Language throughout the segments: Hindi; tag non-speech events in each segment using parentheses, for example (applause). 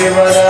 ದೇವರ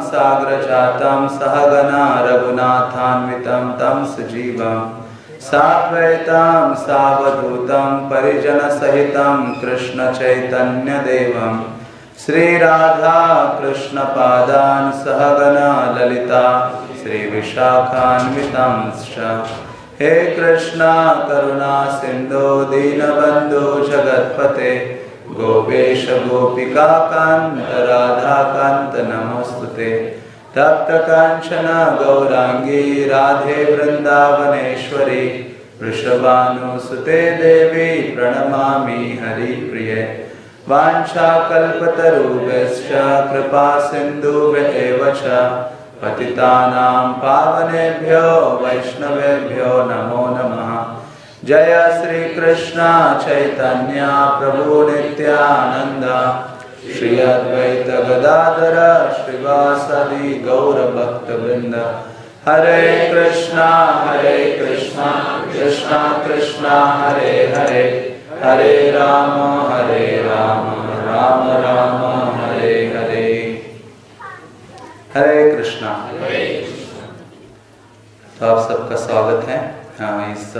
साग्रजातं सहगना रघुनाथान्वितं तं सुजीवं साद्वैतां सावधूतं परिजनसहितं कृष्णचैतन्यदेवं श्रीराधा कृष्णपादान् सहगना ललिता श्रीविशाखान्वितंश्च हे कृष्णा, करुणा सिंधु दीनबंधु जगतपते गोपेश गोपिका कांत राधा कांत नमोस्तुते। तप्त कांचन गौरांगी राधे वृंदावनेश्वरी वृषभानुसुते देवी, प्रणमामि हरिप्रिये। वाञ्छाकल्पतरुभ्यश्च कृपा सिन्धुभ्येव च। पतितानां पावनेभ्यो, वैष्णवेभ्यो, नमो नमः। जय श्री कृष्ण चैतन्य प्रभु नित्यानंद श्री अद्वैत गदाधर श्रीवासदि गौर भक्त वृंद हरे कृष्णा हरे कृष्णा कृष्णा कृष्णा हरे हरे। हरे राम हरे राम राम राम हरे हरे। हरे कृष्णा। तो आप सबका स्वागत है। हाँ, इस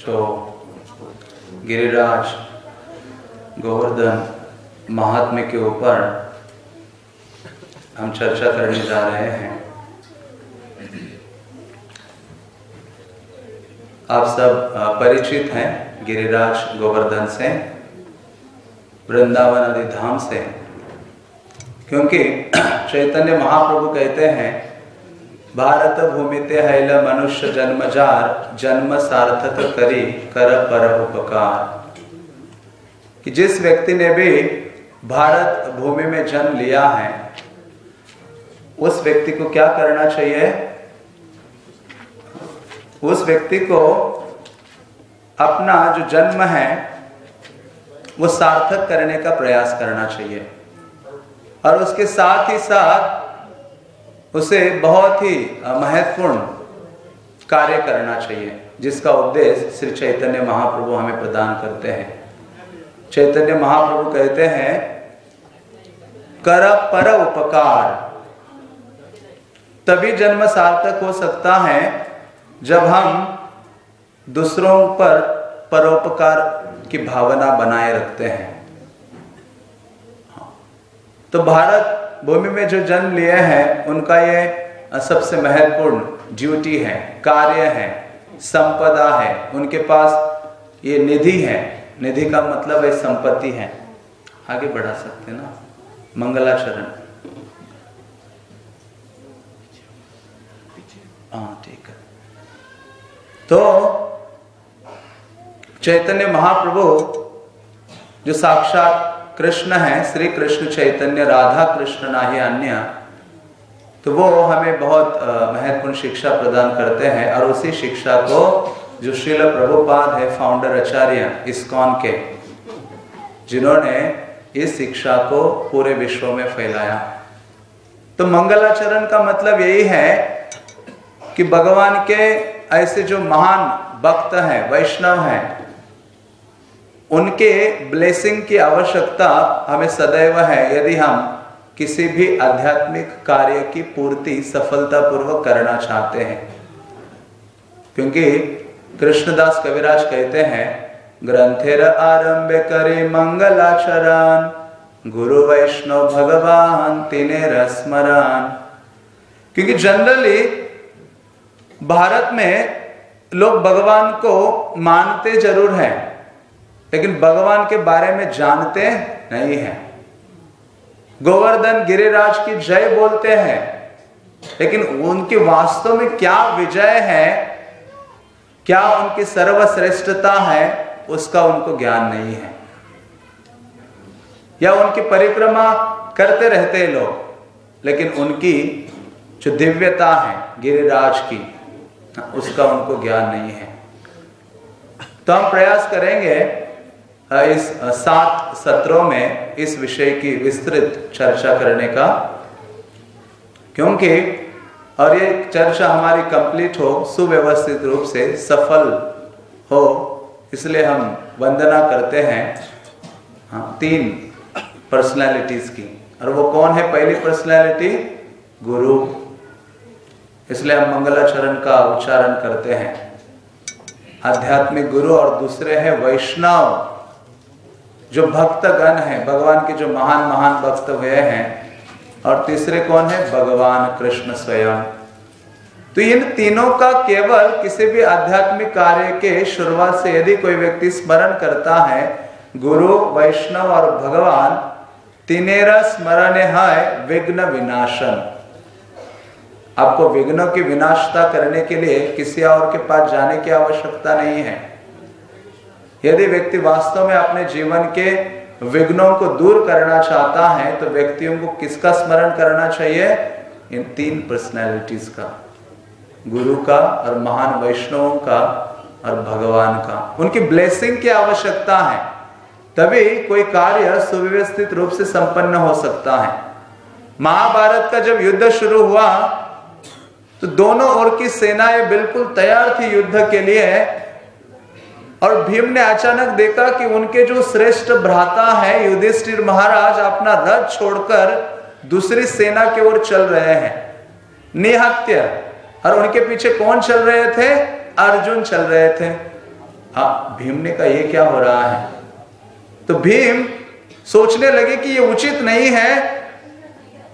जो गिरिराज गोवर्धन महात्म्य के ऊपर हम चर्चा करने जा रहे हैं। आप सब परिचित हैं गिरिराज गोवर्धन से, वृंदावन आदि धाम से, क्योंकि (clears throat) चैतन्य महाप्रभु कहते हैं भारत भूमि ते हैल मनुष्य जन्मजार, जन्म सार्थक करी, कर पर उपकार। कि जिस व्यक्ति ने भी भारत भूमि में जन्म लिया है, उस व्यक्ति को क्या करना चाहिए? उस व्यक्ति को अपना जो जन्म है, वो सार्थक करने का प्रयास करना चाहिए। और उसके साथ ही साथ उसे बहुत ही महत्वपूर्ण कार्य करना चाहिए, जिसका उद्देश्य श्री चैतन्य महाप्रभु हमें प्रदान करते हैं। चैतन्य महाप्रभु कहते हैं, कर पर उपकार। तभी जन्म सार्थक हो सकता है, जब हम दूसरों पर परोपकार की भावना बनाए रखते हैं। तो भारत भूमि में जो जन्म लिए हैं, उनका ये सबसे महत्वपूर्ण ड्यूटी है, कार्य है, संपदा है। उनके पास ये निधि है। निधि का मतलब है संपत्ति है। आगे बढ़ा सकते ना? मंगलाचरण। हाँ ठीक है। तो चैतन्य महाप्रभु, जो साक्षात कृष्ण है, श्री कृष्ण चैतन्य, राधा कृष्ण ना ही अन्य। तो वो हमें बहुत महत्वपूर्ण शिक्षा प्रदान करते हैं और उसी शिक्षा को जो श्रील प्रभुपाद है फाउंडर आचार्य, इस्कॉन के, जिन्होंने इस शिक्षा को पूरे विश्व में फैलाया। तो मंगलाचरण का मतलब यही है कि भगवान के ऐसे जो महान भक्त हैं, वैष्णव हैं उनके ब्लेसिंग की आवश्यकता हमें सदैव है, यदि हम किसी भी आध्यात्मिक कार्य की पूर्ति सफलतापूर्वक करना चाहते हैं। क्योंकि कृष्णदास कविराज कहते हैं, ग्रंथेर आरंभ करे मंगलाचरण गुरु वैष्णव भगवान तिने रस्मरान। क्योंकि जनरली भारत में लोग भगवान को मानते ज़रूर हैं। लेकिन भगवान के बारे में जानते नहीं हैं। गोवर्धन गिरिराज की जय बोलते हैं, लेकिन उनके वास्तव में क्या विजय है, क्या उनकी सर्वश्रेष्ठता है, उसका उनको ज्ञान नहीं है। या उनकी परिक्रमा करते रहते हैं लोग, लेकिन उनकी जो दिव्यता है गिरिराज की, उसका उनको ज्ञान नहीं है। तो हम प्रयास करेंगे इस सात सत्रों में इस विषय की विस्तृत चर्चा करने का। क्योंकि, और ये चर्चा हमारी कंप्लीट हो, सुव्यवस्थित रूप से सफल हो, इसलिए हम वंदना करते हैं हाँ तीन पर्सनैलिटीज की। और वो कौन है पहली पर्सनैलिटी गुरु। इसलिए हम मंगलाचरण का उच्चारण करते हैं। आध्यात्मिक गुरु और दूसरे हैं वैष्णव। जो भक्त गण है, भगवान के जो महान महान भक्त हुए हैं, और तीसरे कौन है? भगवान कृष्ण स्वयं। तो इन तीनों का केवल किसी भी आध्यात्मिक कार्य के शुरुआत से यदि कोई व्यक्ति स्मरण करता है, गुरु, वैष्णव और भगवान, तीनेरा स्मरण है विघ्न विनाशन। आपको विघ्नों की विनाशता करने के लिए किसी और के पास जाने की आवश्यकता नहीं है। यदि व्यक्ति वास्तव में अपने जीवन के विघ्नों को दूर करना चाहता है तो व्यक्तियों को किसका स्मरण करना चाहिए? इन तीन पर्सनैलिटीज का। गुरु का और महान वैष्णवों का और भगवान का। उनकी ब्लेसिंग की आवश्यकता है। तभी कोई कार्य सुव्यवस्थित रूप से संपन्न हो सकता है। महाभारत का जब युद्ध शुरू हुआ तो दोनों ओर की सेनाएँ बिल्कुल तैयार थी युद्ध के लिए। और भीम ने अचानक देखा कि उनके जो श्रेष्ठ भ्राता है, युधिष्ठिर महाराज अपना रथ छोड़कर दूसरी सेना की ओर चल रहे हैं। निहत्य। और उनके पीछे कौन चल रहे थे? अर्जुन चल रहे थे। हाँ भीम ने कहा, ये क्या हो रहा है? तो भीम सोचने लगे कि ये उचित नहीं है।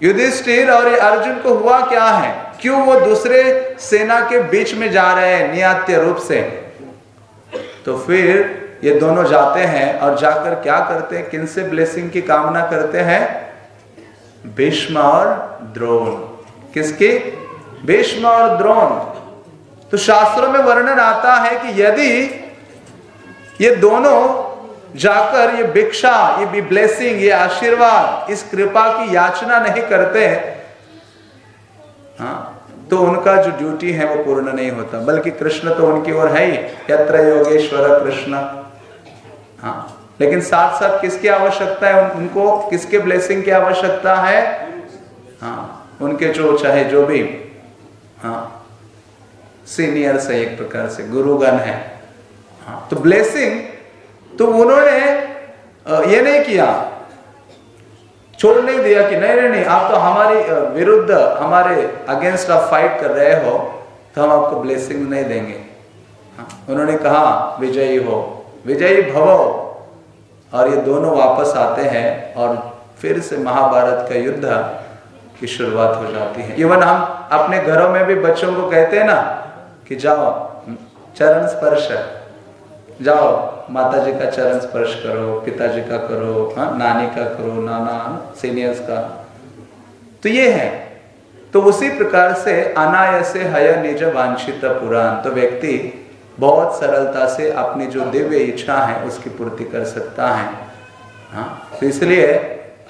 युधिष्ठिर और अर्जुन को हुआ क्या है? क्यों वो दूसरे सेना के बीच में जा रहे हैं नियात्य रूप से? तो फिर ये दोनों जाते हैं और जाकर क्या करते हैं? किन से ब्लेसिंग की कामना करते हैं? भीष्म और द्रोण। किसकी? भीष्म और द्रोण। तो शास्त्रों में वर्णन आता है कि यदि ये दोनों जाकर ये भिक्षा, ये भी ब्लेसिंग ये आशीर्वाद, इस कृपा की याचना नहीं करते हाँ तो उनका जो ड्यूटी है वो पूर्ण नहीं होता, बल्कि कृष्ण तो उनकी ओर है ही। यत्र योगेश्वर कृष्ण। हाँ लेकिन साथ साथ किसकी आवश्यकता है? उनको किसके ब्लेसिंग की आवश्यकता है? हाँ उनके जो, चाहे जो भी। हाँ सीनियर से एक प्रकार से, गुरुगण है। हाँ तो ब्लेसिंग तो उन्होंने ये नहीं किया। छोड़ नहीं दिया कि नहीं नहीं नहीं आप तो हमारी विरुद्ध हमारे अगेंस्ट आप फाइट कर रहे हो तो हम आपको ब्लेसिंग नहीं देंगे। हाँ, उन्होंने कहा विजयी हो विजयी भवो। और ये दोनों वापस आते हैं और फिर से महाभारत का युद्ध की शुरुआत हो जाती है। इवन हम अपने घरों में भी बच्चों को कहते हैं ना कि जाओ चरण स्पर्श जाओ। माता जी का चरण स्पर्श करो, पिताजी का करो हाँ नानी का करो, नाना, सीनियर्स का। तो ये है। तो उसी प्रकार से अनायसे हय निज वांछित पुराण। तो व्यक्ति बहुत सरलता से अपनी जो दिव्य इच्छा है, उसकी पूर्ति कर सकता है। हाँ तो इसलिए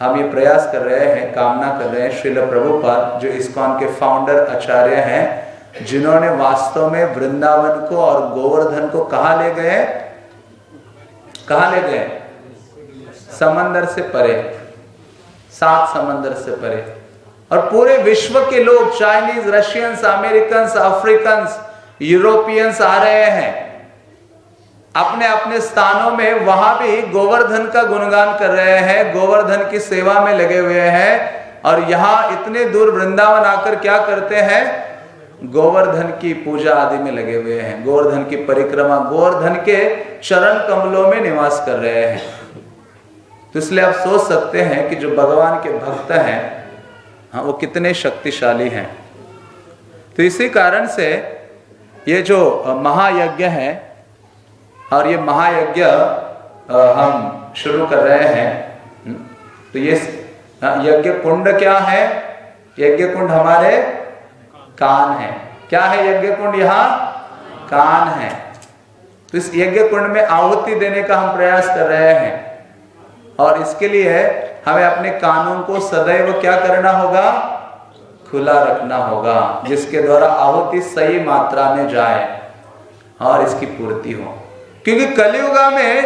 हम ये प्रयास कर रहे हैं, कामना कर रहे हैं श्रील प्रभुपाद, जो इस्कॉन के फाउंडर आचार्य हैं, जिन्होंने वास्तव में वृंदावन को और गोवर्धन को कहा ले गए? कहा ले गए? समंदर से परे, सात समंदर से परे। और पूरे विश्व के लोग Chinese Russians American African Europeans आ रहे हैं। अपने अपने स्थानों में वहाँ भी गोवर्धन का गुणगान कर रहे हैं, गोवर्धन की सेवा में लगे हुए हैं। और यहाँ इतने दूर वृंदावन आकर क्या करते हैं? गोवर्धन की पूजा आदि में लगे हुए हैं। गोवर्धन की परिक्रमा गोवर्धन के चरण कमलों में निवास कर रहे हैं। तो इसलिए आप सोच सकते हैं कि जो भगवान के भक्त हैं हाँ वो कितने शक्तिशाली हैं। तो इसी कारण से ये जो महायज्ञ है और ये महायज्ञ हम शुरू कर रहे हैं हम्म, तो ये यज्ञ कुंड क्या है? यज्ञ कुंड हमारे कान है। क्या है यज्ञ कुंड यहाँ? कान है। तो इस यज्ञ कुंड में आहुति देने का हम प्रयास कर रहे हैं। और इसके लिए हमें अपने कानों को सदैव क्या करना होगा? खुला रखना होगा, जिसके द्वारा आहुति सही मात्रा में जाए और इसकी पूर्ति हो। क्योंकि कलयुगा में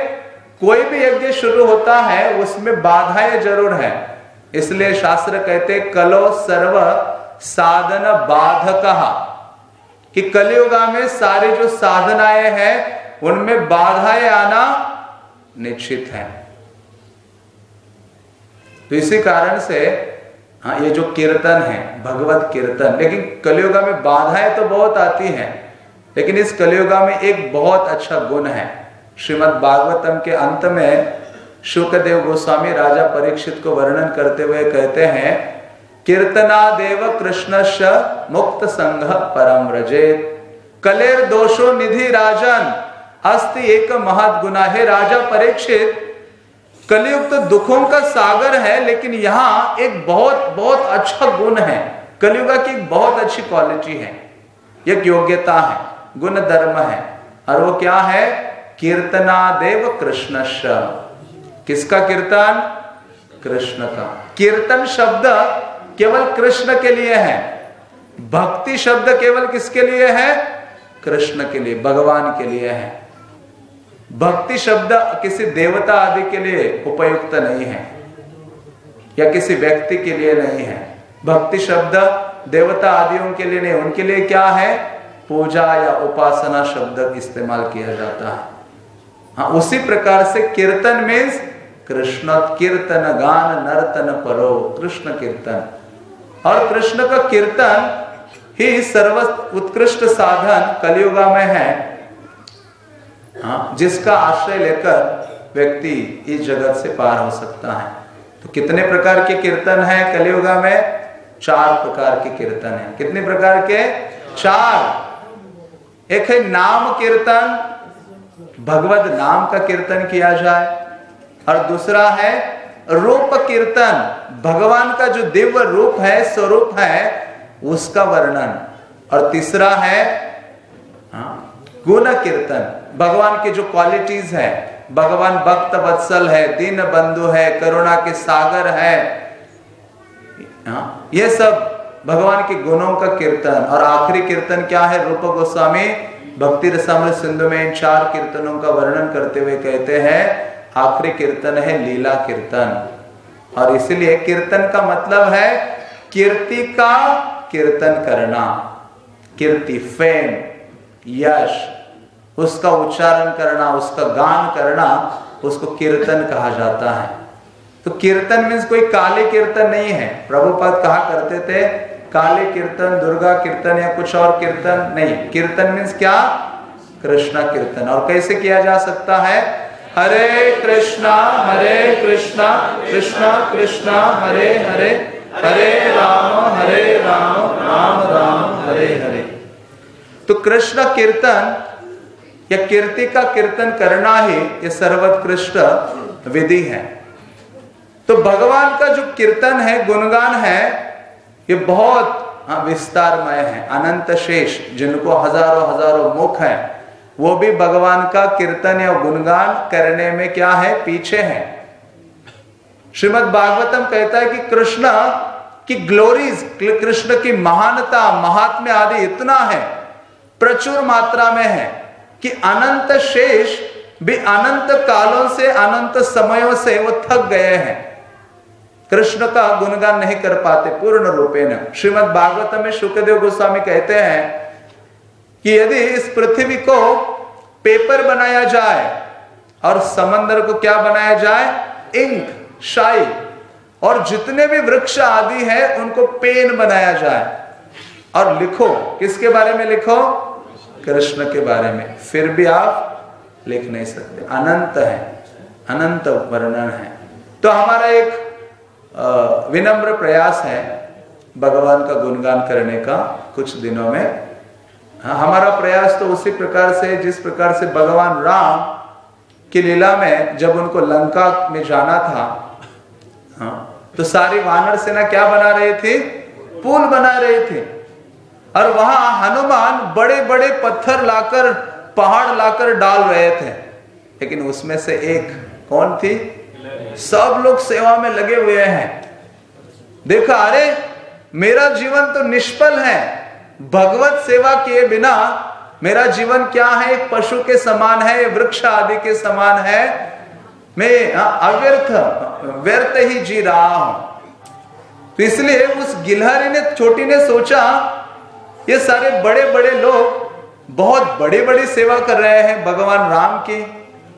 कोई भी यज्ञ शुरू होता है, उसमें बाधाएँ ज़रूर है। इसलिए शास्त्र कहते कलो सर्व साधन बाधक। कि कलयुगा में सारे जो साधनाएँ हैं, उनमें बाधाएँ आना निश्चित है। तो इसी कारण से हाँ ये जो कीर्तन है, भगवत कीर्तन, लेकिन कलयुगा में बाधाएँ तो बहुत आती हैं, लेकिन इस कलयुगा में एक बहुत अच्छा गुण है। श्रीमद् भागवतम के अंत में शुक्रदेव गोस्वामी राजा परीक्षित को वर्णन करते हुए कहते हैं कीर्तना देव कृष्ण मुक्त संघ परम रजेत। कलेर दोषो निधि राजन अस्ति एक महत गुना है राजा परीक्षित। कलयुग तो दुखों का सागर है, लेकिन यहाँ एक बहुत बहुत अच्छा गुण है। कलयुगा की बहुत अच्छी क्वालिटी है। एक योग्यता है, गुण धर्म है। और वो क्या है? कीर्तना देव कृष्ण किसका कीर्तन? कृष्ण का। कीर्तन शब्द केवल कृष्ण के लिए है। भक्ति शब्द केवल किसके लिए है? कृष्ण के लिए, भगवान के लिए है। भक्ति शब्द किसी देवता आदि के लिए उपयुक्त नहीं है, या किसी व्यक्ति के लिए नहीं है। भक्ति शब्द देवता आदियों के लिए नहीं, उनके लिए क्या है? पूजा या उपासना शब्द इस्तेमाल किया जाता है। हाँ उसी प्रकार से कीर्तन मीन्स कृष्ण कीर्तन गान नर्तन परो, कृष्ण कीर्तन। और कृष्ण का कीर्तन ही सर्व उत्कृष्ट साधन कलियुगा में है। हाँ जिसका आश्रय लेकर व्यक्ति इस जगत से पार हो सकता है। तो कितने प्रकार के कीर्तन है कलियुगा में? चार प्रकार के कीर्तन है। कितने प्रकार के? चार। एक है नाम कीर्तन। भगवत नाम का कीर्तन किया जाए। और दूसरा है रूप कीर्तन भगवान का जो दिव्य रूप है स्वरूप है उसका वर्णन। और तीसरा है हाँ, गुण कीर्तन। भगवान की जो क्वालिटीज है भगवान भक्त वत्सल है दीन बंधु है करुणा के सागर है हाँ, ये सब भगवान के गुणों का कीर्तन। और आखिरी कीर्तन क्या है? रूप गोस्वामी भक्ति रसामृत सिंधु में इन चार कीर्तनों का वर्णन करते हुए कहते हैं आखिरी कीर्तन है लीला कीर्तन। और इसलिए कीर्तन का मतलब है कीर्ति का कीर्तन करना। कीर्ति, फेम, यश, उसका उच्चारण करना, उसका गान करना, उसको कीर्तन कहा जाता है। तो कीर्तन मीन्स कोई काले कीर्तन नहीं है। प्रभुपद कहा करते थे, काले कीर्तन, दुर्गा कीर्तन या कुछ और कीर्तन नहीं। कीर्तन मीन्स क्या? कृष्णा कीर्तन। और कैसे किया जा सकता है? हरे कृष्णा हरे कृष्णा कृष्णा कृष्णा हरे हरे हरे राम हरे राम राम राम हरे हरे। तो कृष्ण कीर्तन या कीर्ति का कीर्तन करना ही ये सर्वोत्कृष्ट विधि है। तो भगवान का जो कीर्तन है गुणगान है ये बहुत हाँ, विस्तारमय है अनंत शेष जिनको हज़ारों हज़ारों मुख है। वो भी भगवान का कीर्तन या गुणगान करने में क्या है? पीछे है। श्रीमद भागवतम कहता है कि कृष्ण की ग्लोरीज कृष्ण की महानता, महात्म्य आदि इतना है, प्रचुर मात्रा में है कि अनंत शेष भी अनंत कालों से, अनंत समयों से वो थक गए हैं। कृष्ण का गुणगान नहीं कर पाते, पूर्ण रूपे न श्रीमद भागवत में सुखदेव गोस्वामी कहते हैं कि यदि इस पृथ्वी को पेपर बनाया जाए और समंदर को क्या बनाया जाए? इंक, शाई। और जितने भी वृक्ष आदि है, उनको पेन बनाया जाए। और लिखो, किसके बारे में लिखो? कृष्ण के बारे में। फिर भी आप लिख नहीं सकते। अनंत है। अनंत वर्णन है। तो हमारा एक विनम्र प्रयास है भगवान का गुणगान करने का कुछ दिनों में। हाँ, हमारा प्रयास तो उसी प्रकार से जिस प्रकार से भगवान राम की लीला में जब उनको लंका में जाना था हाँ, तो सारी वानर सेना क्या बना रहे थे? पुल बना रहे थे। और वहाँ हनुमान बड़े बड़े पत्थर लाकर पहाड़ लाकर डाल रहे थे। लेकिन उसमें से एक कौन थी? सब लोग सेवा में लगे हुए हैं। देखा अरे मेरा जीवन तो निष्फल है। भगवत सेवा किए बिना मेरा जीवन क्या है? पशु के समान है वृक्ष आदि के समान है। मैं हाँ, अव्यर्थ व्यर्थ ही जी रहा हूँ। तो इसलिए उस गिलहरी ने छोटी ने सोचा ये सारे बड़े बड़े लोग बहुत बड़ी बड़ी सेवा कर रहे हैं भगवान राम की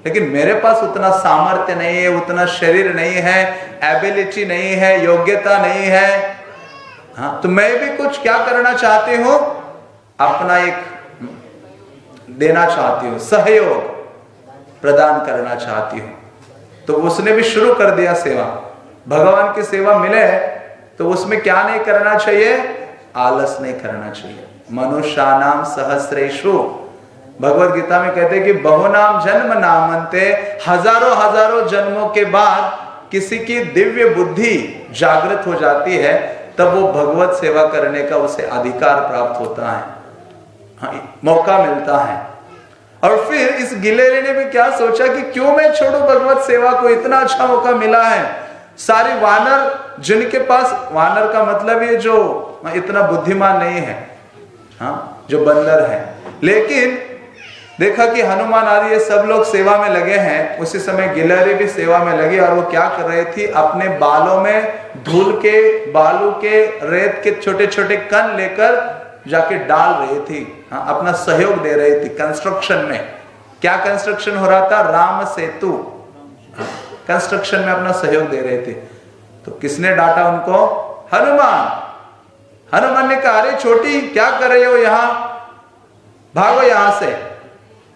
लेकिन मेरे पास उतना सामर्थ्य नहीं है उतना शरीर नहीं है एबिलिटी नहीं है योग्यता नहीं है। हाँ तो मैं भी कुछ क्या करना चाहती हूँ? अपना एक देना चाहती हूँ, सहयोग प्रदान करना चाहती हूँ। तो उसने भी शुरू कर दिया सेवा। भगवान की सेवा मिले तो उसमें क्या नहीं करना चाहिए? आलस नहीं करना चाहिए। मनुष्यानाम सहस्रेशु भगवत गीता में कहते हैं कि बहुनाम जन्म नामंते हज़ारों हज़ारों जन्मों के बाद किसी की दिव्य बुद्धि जागृत हो जाती है तब वो भगवत सेवा करने का उसे अधिकार प्राप्त होता है। हाँ, मौका मिलता है। और फिर इस गिलेरे ने भी क्या सोचा कि क्यों मैं छोड़ू भगवत सेवा को? इतना अच्छा मौका मिला है। सारे वानर जिनके पास वानर का मतलब ये जो इतना बुद्धिमान नहीं है हाँ जो बंदर है। लेकिन देखा कि हनुमान आदि ये सब लोग सेवा में लगे हैं। उसी समय गिलहरी भी सेवा में लगी और वो क्या कर रही थी? अपने बालों में धूल के बालू के रेत के छोटे छोटे कण लेकर जाके डाल रही थी। हाँ, अपना सहयोग दे रही थी कंस्ट्रक्शन में। क्या कंस्ट्रक्शन हो रहा था? राम सेतु। कंस्ट्रक्शन में अपना सहयोग दे रहे थे। तो किसने डांटा उनको? हनुमान। हनुमान ने कहा अरे छोटी क्या कर रहे हो यहाँ? भागो यहाँ से।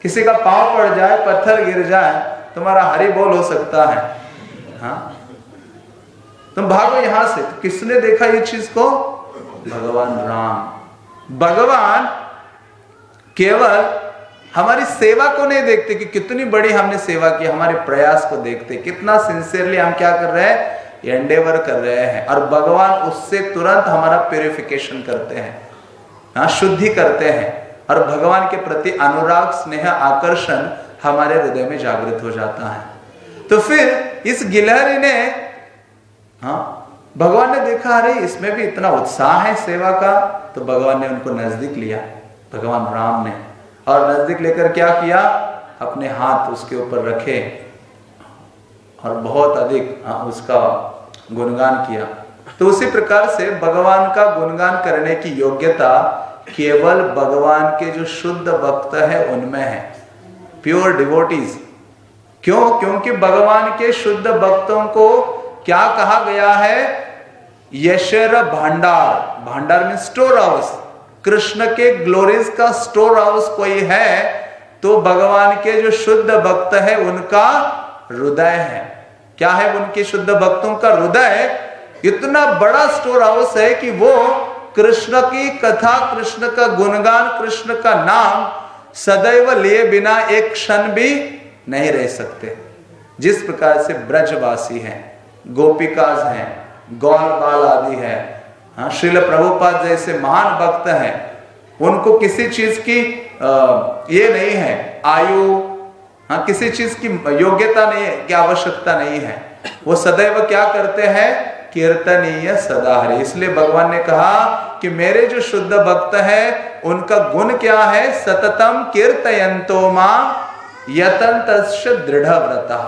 किसी का पाँव पड़ जाए, पत्थर गिर जाए, तुम्हारा हरी बोल हो सकता है। हाँ? तुम भागो यहाँ से। किसने देखा ये चीज़ को? भगवान राम। भगवान केवल हमारी सेवा को नहीं देखते कि कितनी बड़ी हमने सेवा की, हमारे प्रयास को देखते। कितना सिंसियरली हम क्या कर रहे हैं? एंडेवर कर रहे हैं। और भगवान उससे तुरंत हमारा प्योरिफिकेशन करते हैं। हाँ शुद्धि करते हैं। और भगवान के प्रति अनुराग स्नेह आकर्षण हमारे हृदय में जागृत हो जाता है। तो फिर इस गिलहरी ने हाँ भगवान ने देखा अरे इसमें भी इतना उत्साह है सेवा का। तो भगवान ने उनको नज़दीक लिया भगवान राम ने। और नज़दीक लेकर क्या किया? अपने हाथ उसके ऊपर रखे और बहुत अधिक हाँ, उसका गुणगान किया। तो उसी प्रकार से भगवान का गुणगान करने की योग्यता केवल भगवान के जो शुद्ध भक्त है, उनमें है। प्योर डिवोटीज क्यों? क्योंकि भगवान के शुद्ध भक्तों को क्या कहा गया है? यशर भंडार। भंडार में स्टोर हाउस कृष्ण के ग्लोरीज का स्टोर हाउस कोई है तो भगवान के जो शुद्ध भक्त है, उनका हृदय है। क्या है उनके शुद्ध भक्तों का हृदय? इतना बड़ा स्टोर हाउस है कि वो कृष्ण की कथा कृष्ण का गुणगान कृष्ण का नाम सदैव लिए बिना एक क्षण भी नहीं रह सकते। जिस प्रकार से ब्रजवासी हैं गोपिकाज हैं गौर बाल आदि है हाँ श्रील प्रभुपाद जैसे महान भक्त हैं उनको किसी चीज़ की आ, ये नहीं है आयु हाँ किसी चीज़ की योग्यता नहीं है की आवश्यकता नहीं है। वो सदैव क्या करते हैं कीर्तनीय सदा हरे। इसलिए भगवान ने कहा कि मेरे जो शुद्ध भक्त है, उनका गुण क्या है? सततम कीर्तयंतो माँ यतंत दृढ़ व्रता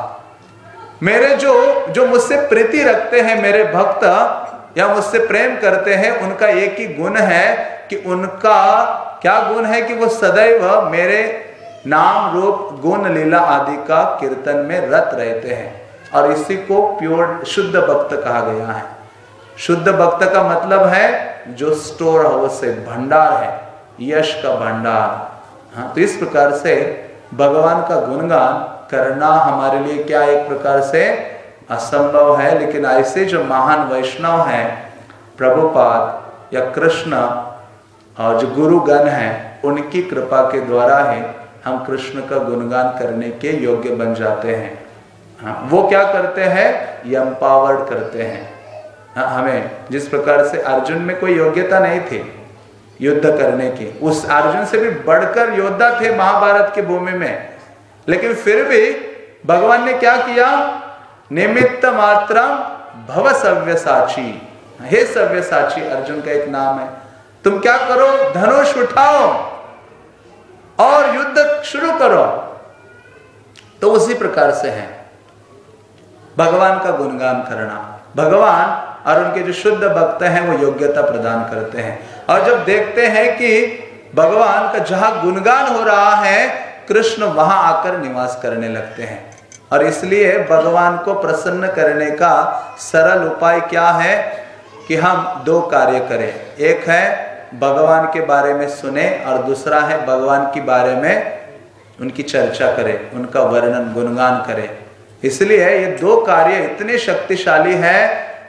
मेरे जो जो मुझसे प्रीति रखते हैं, मेरे भक्त या मुझसे प्रेम करते हैं, उनका एक ही गुण है कि उनका क्या गुण है कि वो सदैव मेरे नाम रूप, गुण, लीला आदि का कीर्तन में रत रहते हैं। और इसी को प्योर शुद्ध भक्त कहा गया है। शुद्ध भक्त का मतलब है जो स्टोर हाउस है भंडार है, यश का भंडार। हाँ तो इस प्रकार से भगवान का गुणगान करना हमारे लिए क्या एक प्रकार से असंभव है, लेकिन ऐसे जो महान वैष्णव हैं, प्रभुपाद या कृष्ण और जो गुरुगण हैं, उनकी कृपा के द्वारा ही हम कृष्ण का गुणगान करने के योग्य बन जाते हैं। हाँ, वो क्या करते हैं? एम्पावर्ड करते हैं। हाँ, हमें जिस प्रकार से अर्जुन में कोई योग्यता नहीं थी युद्ध करने की उस अर्जुन से भी बढ़कर योद्धा थे महाभारत की भूमि में। लेकिन फिर भी भगवान ने क्या किया? निमित्त मात्र भव सव्य साची। हे सव्य साची अर्जुन का एक नाम है। तुम क्या करो? धनुष उठाओ और युद्ध शुरू करो। तो उसी प्रकार से है। भगवान का गुणगान करना। भगवान और उनके जो शुद्ध भक्त हैं, वो योग्यता प्रदान करते हैं। और जब देखते हैं कि भगवान का जहाँ गुणगान हो रहा है, कृष्ण वहाँ आकर निवास करने लगते हैं। और इसलिए भगवान को प्रसन्न करने का सरल उपाय क्या है कि हम दो कार्य करें। एक है, भगवान के बारे में सुने और दूसरा है, भगवान के बारे में उनकी चर्चा करें, उनका वर्णन, गुणगान करें। इसलिए ये दो कार्य इतने शक्तिशाली है।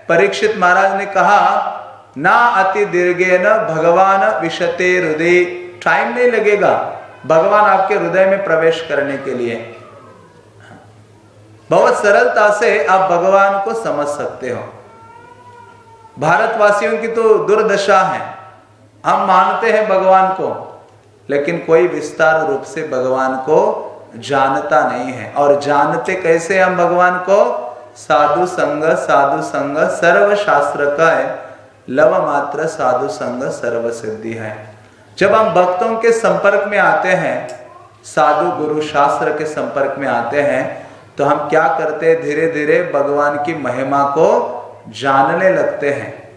परीक्षित महाराज ने कहा, ना अति दीर्घे न भगवान विशते हृदय। टाइम नहीं लगेगा भगवान आपके हृदय में प्रवेश करने के लिए। बहुत सरलता से आप भगवान को समझ सकते हो। भारतवासियों की तो दुर्दशा है। हम मानते हैं भगवान को, लेकिन कोई विस्तार रूप से भगवान को जानता नहीं है। और जानते कैसे हम भगवान को? साधु संग साधु संग सर्व शास्त्र का है। लव मात्र, साधु संग सर्व सिद्धि है। जब हम भक्तों के संपर्क में आते हैं, साधु गुरु शास्त्र के संपर्क में आते हैं तो हम क्या करते हैं? धीरे धीरे भगवान की महिमा को जानने लगते हैं।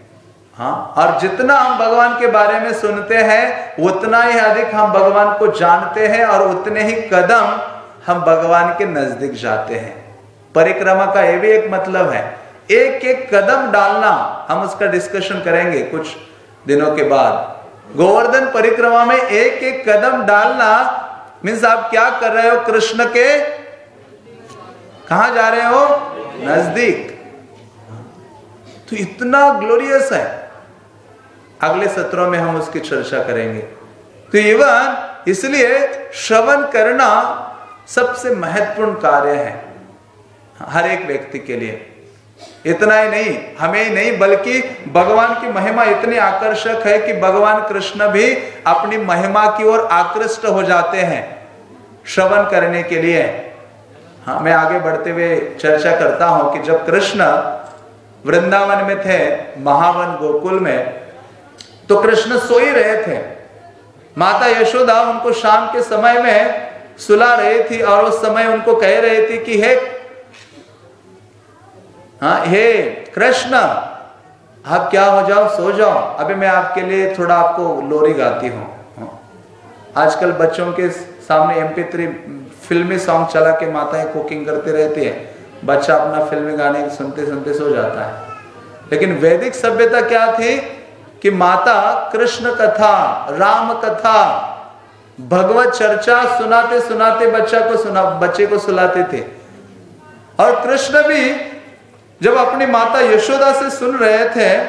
हाँ? और जितना हम भगवान के बारे में सुनते हैं, उतना ही अधिक हम भगवान को जानते हैं और उतने ही कदम हम भगवान के नज़दीक जाते हैं। परिक्रमा का यह भी एक मतलब है। एक एक कदम डालना, हम उसका डिस्कशन करेंगे कुछ दिनों के बाद। गोवर्धन परिक्रमा में एक एक कदम डालना मीन्स आप क्या कर रहे हो? कृष्ण के कहा जा रहे हो? नज़दीक। तो इतना ग्लोरियस है। अगले सत्रों में हम उसकी चर्चा करेंगे। तो इवन इसलिए श्रवण करना सबसे महत्वपूर्ण कार्य है, हर एक व्यक्ति के लिए। इतना ही नहीं, हमें ही नहीं, बल्कि भगवान की महिमा इतनी आकर्षक है कि भगवान कृष्ण भी अपनी महिमा की ओर आकृष्ट हो जाते हैं श्रवण करने के लिए। हाँ मैं आगे बढ़ते हुए चर्चा करता हूँ कि जब कृष्ण वृंदावन में थे, महावन गोकुल में तो कृष्ण सो ही रहे थे। माता यशोदा उनको शाम के समय में सुला रही थी और उस समय उनको कह रही थी कि, हे हाँ हे कृष्ण आप क्या हो जाओ? सो जाओ। अभी मैं आपके लिए थोड़ा आपको लोरी गाती हूँ। हाँ। आजकल बच्चों के सामने एम थ्री फिल्मी सॉन्ग चला के माताएँ कुकिंग करते रहती है। बच्चा अपना फिल्मी गाने सुनते सुनते सो जाता है। लेकिन वैदिक सभ्यता क्या थी? कि माता कृष्ण कथा, राम कथा, भगवत चर्चा सुनाते सुनाते बच्चा को सुना, बच्चे को सुलाते थे। और कृष्ण भी जब अपनी माता यशोदा से सुन रहे थे,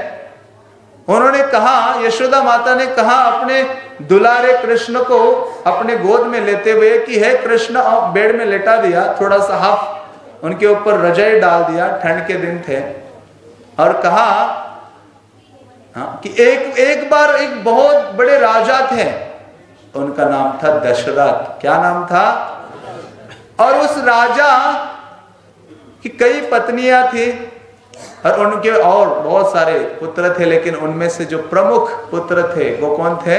उन्होंने कहा, यशोदा माता ने कहा अपने दुलारे कृष्ण को अपने गोद में लेते हुए कि, है कृष्ण बेड में लेटा दिया, थोड़ा सा हाफ़ उनके ऊपर रजाई डाल दिया, ठंड के दिन थे। और कहा हाँ, कि एक एक बार एक बहुत बड़े राजा थे उनका नाम था दशरथ। क्या नाम था? और उस राजा की कई पत्नियाँ थी और उनके और बहुत सारे पुत्र थे लेकिन उनमें से जो प्रमुख पुत्र थे वो कौन थे?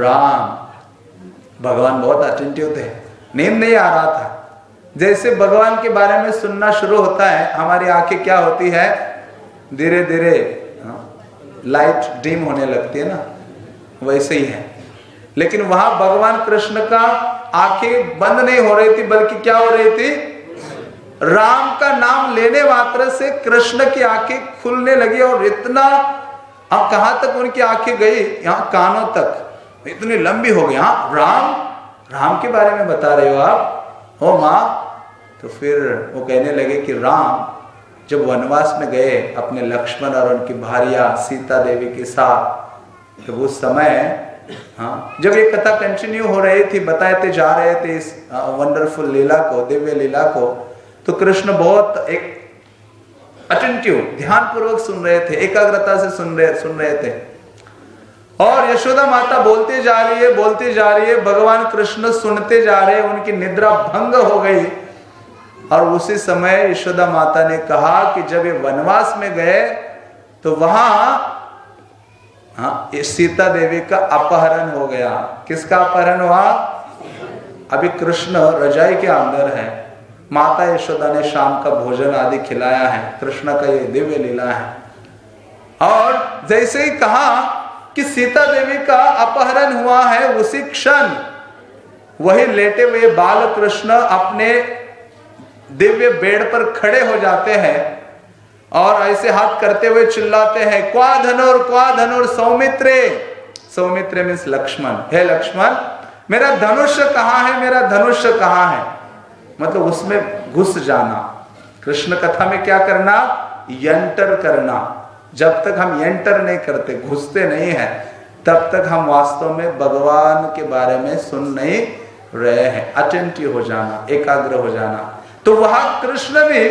राम। भगवान बहुत अटेंटिव थे। नींद नहीं आ रहा था। जैसे भगवान के बारे में सुनना शुरू होता है हमारी आँखें क्या होती है? धीरे धीरे लाइट डिम होने लगती है ना, वैसे ही है। लेकिन वहाँ भगवान कृष्ण का आँखें बंद नहीं हो रही थी, बल्कि क्या हो रही थी? राम का नाम लेने मात्र से कृष्ण की आँखें खुलने लगी और इतना, अब कहाँ तक उनकी आँखें गई? यहाँ कानों तक। इतनी लंबी हो गई। हाँ राम राम के बारे में बता रहे हो आप? हो माँ तो फिर वो कहने लगे कि राम जब वनवास में गए अपने लक्ष्मण और उनकी भारिया सीता देवी के साथ तो उस समय हाँ जब ये कथा कंटिन्यू हो रही थी, बताते जा रहे थे इस वंडरफुल लीला को, दिव्य लीला को तो कृष्ण बहुत एक अटेंटिव ध्यान पूर्वक सुन रहे थे, एकाग्रता से सुन रहे सुन रहे थे। और यशोदा माता बोलते जा रही है, बोलते जा रही है, भगवान कृष्ण सुनते जा रहे उनकी निद्रा भंग हो गई। और उसी समय यशोदा माता ने कहा कि जब ये वनवास में गए तो वहाँ हाँ सीता देवी का अपहरण हो गया। किसका अपहरण हुआ? अभी कृष्ण रजाई के अंदर है। माता यशोदा ने शाम का भोजन आदि खिलाया है। कृष्ण का ये दिव्य लीला है। और जैसे ही कहा कि सीता देवी का अपहरण हुआ है, उसी क्षण वही लेटे हुए बाल कृष्ण अपने दिव्य बेड पर खड़े हो जाते हैं और ऐसे हाथ करते हुए चिल्लाते हैं, क्वा धनुर क्वा धनुर, सौमित्रे। सौमित्रे मीन्स लक्ष्मण। हे लक्ष्मण, मेरा धनुष्य कहाँ है? मेरा धनुष्य कहाँ है? मतलब उसमें घुस जाना। कृष्ण कथा में क्या करना? यंटर करना। जब तक हम यंटर नहीं करते, घुसते नहीं है, तब तक हम वास्तव में भगवान के बारे में सुन नहीं रहे हैं। अटेंटिव हो जाना, एकाग्र हो जाना। तो वहाँ कृष्ण भी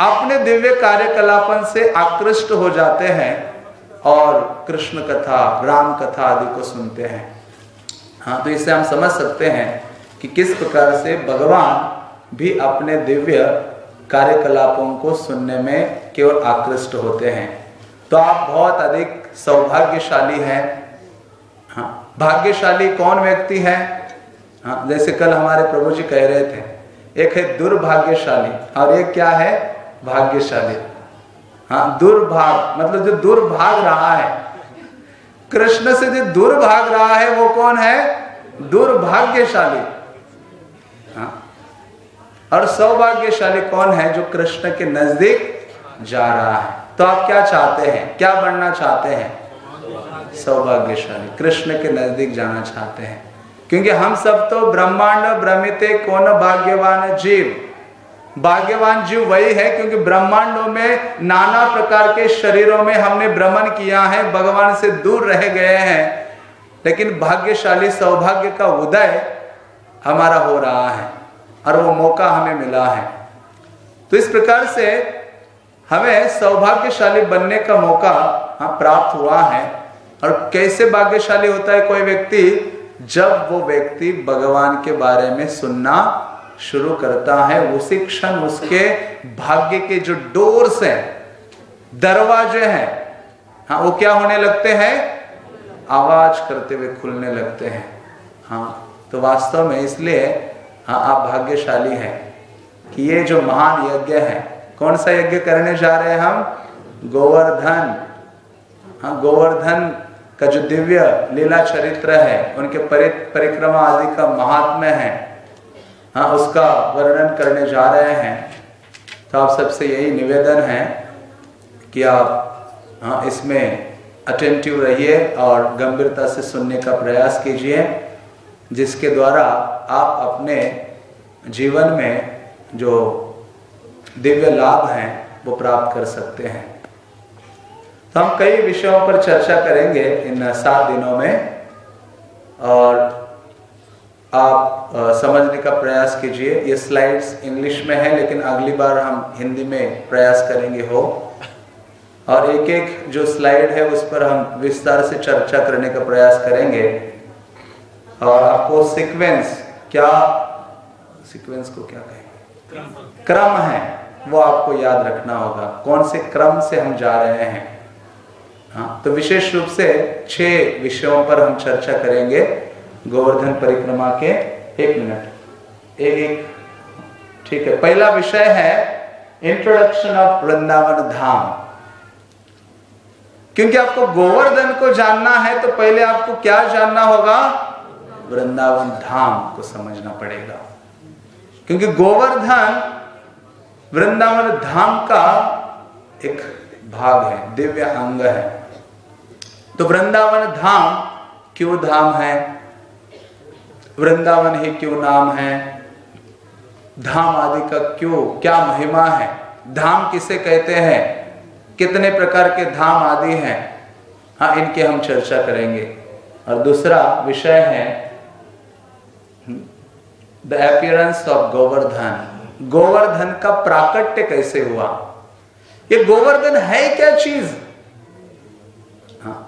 अपने दिव्य कार्यकलापन से आकृष्ट हो जाते हैं और कृष्ण कथा, राम कथा आदि को सुनते हैं। हाँ तो इससे हम समझ सकते हैं कि किस प्रकार से भगवान भी अपने दिव्य कार्यकलापों को सुनने में केवल आकृष्ट होते हैं। तो आप बहुत अधिक सौभाग्यशाली हैं। हाँ भाग्यशाली कौन व्यक्ति है? हाँ जैसे कल हमारे प्रभु जी कह रहे थे एक है दुर्भाग्यशाली और एक क्या है भाग्यशाली। हाँ दुर्भाग मतलब जो दुर्भाग रहा है। कृष्ण से जो दुर्भाग रहा है, वो कौन है? दुर्भाग्यशाली। हाँ और सौभाग्यशाली कौन है जो कृष्ण के नज़दीक जा रहा है? तो आप क्या चाहते हैं? क्या बनना चाहते हैं? सौभाग्यशाली। कृष्ण के नज़दीक जाना चाहते हैं। क्योंकि हम सब तो ब्रह्मांड भ्रमिते कौन भाग्यवान जीव? भाग्यवान जीव वही है क्योंकि ब्रह्मांडों में नाना प्रकार के शरीरों में हमने भ्रमण किया है, भगवान से दूर रह गए हैं। लेकिन भाग्यशाली सौभाग्य का उदय हमारा हो रहा है और वो मौका हमें मिला है। तो इस प्रकार से हमें सौभाग्यशाली बनने का मौका हाँ प्राप्त हुआ है। और कैसे भाग्यशाली होता है कोई व्यक्ति जब वो व्यक्ति भगवान के बारे में सुनना शुरू करता है, उसी क्षण उसके भाग्य के जो डोर्स हैं, दरवाजे हैं हाँ वो क्या होने लगते हैं? आवाज़ करते हुए खुलने लगते हैं। हाँ तो वास्तव में इसलिए हाँ आप भाग्यशाली हैं कि ये जो महान यज्ञ है, कौन सा यज्ञ करने जा रहे हैं हम? गोवर्धन। हाँ गोवर्धन का जो दिव्य लीला चरित्र है, उनके परिक्रमा आदि का महात्म्य है हाँ उसका वर्णन करने जा रहे हैं। तो आप सबसे यही निवेदन है कि आप हाँ इसमें अटेंटिव रहिए और गंभीरता से सुनने का प्रयास कीजिए, जिसके द्वारा आप अपने जीवन में जो दिव्य लाभ हैं, वो प्राप्त कर सकते हैं। तो हम कई विषयों पर चर्चा करेंगे इन सात दिनों में और आप समझने का प्रयास कीजिए। ये स्लाइड्स इंग्लिश में है, लेकिन अगली बार हम हिंदी में प्रयास करेंगे, हो। और एक एक जो स्लाइड है, उस पर हम विस्तार से चर्चा करने का प्रयास करेंगे। और आपको सीक्वेंस क्या सीक्वेंस को क्या कहेंगे? क्रम है। वो आपको याद रखना होगा। कौन से क्रम से हम जा रहे हैं? हाँ तो विशेष रूप से छह विषयों पर हम चर्चा करेंगे गोवर्धन परिक्रमा के एक मिनट। एक एक। ठीक है, पहला विषय है इंट्रोडक्शन ऑफ़ वृंदावन धाम। क्योंकि आपको गोवर्धन को जानना है तो पहले आपको क्या जानना होगा? वृंदावन धाम को समझना पड़ेगा। क्योंकि गोवर्धन वृंदावन धाम का एक भाग है, दिव्य अंग है। तो वृंदावन धाम क्यों धाम है? वृंदावन ही क्यों नाम है? धाम आदि का क्यों, क्या महिमा है? धाम किसे कहते हैं? कितने प्रकार के धाम आदि हैं? हाँ इनके हम चर्चा करेंगे। और दूसरा विषय है the appearance of Govardhan. Govardhan का प्राकट्य कैसे हुआ? ये गोवर्धन है क्या चीज़? हाँ।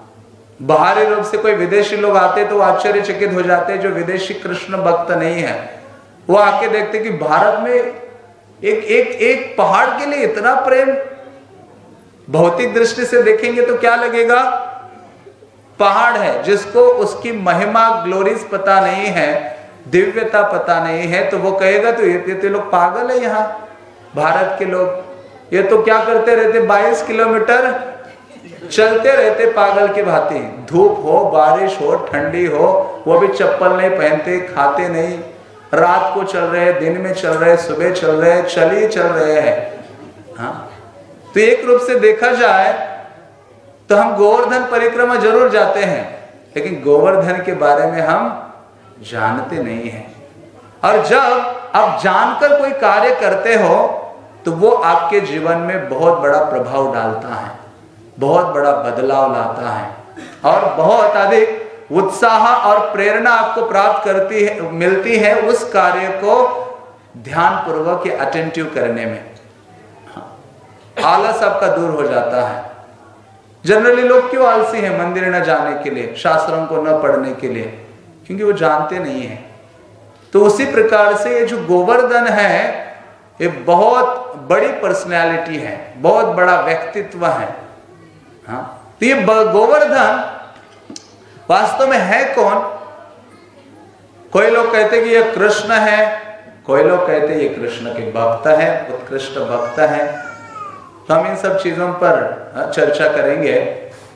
बाहरी रूप से कोई विदेशी लोग आते तो आश्चर्यचकित हो जाते जो विदेशी कृष्ण भक्त नहीं है। वो आके देखते कि भारत में एक एक एक पहाड़ के लिए इतना प्रेम। भौतिक दृष्टि से देखेंगे तो क्या लगेगा? पहाड़ है, जिसको उसकी महिमा ग्लोरीज पता नहीं है, दिव्यता पता नहीं है तो वो कहेगा तो ये तो लोग पागल है यहाँ। भारत के लोग ये तो क्या करते रहते 22 किलोमीटर चलते रहते पागल के भांति। धूप हो, बारिश हो, ठंडी हो, वो भी चप्पल नहीं पहनते, खाते नहीं। रात को चल रहे, दिन में चल रहे, सुबह चल रहे, चल ही चल रहे हैं। हाँ? तो एक रूप से देखा जाए तो हम गोवर्धन परिक्रमा ज़रूर जाते हैं, लेकिन गोवर्धन के बारे में हम जानते नहीं हैं। और जब आप जानकर कोई कार्य करते हो तो वो आपके जीवन में बहुत बड़ा प्रभाव डालता है, बहुत बड़ा बदलाव लाता है और बहुत अधिक उत्साह और प्रेरणा आपको प्राप्त करती है, मिलती है उस कार्य को ध्यान पूर्वक अटेंटिव करने में। आलस आपका दूर हो जाता है। जनरली लोग क्यों आलसी हैं मंदिर न जाने के लिए, शास्त्रों को न पढ़ने के लिए? क्योंकि वो जानते नहीं है। तो उसी प्रकार से ये जो गोवर्धन है ये बहुत बड़ी पर्सनैलिटी है, बहुत बड़ा व्यक्तित्व है। हाँ? तो ये गोवर्धन वास्तव में है कौन? कोई लोग कहते कि ये कृष्ण है, कोई लोग कहते ये कृष्ण के भक्त है, उत्कृष्ट भक्त है। तो हम इन सब चीज़ों पर चर्चा करेंगे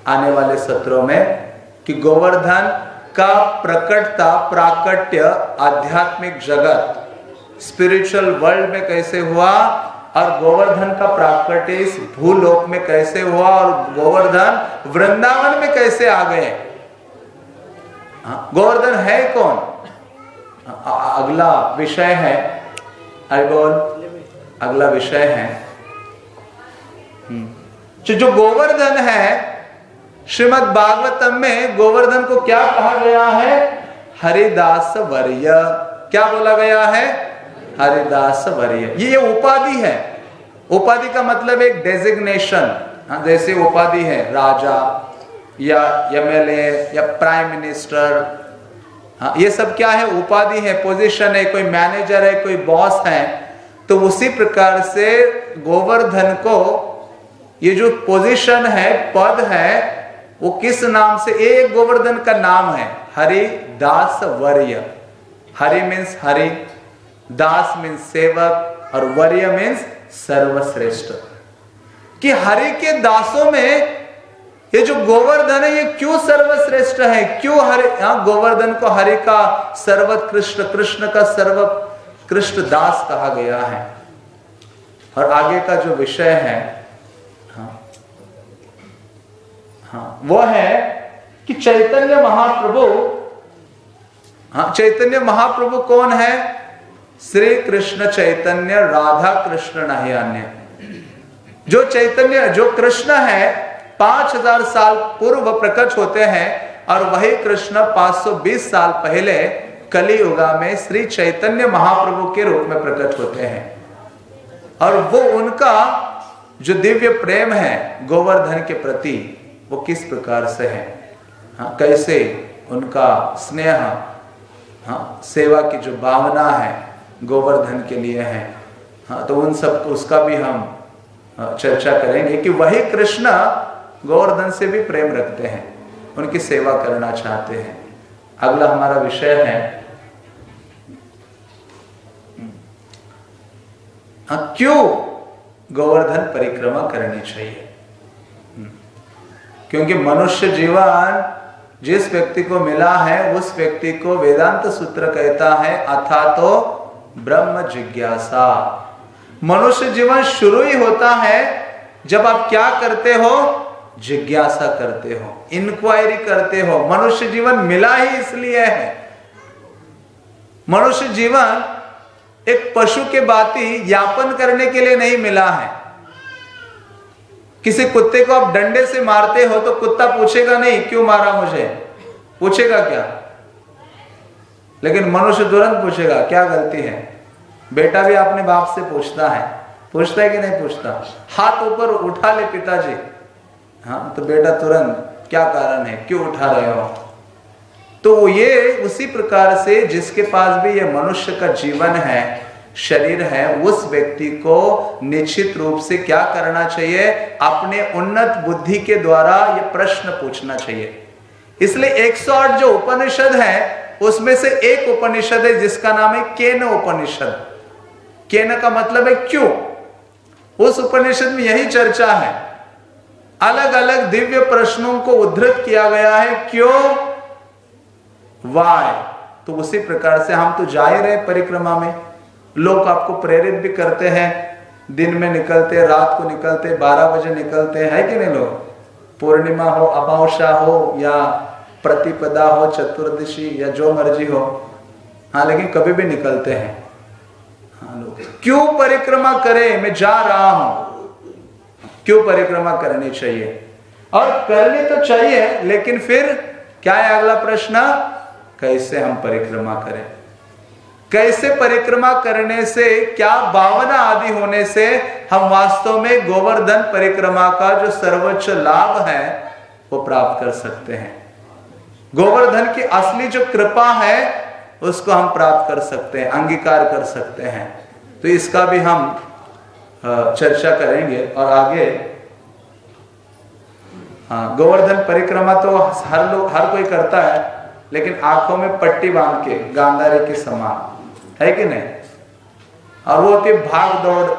आने वाले सत्रों में कि गोवर्धन का प्रकटता प्राकट्य आध्यात्मिक जगत स्पिरिचुअल वर्ल्ड में कैसे हुआ और गोवर्धन का प्राकट्य इस भूलोक में कैसे हुआ और गोवर्धन वृंदावन में कैसे आ गए? हाँ, गोवर्धन है कौन? अगला विषय है। आई बोल। अगला विषय है। हम्म। जो गोवर्धन है श्रीमद भागवतम में गोवर्धन को क्या कहा गया है? हरिदास वर्य। क्या बोला गया है? हरिदास वर्य। ये ये उपाधि है। उपाधि का मतलब एक डेजिग्नेशन हाँ, जैसे उपाधि है राजा या एमएलए या प्राइम मिनिस्टर हाँ ये सब क्या है? उपाधि है पोजीशन है कोई मैनेजर है कोई बॉस है। तो उसी प्रकार से गोवर्धन को ये जो पोजीशन है पद है वो किस नाम से? एक गोवर्धन का नाम है। हरि दास वर्य। हरि मीन्स हरि। दास मीन्स सेवक और वर्य मीन्स सर्वश्रेष्ठ। कि हरि के दासों में ये जो गोवर्धन है, ये क्यों सर्वश्रेष्ठ है? क्यों हरि हाँ गोवर्धन को हरि का सर्वोत्कृष्ट, कृष्ण का सर्वकृष्ट दास कहा गया है। और आगे का जो विषय है हाँ वो है कि चैतन्य महाप्रभु हाँ चैतन्य महाप्रभु कौन है? श्री कृष्ण चैतन्य राधा कृष्ण नहीं अन्य। जो चैतन्य, जो कृष्ण है, पाँच हज़ार साल पूर्व प्रकट होते हैं, और वही कृष्ण 520 साल पहले कली युगा में श्री चैतन्य महाप्रभु के रूप में प्रकट होते हैं। और वो उनका जो दिव्य प्रेम है, गोवर्धन के प्रति, वो किस प्रकार से है? हाँ कैसे उनका स्नेह हाँ सेवा की जो भावना है गोवर्धन के लिए है। हाँ तो उन सब, उसका भी हम चर्चा करेंगे कि वही कृष्ण गोवर्धन से भी प्रेम रखते हैं, उनकी सेवा करना चाहते हैं। अगला हमारा विषय है। हाँ क्यों गोवर्धन परिक्रमा करनी चाहिए? क्योंकि मनुष्य जीवन जिस व्यक्ति को मिला है, उस व्यक्ति को वेदांत सूत्र कहता है, अथा तो ब्रह्म जिज्ञासा। मनुष्य जीवन शुरू ही होता है जब आप क्या करते हो? जिज्ञासा करते हो इंक्वायरी करते हो। मनुष्य जीवन मिला ही इसलिए है। मनुष्य जीवन एक पशु के बाती यापन करने के लिए नहीं मिला है। किसी कुत्ते को आप डंडे से मारते हो तो कुत्ता पूछेगा नहीं, क्यों मारा मुझे? पूछेगा क्या? लेकिन मनुष्य तुरंत पूछेगा, क्या गलती है? बेटा भी अपने बाप से पूछता है। पूछता है कि नहीं पूछता? हाथ ऊपर उठा ले पिताजी। हाँ तो बेटा तुरंत, क्या कारण है? क्यों उठा रहे हो? तो ये उसी प्रकार से जिसके पास भी ये मनुष्य का जीवन है, शरीर है, उस व्यक्ति को निश्चित रूप से क्या करना चाहिए? अपने उन्नत बुद्धि के द्वारा ये प्रश्न पूछना चाहिए। इसलिए 108 जो उपनिषद है उसमें से एक उपनिषद है, जिसका नाम है केन उपनिषद। केन का मतलब है क्यों? उस उपनिषद में यही चर्चा है। अलग अलग दिव्य प्रश्नों को उद्धृत किया गया है, क्यों? वाय तो उसी प्रकार से हम तो जा ही रहे परिक्रमा में। लोग आपको प्रेरित भी करते हैं। दिन में निकलते, रात को निकलते, बारह बजे निकलते, हैं कि नहीं लोग? पूर्णिमा हो, अमावस्या हो, या प्रतिपदा हो, चतुर्दशी या जो मर्ज़ी हो। हाँ लेकिन कभी भी निकलते हैं। हाँ लोग, क्यों परिक्रमा करें? मैं जा रहा हूँ। क्यों परिक्रमा करनी चाहिए? और करनी तो चाहिए, लेकिन फिर क्या है अगला प्रश्न? कैसे हम परिक्रमा करें? कैसे परिक्रमा करने से, क्या भावना आदि होने से हम वास्तव में गोवर्धन परिक्रमा का जो सर्वोच्च लाभ है, वो प्राप्त कर सकते हैं। गोवर्धन की असली जो कृपा है, उसको हम प्राप्त कर सकते हैं, अंगीकार कर सकते हैं। तो इसका भी हम चर्चा करेंगे और आगे गोवर्धन परिक्रमा तो हर लोग, हर कोई करता है, लेकिन आँखों में पट्टी बाँध के, गांधारी के समान, है कि नहीं? और वो होती भाग दौड़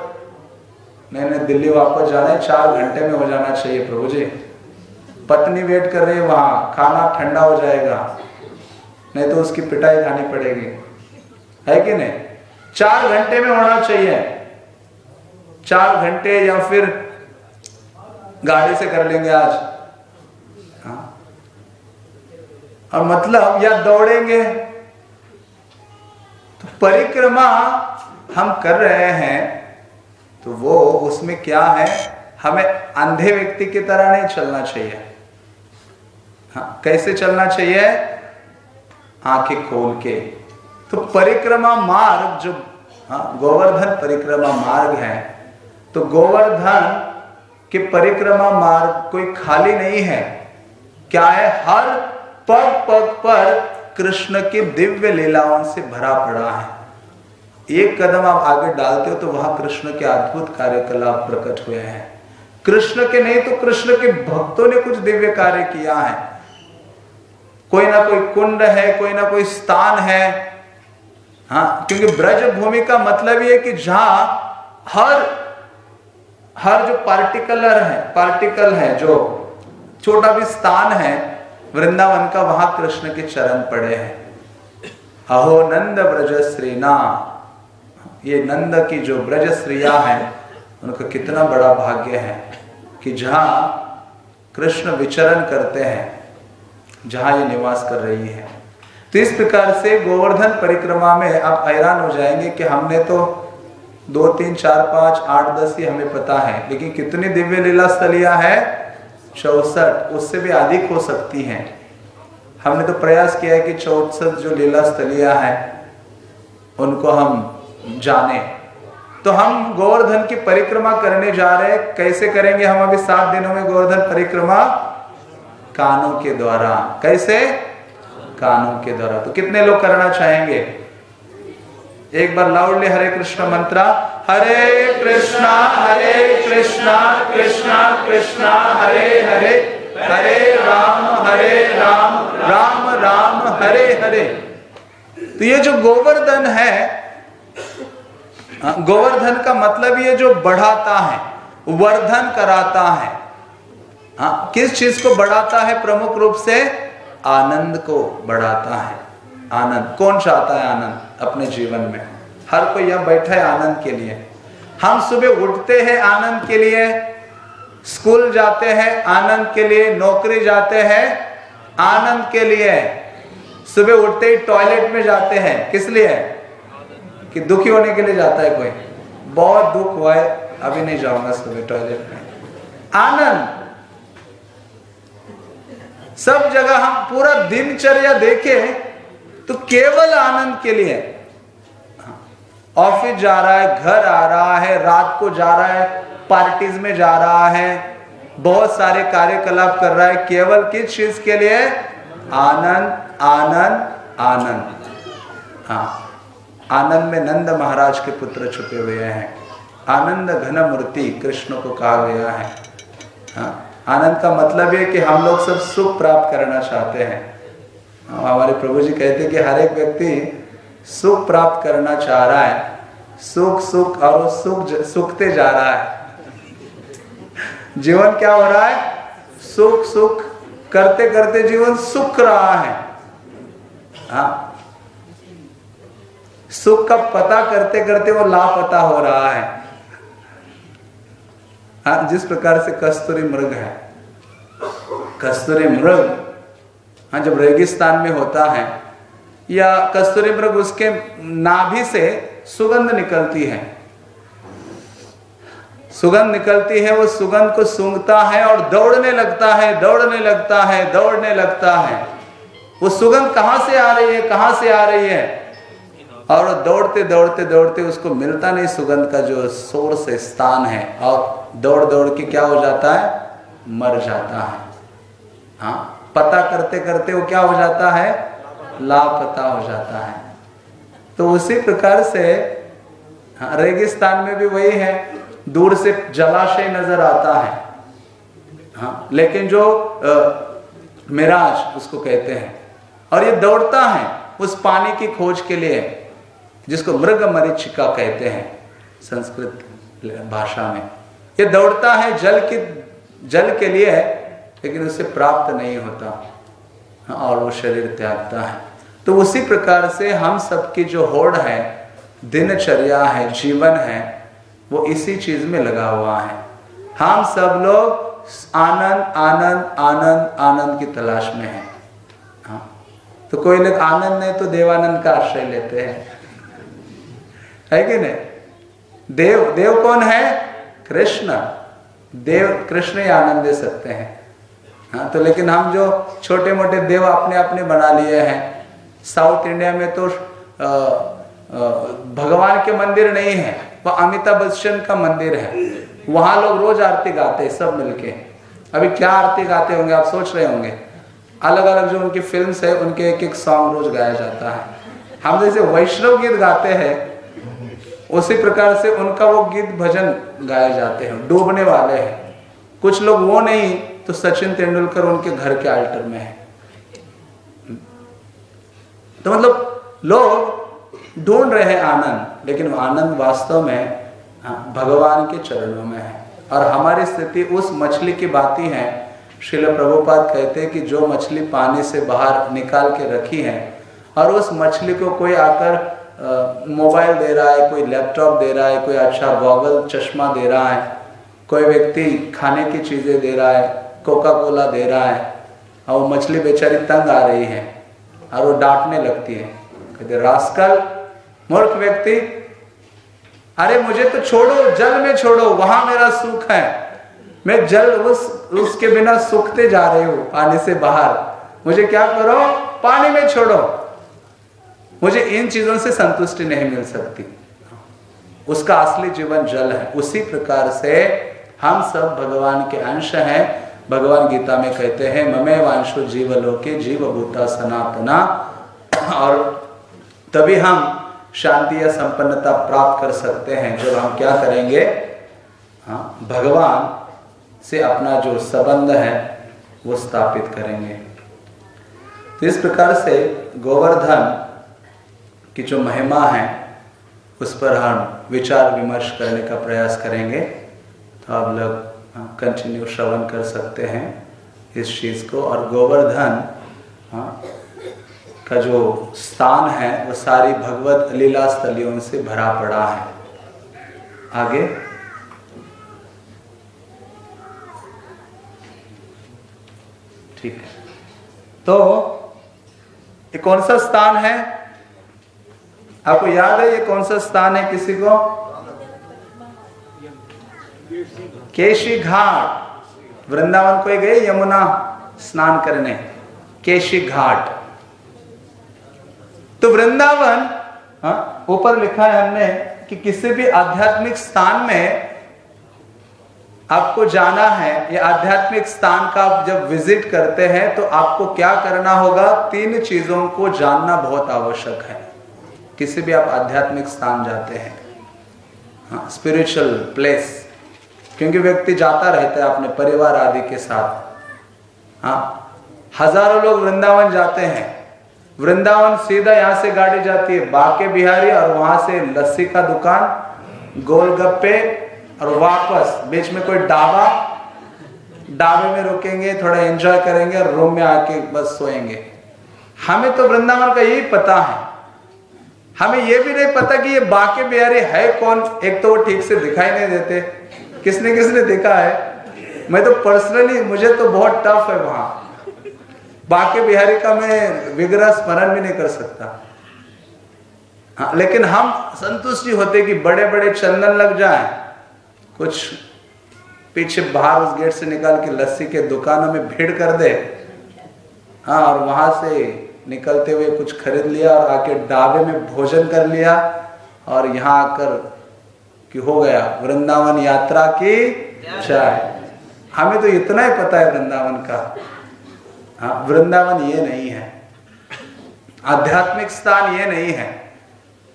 नहीं दिल्ली वापस जाना है, चार घंटे में हो जाना चाहिए प्रभु जी। पत्नी वेट कर रही है वहाँ, खाना ठंडा हो जाएगा। नहीं तो उसकी पिटाई खानी पड़ेगी। है कि नहीं? चार घंटे में होना चाहिए। चार घंटे या फिर गाड़ी से कर लेंगे आज। हाँ? और मतलब या दौड़ेंगे। तो परिक्रमा हम कर रहे हैं तो वो उसमें क्या है? हमें अंधे व्यक्ति की तरह नहीं चलना चाहिए। हाँ, कैसे चलना चाहिए? आँखें खोल के। तो परिक्रमा मार्ग जो हाँ, गोवर्धन परिक्रमा मार्ग है तो गोवर्धन के परिक्रमा मार्ग कोई खाली नहीं है। क्या है? हर पग पग पर कृष्ण के दिव्य लीलाओं से भरा पड़ा है। एक कदम आप आगे डालते हो तो वहाँ कृष्ण के अद्भुत कार्यकलाप प्रकट हुए हैं। कृष्ण के नहीं तो कृष्ण के भक्तों ने कुछ दिव्य कार्य किया है। कोई ना कोई कुंड है, कोई ना कोई स्थान है। हाँ क्योंकि ब्रज भूमि का मतलब ये कि जहाँ हर हर जो पार्टिकुलर है पार्टिकल है, जो छोटा भी स्थान है, वृंदावन का वहाँ कृष्ण के चरण पड़े हैं। अहो नंद ब्रज श्रीना ये नंद की जो ब्रज श्रिया है, उनका कितना बड़ा भाग्य है कि जहाँ कृष्ण विचरण करते हैं। जहाँ ये निवास कर रही है। तो इस प्रकार से गोवर्धन परिक्रमा में आप हैरान हो जाएँगे कि हमने तो दो, तीन, चार, पाँच, आठ, दस ही हमें पता है, लेकिन कितनी दिव्य लीला स्थलिया है? चौसठ, उससे भी अधिक हो सकती हैं। हमने तो प्रयास किया है कि चौसठ जो लीला स्थलिया है, उनको हम जाने। तो हम गोवर्धन की परिक्रमा करने जा रहे हैं। कैसे करेंगे हम अभी सात दिनों में गोवर्धन परिक्रमा? कानों के द्वारा। कैसे? कानों के द्वारा। तो कितने लोग करना चाहेंगे? एक बार लाउडली हरे कृष्ण मंत्रा। हरे कृष्णा हरे कृष्णा कृष्णा कृष्णा हरे हरे। हरे राम हरे राम राम राम हरे हरे। तो ये जो गोवर्धन है हाँ, गोवर्धन का मतलब ये जो बढ़ाता है वर्धन कराता है हाँ किस चीज़ को बढ़ाता है? प्रमुख रूप से आनंद को बढ़ाता है। आनंद, कौन चाहता है आनंद अपने जीवन में? हर कोई यहाँ बैठा है आनंद के लिए। हम सुबह उठते हैं आनंद के लिए, स्कूल जाते हैं आनंद के लिए, नौकरी जाते हैं आनंद के लिए। सुबह उठते ही टॉयलेट में जाते हैं। किस लिए? कि दुखी होने के लिए जाता है कोई। बहुत दुख हुआ है, अभी नहीं जाऊँगा सुबह टॉयलेट में। आनंद सब जगह हम पूरा दिनचर्या देखे तो केवल आनंद के लिए ऑफ़िस जा रहा है, घर आ रहा है, रात को जा रहा है, पार्टीज़ में जा रहा है, बहुत सारे कार्यकलाप कर रहा है, केवल किस चीज़ के लिए? आनंद आनंद आनंद। हाँ आनंद में नंद महाराज के पुत्र छुपे हुए हैं। आनंद घन मूर्ति कृष्ण को कहा गया है। हाँ। आनंद का मतलब है कि हम लोग सब सुख प्राप्त करना चाहते हैं। हमारे प्रभु जी कहते हैं कि हर एक व्यक्ति सुख प्राप्त करना चाह रहा है। सुख सुख, और सुख सुखते जा रहा है। जीवन क्या हो रहा है? सुख सुख करते करते जीवन सुख रहा है। हाँ। सुख का पता करते करते वो लापता हो रहा है। हाँ जिस प्रकार से कस्तूरी मृग है। कस्तूरी मृग हाँ जब रेगिस्तान में होता है, या कस्तूरी मृग उसके नाभि से सुगंध निकलती है। सुगंध निकलती है, वो सुगंध को सूंघता है और दौड़ने लगता है, दौड़ने लगता है, दौड़ने लगता है। वो सुगंध कहाँ से आ रही है, कहाँ से आ रही है? और दौड़ते दौड़ते दौड़ते उसको मिलता नहीं सुगंध का जो सोर्स स्थान है और दौड़ दौड़ के क्या हो जाता है? मर जाता है। हाँ पता करते करते वो क्या हो जाता है? लापता हो जाता है। तो उसी प्रकार से हाँ, रेगिस्तान में भी वही है दूर से जलाशय नज़र आता है। हाँ लेकिन जो मिराज उसको कहते हैं। और ये दौड़ता है उस पानी की खोज के लिए। जिसको मृग मरीचिका कहते हैं संस्कृत भाषा में। ये दौड़ता है जल की, जल के लिए है लेकिन उसे प्राप्त नहीं होता। और वो शरीर त्यागता है। तो उसी प्रकार से हम सबकी जो होड़ है, दिनचर्या है, जीवन है, वो इसी चीज़ में लगा हुआ है। हम सब लोग आनंद आनंद आनंद आनंद की तलाश में है। हाँ। तो कोई लोग आनंद नहीं तो देवानंद का आश्रय लेते हैं। है कि नहीं? देव देव कौन है? कृष्ण। देव कृष्ण ही आनंद दे सकते हैं। हाँ तो लेकिन हम जो छोटे मोटे देव अपने अपने बना लिए हैं साउथ इंडिया में तो आ, आ, भगवान के मंदिर नहीं है वो अमिताभ बच्चन का मंदिर है। वहाँ लोग रोज आरती गाते हैं सब मिलके। अभी क्या आरती गाते होंगे आप सोच रहे होंगे? अलग अलग जो उनकी फ़िल्म है उनके एक एक सॉन्ग रोज गाया जाता है। हम जैसे वैष्णव गीत गाते हैं उसी प्रकार से उनका वो गीत भजन गाए जाते हैं डूबने वाले हैं। कुछ लोग वो नहीं तो सचिन तेंदुलकर उनके घर के आल्टर में है। तो मतलब लोग ढूंढ रहे हैं आनंद लेकिन आनंद वास्तव में हाँ, भगवान के चरणों में है। और हमारी स्थिति उस मछली की बाती है। शिल प्रभुपाद कहते हैं कि जो मछली पानी से बाहर निकाल के रखी है और उस मछली को कोई आकर मोबाइल दे रहा है, कोई लैपटॉप दे रहा है, कोई अच्छा गॉगल चश्मा दे रहा है, कोई व्यक्ति खाने की चीज़ें दे रहा है कोका कोला दे रहा है, और वो मछली बेचारी तंग आ रही है, और वो डांटने लगती है। कहते, रास्कल, मूर्ख व्यक्ति, अरे मुझे तो छोड़ो, जल में छोड़ो, वहाँ मेरा सुख है। मैं जल उस, उसके बिना सूखते जा रही हूँ, पानी से बाहर। मुझे क्या करो, पानी में छोड़ो। मुझे इन चीज़ों से संतुष्टि नहीं मिल सकती। उसका असली जीवन जल है। उसी प्रकार से हम सब भगवान के अंश हैं। भगवान गीता में कहते हैं, ममे वांशो जीवलोके जीव भूता सनातना। और तभी हम शांति या संपन्नता प्राप्त कर सकते हैं। जब हम क्या करेंगे? हाँ भगवान से अपना जो संबंध है, वो स्थापित करेंगे। तो इस प्रकार से गोवर्धन की जो महिमा है उस पर हम विचार विमर्श करने का प्रयास करेंगे। तो आप लोग कंटिन्यू श्रवण कर सकते हैं इस चीज़ को। और गोवर्धन हाँ, का जो स्थान है वो सारी भगवत लीला स्थलियों से भरा पड़ा है। आगे। ठीक है। तो ये कौन सा स्थान है? आपको याद है ये कौन सा स्थान है किसी को? केशी घाट वृंदावन कोई गए यमुना स्नान करने? केशी घाट तो वृंदावन हाँ, ऊपर लिखा है हमने कि किसी भी आध्यात्मिक स्थान में आपको जाना है ये आध्यात्मिक स्थान का आप जब विज़िट करते हैं तो आपको क्या करना होगा? तीन चीज़ों को जानना बहुत आवश्यक है। किसी भी आप आध्यात्मिक स्थान जाते हैं हाँ स्पिरिचुअल प्लेस क्योंकि व्यक्ति जाता रहता है अपने परिवार आदि के साथ। हाँ हज़ारों लोग वृंदावन जाते हैं। वृंदावन सीधा यहाँ से गाड़ी जाती है, बाके बिहारी और वहाँ से लस्सी का दुकान, गोलगप्पे और वापस। बीच में कोई डाबा डाबे में रुकेंगे, थोड़ा एंजॉय करेंगे और रूम में आके बस सोएँगे। हमें तो वृंदावन का यही पता है। हमें यह भी नहीं पता कि ये बाके बिहारी है कौन? एक तो वो ठीक से दिखाई नहीं देते। किसने किसने देखा है? मैं तो पर्सनली मुझे तो बहुत टफ है वहाँ। बाके बिहारी का मैं विग्रह स्मरण भी नहीं कर सकता। हाँ, लेकिन हम संतुष्टि होते कि बड़े बड़े चंदन लग जाए। कुछ पीछे बाहर उस गेट से निकाल के लस्सी के दुकानों में भीड़ कर दे। हाँ और वहाँ से निकलते हुए कुछ खरीद लिया और आके डाबे में भोजन कर लिया और यहाँ आकर कि हो गया, वृंदावन यात्रा की चाय। हमें तो इतना ही पता है वृंदावन का। हाँ वृंदावन ये नहीं है। आध्यात्मिक स्थान ये नहीं है।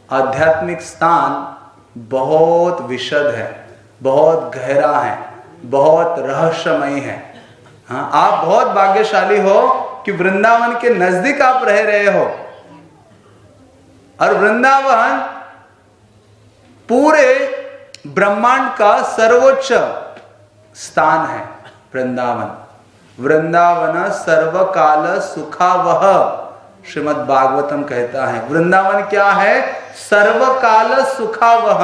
आध्यात्मिक स्थान बहुत विशद है, बहुत गहरा है, बहुत रहस्यमयी है। हाँ आप बहुत भाग्यशाली हो कि वृंदावन के नज़दीक आप रह रहे हो। और वृंदावन पूरे ब्रह्मांड का सर्वोच्च स्थान है, वृंदावन। वृंदावन सर्वकाल सुखा वह श्रीमद भागवतम कहता है। वृंदावन क्या है? सर्वकाल सुखा वह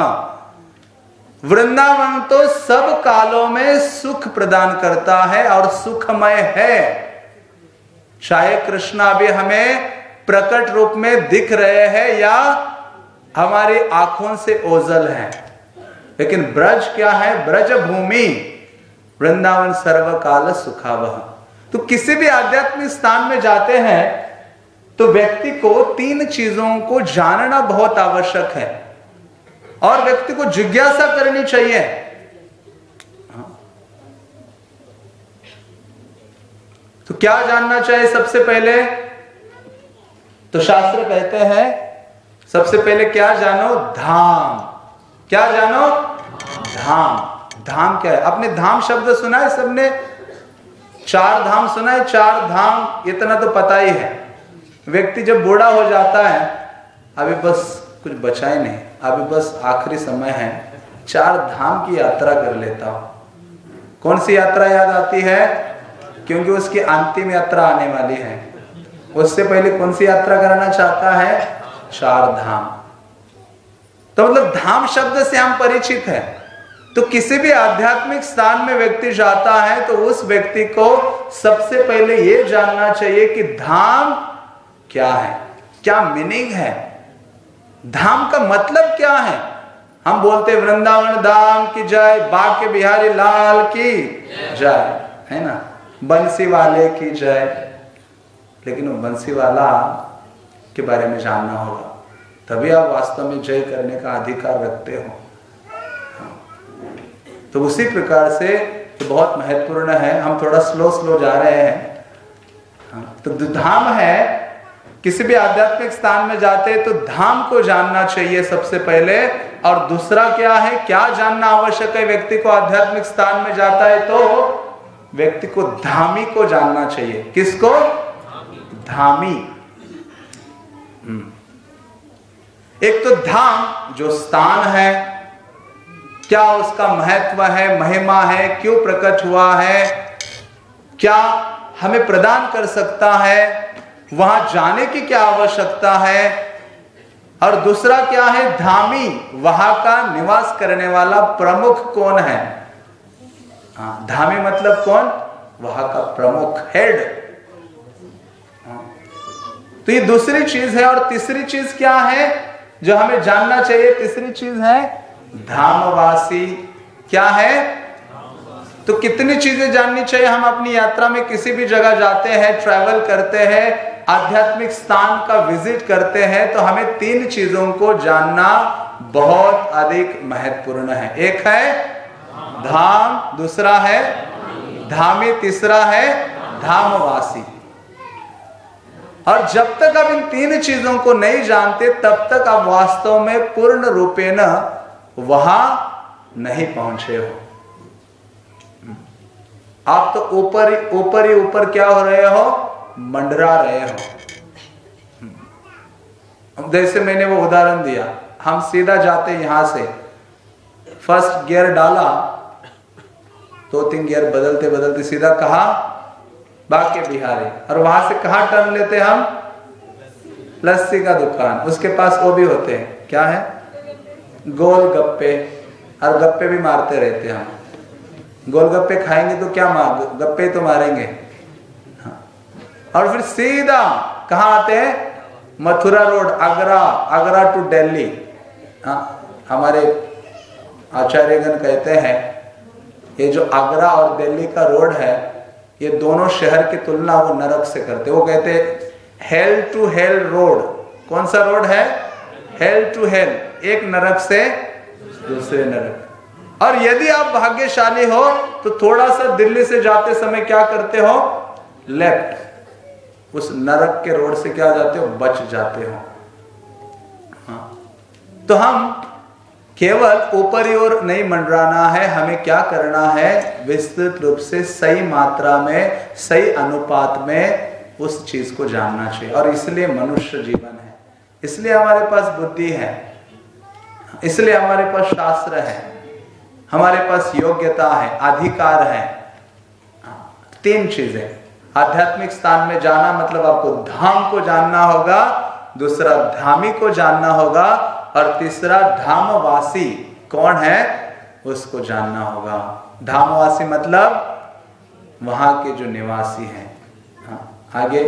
वृंदावन तो सब कालों में सुख प्रदान करता है और सुखमय है। चाहे कृष्णा भी हमें प्रकट रूप में दिख रहे हैं या हमारी आँखों से ओझल है। लेकिन ब्रज क्या है? ब्रज भूमि वृंदावन सर्वकाल सुखावह। तो किसी भी आध्यात्मिक स्थान में जाते हैं तो व्यक्ति को तीन चीज़ों को जानना बहुत आवश्यक है। और व्यक्ति को जिज्ञासा करनी चाहिए। क्या जानना चाहिए सबसे पहले? तो शास्त्र कहते हैं, सबसे पहले क्या जानो? धाम। क्या जानो? धाम। धाम क्या है? आपने धाम शब्द सुना है? सबने चार धाम सुना है? चार धाम, इतना तो पता ही है। व्यक्ति जब बूढ़ा हो जाता है, अभी बस कुछ बचा ही नहीं। अभी बस आखिरी समय है। चार धाम की यात्रा कर लेता हूँ। कौन सी यात्रा याद आती है? क्योंकि उसकी अंतिम यात्रा आने वाली है। उससे पहले कौन सी यात्रा करना चाहता है? चार धाम। तो मतलब धाम शब्द से हम परिचित हैं। तो किसी भी आध्यात्मिक स्थान में व्यक्ति जाता है तो उस व्यक्ति को सबसे पहले यह जानना चाहिए कि धाम क्या है, क्या मीनिंग है। धाम का मतलब क्या है? हम बोलते वृंदावन धाम की जय, बाके बिहारी लाल की जय। है ना? बंसी वाले की जय। लेकिन बंसी वाला के बारे में जानना होगा। तभी आप वास्तव में जय करने का अधिकार रखते हो। तो उसी प्रकार से तो बहुत महत्वपूर्ण है हम थोड़ा स्लो स्लो जा रहे हैं। हाँ, तो धाम है किसी भी आध्यात्मिक स्थान में जाते तो धाम को जानना चाहिए सबसे पहले। और दूसरा क्या है क्या जानना आवश्यक है व्यक्ति को आध्यात्मिक स्थान में जाता है तो व्यक्ति को धामी को जानना चाहिए। किसको? धामी। हम्म। एक तो धाम, जो स्थान है, क्या उसका महत्व है, महिमा है, क्यों प्रकट हुआ है, क्या हमें प्रदान कर सकता है, वहाँ जाने की क्या आवश्यकता है, और दूसरा क्या है, धामी, वहाँ का निवास करने वाला प्रमुख कौन है? हाँ, धामी मतलब कौन? वहाँ का प्रमुख हेड। तो ये दूसरी चीज़ है और तीसरी चीज़ क्या है? जो हमें जानना चाहिए तीसरी चीज़ है धामवासी। क्या है? तो कितनी चीज़ें जाननी चाहिए? हम अपनी यात्रा में किसी भी जगह जाते हैं ट्रैवल करते हैं आध्यात्मिक स्थान का विज़िट करते हैं तो हमें तीन चीज़ों को जानना बहुत अधिक महत्वपूर्ण है। एक है धाम, दूसरा है धामी, तीसरा है धामवासी। और जब तक आप इन तीन चीज़ों को नहीं जानते, तब तक आप वास्तव में पूर्ण रूपे न वहाँ नहीं पहुँचे हो। आप तो ऊपर ऊपर ही ऊपर क्या हो रहे हो? मंडरा रहे हो। जैसे मैंने वो उदाहरण दिया, हम सीधा जाते यहाँ से। फ़र्स्ट गियर डाला दो तीन गियर बदलते बदलते सीधा कहा? बाके बिहारी। और वहाँ से कहा टर्न लेते हम? लस्सी का दुकान। उसके पास वो भी होते हैं। क्या है? गोल गप्पे। और गप्पे भी मारते रहते हम। गोलगप्पे खाएँगे तो क्या मार गप्पे तो मारेंगे। हाँ। और फिर सीधा कहा आते हैं? मथुरा रोड, आगरा। आगरा टू दिल्ली। हाँ। हमारे आचार्यगण कहते हैं ये जो आगरा और दिल्ली का रोड है, ये दोनों शहर की तुलना वो नरक से करते वो कहते हेल टू हेल रोड कौन सा रोड है? हेल टू हेल एक नरक से दूसरे नरक। और यदि आप भाग्यशाली हो तो थोड़ा सा दिल्ली से जाते समय क्या करते हो? लेफ़्ट उस नरक के रोड से क्या जाते हो? बच जाते हो। हाँ। तो हम केवल ऊपर ओर नहीं मंडराना है, हमें क्या करना है? विस्तृत रूप से सही मात्रा में, सही अनुपात में उस चीज़ को जानना चाहिए। और इसलिए मनुष्य जीवन है। इसलिए हमारे पास बुद्धि है। इसलिए हमारे पास शास्त्र है। हमारे पास योग्यता है, अधिकार है। तीन चीज़ें। आध्यात्मिक स्थान में जाना मतलब आपको धाम को जानना होगा, दूसरा धामी को जानना होगा और तीसरा धामवासी कौन है? उसको जानना होगा। धामवासी मतलब वहाँ के जो निवासी हैं। हाँ, आगे।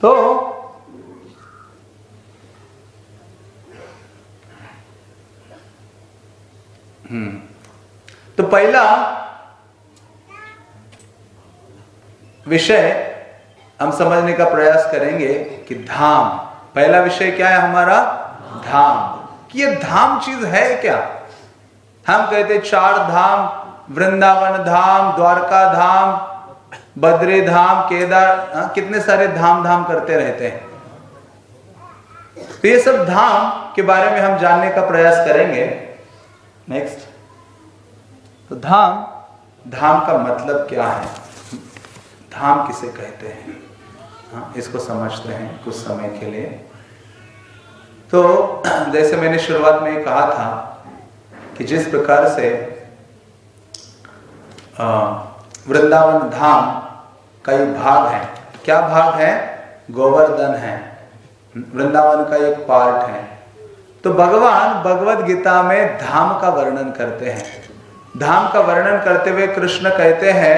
तो हम्म तो पहला विषय हम समझने का प्रयास करेंगे कि धाम। पहला विषय क्या है हमारा? धाम। कि ये धाम चीज़ है क्या? हम कहते चार धाम वृंदावन धाम द्वारका धाम बद्री धाम केदार हाँ, कितने सारे धाम धाम करते रहते हैं। तो ये सब धाम के बारे में हम जानने का प्रयास करेंगे। नेक्स्ट तो धाम धाम का मतलब क्या है? धाम किसे कहते हैं? हाँ, इसको समझते हैं कुछ समय के लिए। तो जैसे मैंने शुरुआत में कहा था कि जिस प्रकार से वृंदावन धाम का कई भाग है। क्या भाग है? गोवर्धन है। वृंदावन का एक पार्ट है। तो भगवान भगवत गीता में धाम का वर्णन करते हैं। धाम का वर्णन करते हुए कृष्ण कहते हैं,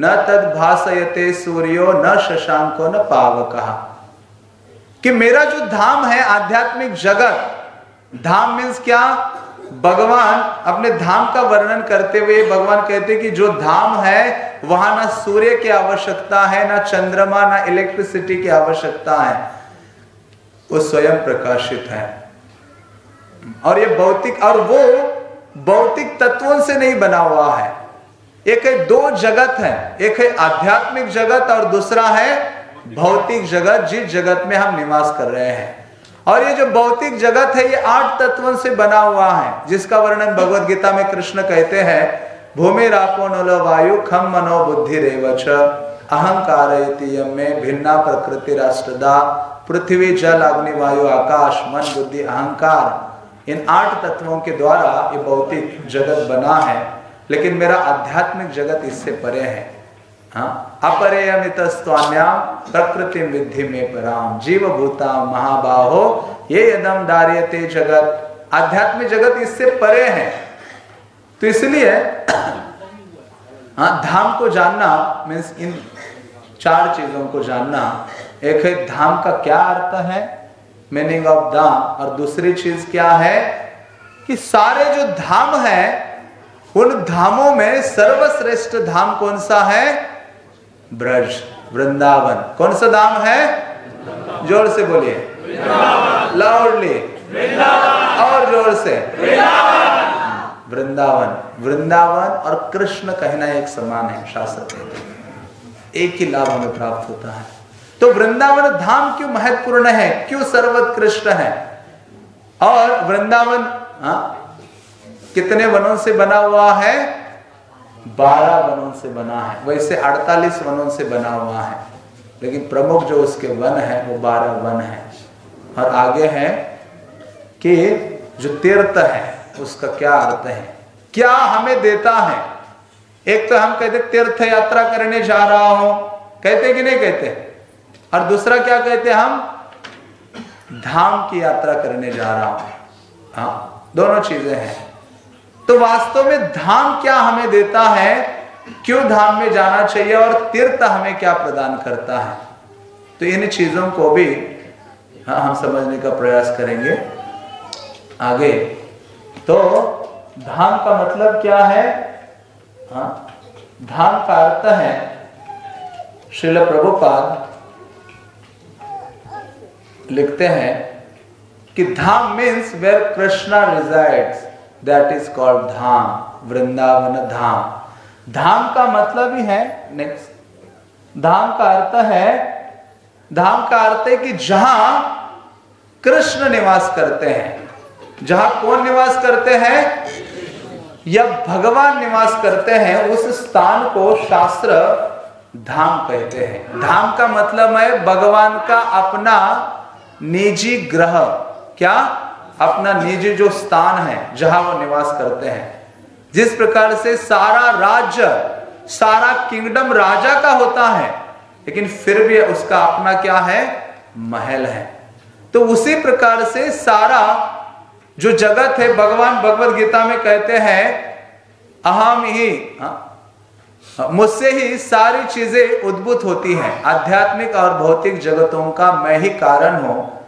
न तद भाषयते सूर्यो न शशांको न पावक। कि मेरा जो धाम है, आध्यात्मिक जगत, धाम मीन्स क्या? भगवान अपने धाम का वर्णन करते हुए भगवान कहते कि जो धाम है, वहाँ ना सूर्य की आवश्यकता है, ना चंद्रमा, ना इलेक्ट्रिसिटी की आवश्यकता है। वो स्वयं प्रकाशित है। और ये भौतिक, और वो भौतिक तत्वों से नहीं बना हुआ है। एक है दो जगत है, एक है आध्यात्मिक जगत और दूसरा है भौतिक जगत जिस जगत में हम निवास कर रहे हैं। और ये जो भौतिक जगत है, ये आठ तत्वों से बना हुआ है, जिसका वर्णन भगवत गीता में कृष्ण कहते हैं, भूमि रापो नलो वायु खम मनो बुद्धि रेवच, अहंकार भिन्ना प्रकृति राष्ट्रदा, पृथ्वी, जल, अग्नि, वायु, आकाश, मन, बुद्धि, अहंकार। इन आठ तत्वों के द्वारा ये भौतिक जगत बना है, लेकिन मेरा आध्यात्मिक जगत इससे परे है। हाँ? अपरेयमित प्रकृति विधि में पराम जीव भूता महाबाहो, ये यदम दारियते जगत। आध्यात्मिक जगत इससे परे है। तो इसलिए हाँ धाम को जानना, मीन्स इन चार चीज़ों को जानना, एक है धाम का क्या अर्थ है मीनिंग ऑफ़ धाम, और दूसरी चीज़ क्या है, कि सारे जो धाम है, उन धामों में सर्वश्रेष्ठ धाम कौन सा है? ब्रज, वृंदावन। कौन सा धाम है? ज़ोर से बोलिए। लाउडली। और ज़ोर से। वृंदावन। वृंदावन और कृष्ण कहना एक समान है, शास्त्र एक ही लाभ हमें प्राप्त होता है। तो वृंदावन धाम क्यों महत्वपूर्ण है? क्यों सर्वोत्कृष्ट है? और वृंदावन कितने वनों से बना हुआ है? बारह वनों से बना है, वैसे अड़तालीस वनों से बना हुआ है, लेकिन प्रमुख जो उसके वन है, वो बारह वन है। और आगे है कि जो तीर्थ है, उसका क्या अर्थ है? क्या हमें देता है? एक तो हम कहते तीर्थ यात्रा करने जा रहा हूँ। कहते कि नहीं कहते? और दूसरा क्या कहते हम? धाम की यात्रा करने जा रहा हूँ। हाँ दोनों चीज़ें हैं। तो वास्तव में धाम क्या हमें देता है? क्यों धाम में जाना चाहिए और तीर्थ हमें क्या प्रदान करता है? तो इन चीज़ों को भी हाँ हम समझने का प्रयास करेंगे। आगे तो धाम का मतलब क्या है? हाँ धाम का अर्थ है शिल प्रभुपाद लिखते हैं कि धाम means where Krishna resides that is called dham Vrindavan धाम धाम का मतलब ही है नेक्स्ट धाम का अर्थ है धाम का अर्थ है कि जहाँ कृष्ण निवास करते हैं जहाँ कौन निवास करते हैं या भगवान निवास करते हैं उस स्थान को शास्त्र धाम कहते हैं धाम का मतलब है भगवान का अपना निजी ग्रह क्या अपना निजी जो स्थान है जहाँ वो निवास करते हैं। जिस प्रकार से सारा राज्य सारा किंगडम राजा का होता है लेकिन फिर भी उसका अपना क्या है? महल है। तो उसी प्रकार से सारा जो जगत है भगवान भगवत गीता में कहते हैं अहम ही हाँ, मुझसे ही सारी चीज़ें उद्भुत होती हैं। आध्यात्मिक और भौतिक जगतों का मैं ही कारण हूँ।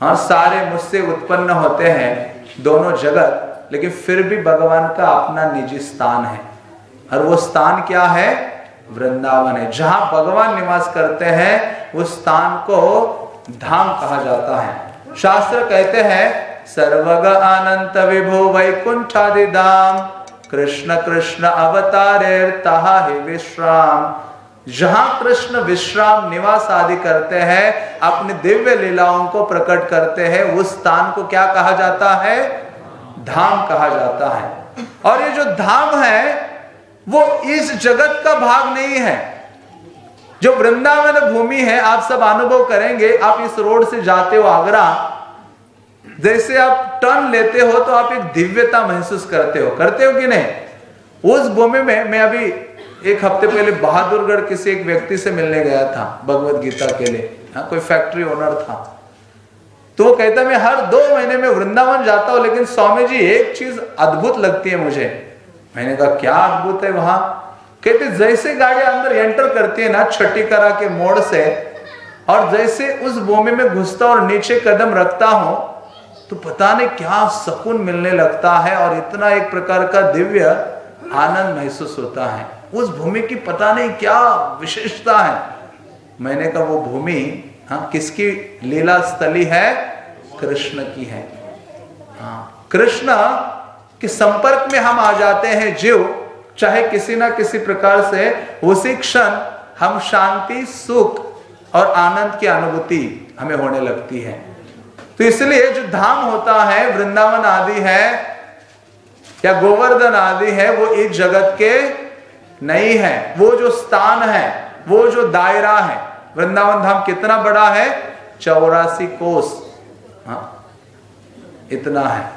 हाँ सारे मुझसे उत्पन्न होते हैं, दोनों जगत, लेकिन फिर भी भगवान का अपना निजी स्थान है। और वो स्थान क्या है? वृंदावन है। जहाँ भगवान निवास करते हैं उस स्थान को धाम कहा जाता है। शास्त्र कहते हैं, सर्वग अनंत विभो वैकुंठादि धाम कृष्ण कृष्ण अवतारे तहा विश्राम। जहाँ कृष्ण विश्राम निवास आदि करते हैं, अपने दिव्य लीलाओं को प्रकट करते हैं, उस स्थान को क्या कहा जाता है? धाम कहा जाता है। और ये जो धाम है, वो इस जगत का भाग नहीं है। जो वृंदावन भूमि है, आप सब अनुभव करेंगे, आप इस रोड से जाते हो आगरा, जैसे आप टर्न लेते हो तो आप एक दिव्यता महसूस करते हो। करते हो कि नहीं? उस भूमि में, मैं अभी एक हफ़्ते पहले बहादुरगढ़ किसी एक व्यक्ति से मिलने गया था, भगवत गीता के लिए। हाँ कोई फैक्ट्री ओनर था। तो वो कहता, मैं हर दो महीने में वृंदावन जाता हूँ, लेकिन स्वामी जी एक चीज़ अद्भुत लगती है मुझे। मैंने कहा, क्या अद्भुत है वहाँ? कहते, जैसे गाड़ी अंदर एंटर करती है ना, छठी करा के मोड़ से, और जैसे उस भूमि में घुसता और नीचे कदम रखता हूँ तो पता नहीं क्या सुकून मिलने लगता है और इतना एक प्रकार का दिव्य आनंद महसूस होता है। उस भूमि की पता नहीं क्या विशेषता है। मैंने कहा, वो भूमि हाँ किसकी लीला स्थली है? कृष्ण की है। हाँ कृष्ण के संपर्क में हम आ जाते हैं जीव, चाहे किसी ना किसी प्रकार से उसी क्षण हम शांति, सुख और आनंद की अनुभूति हमें होने लगती है। तो इसलिए जो धाम होता है, वृंदावन आदि है, या गोवर्धन आदि है, वो इस जगत के नहीं है, वो जो स्थान है, वो जो दायरा है, वृंदावन धाम कितना बड़ा है? चौरासी कोस। हाँ इतना है।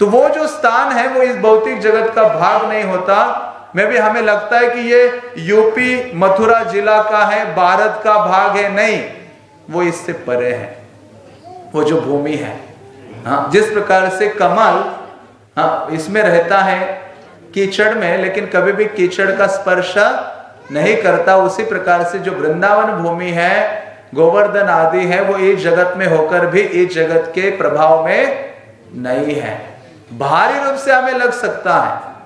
तो वो जो स्थान है, वो इस भौतिक जगत का भाग नहीं होता। मैं भी, हमें लगता है कि ये यूपी मथुरा जिला का है, भारत का भाग है, नहीं। वो इससे परे है। वो जो भूमि है। हाँ जिस प्रकार से कमल हाँ इसमें रहता है कीचड़ में, लेकिन कभी भी कीचड़ का स्पर्श नहीं करता। उसी प्रकार से जो वृंदावन भूमि है, गोवर्धन आदि है, वो इस जगत में होकर भी इस जगत के प्रभाव में नहीं है। भारी रूप से हमें लग सकता है।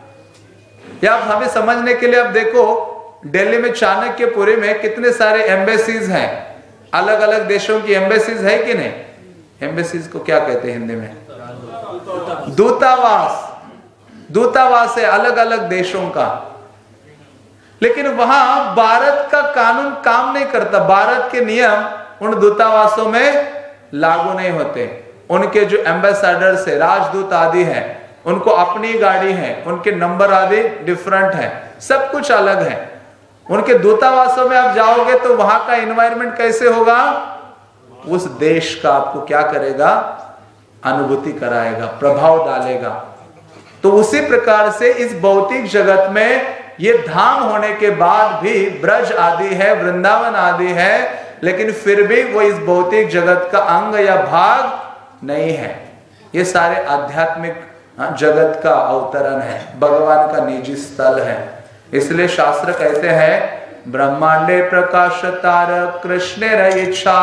या हमें समझने के लिए अब देखो, दिल्ली में, चाणक्यपुरी में कितने सारे एम्बेसीज हैं। अलग अलग देशों की एम्बेसीज है कि नहीं? एम्बेसीज को क्या कहते हैं हिंदी में? दूतावास। दूतावास है अलग अलग देशों का। लेकिन वहाँ भारत का कानून काम नहीं करता। भारत के नियम उन दूतावासों में लागू नहीं होते। उनके जो एम्बेसडर है, राजदूत आदि हैं, उनको अपनी गाड़ी है, उनके नंबर आदि डिफरेंट है, सब कुछ अलग है। उनके दूतावासों में आप जाओगे तो वहाँ का एनवायरमेंट कैसे होगा? उस देश का आपको क्या करेगा? अनुभूति कराएगा, प्रभाव डालेगा। तो उसी प्रकार से इस भौतिक जगत में ये धाम होने के बाद भी ब्रज आदि है वृंदावन आदि है लेकिन फिर भी वो इस भौतिक जगत का अंग या भाग नहीं है। ये सारे आध्यात्मिक हाँ, जगत का अवतरण है भगवान का निजी स्थल है। इसलिए शास्त्र कहते हैं ब्रह्मांडे प्रकाश तार कृष्ण इच्छा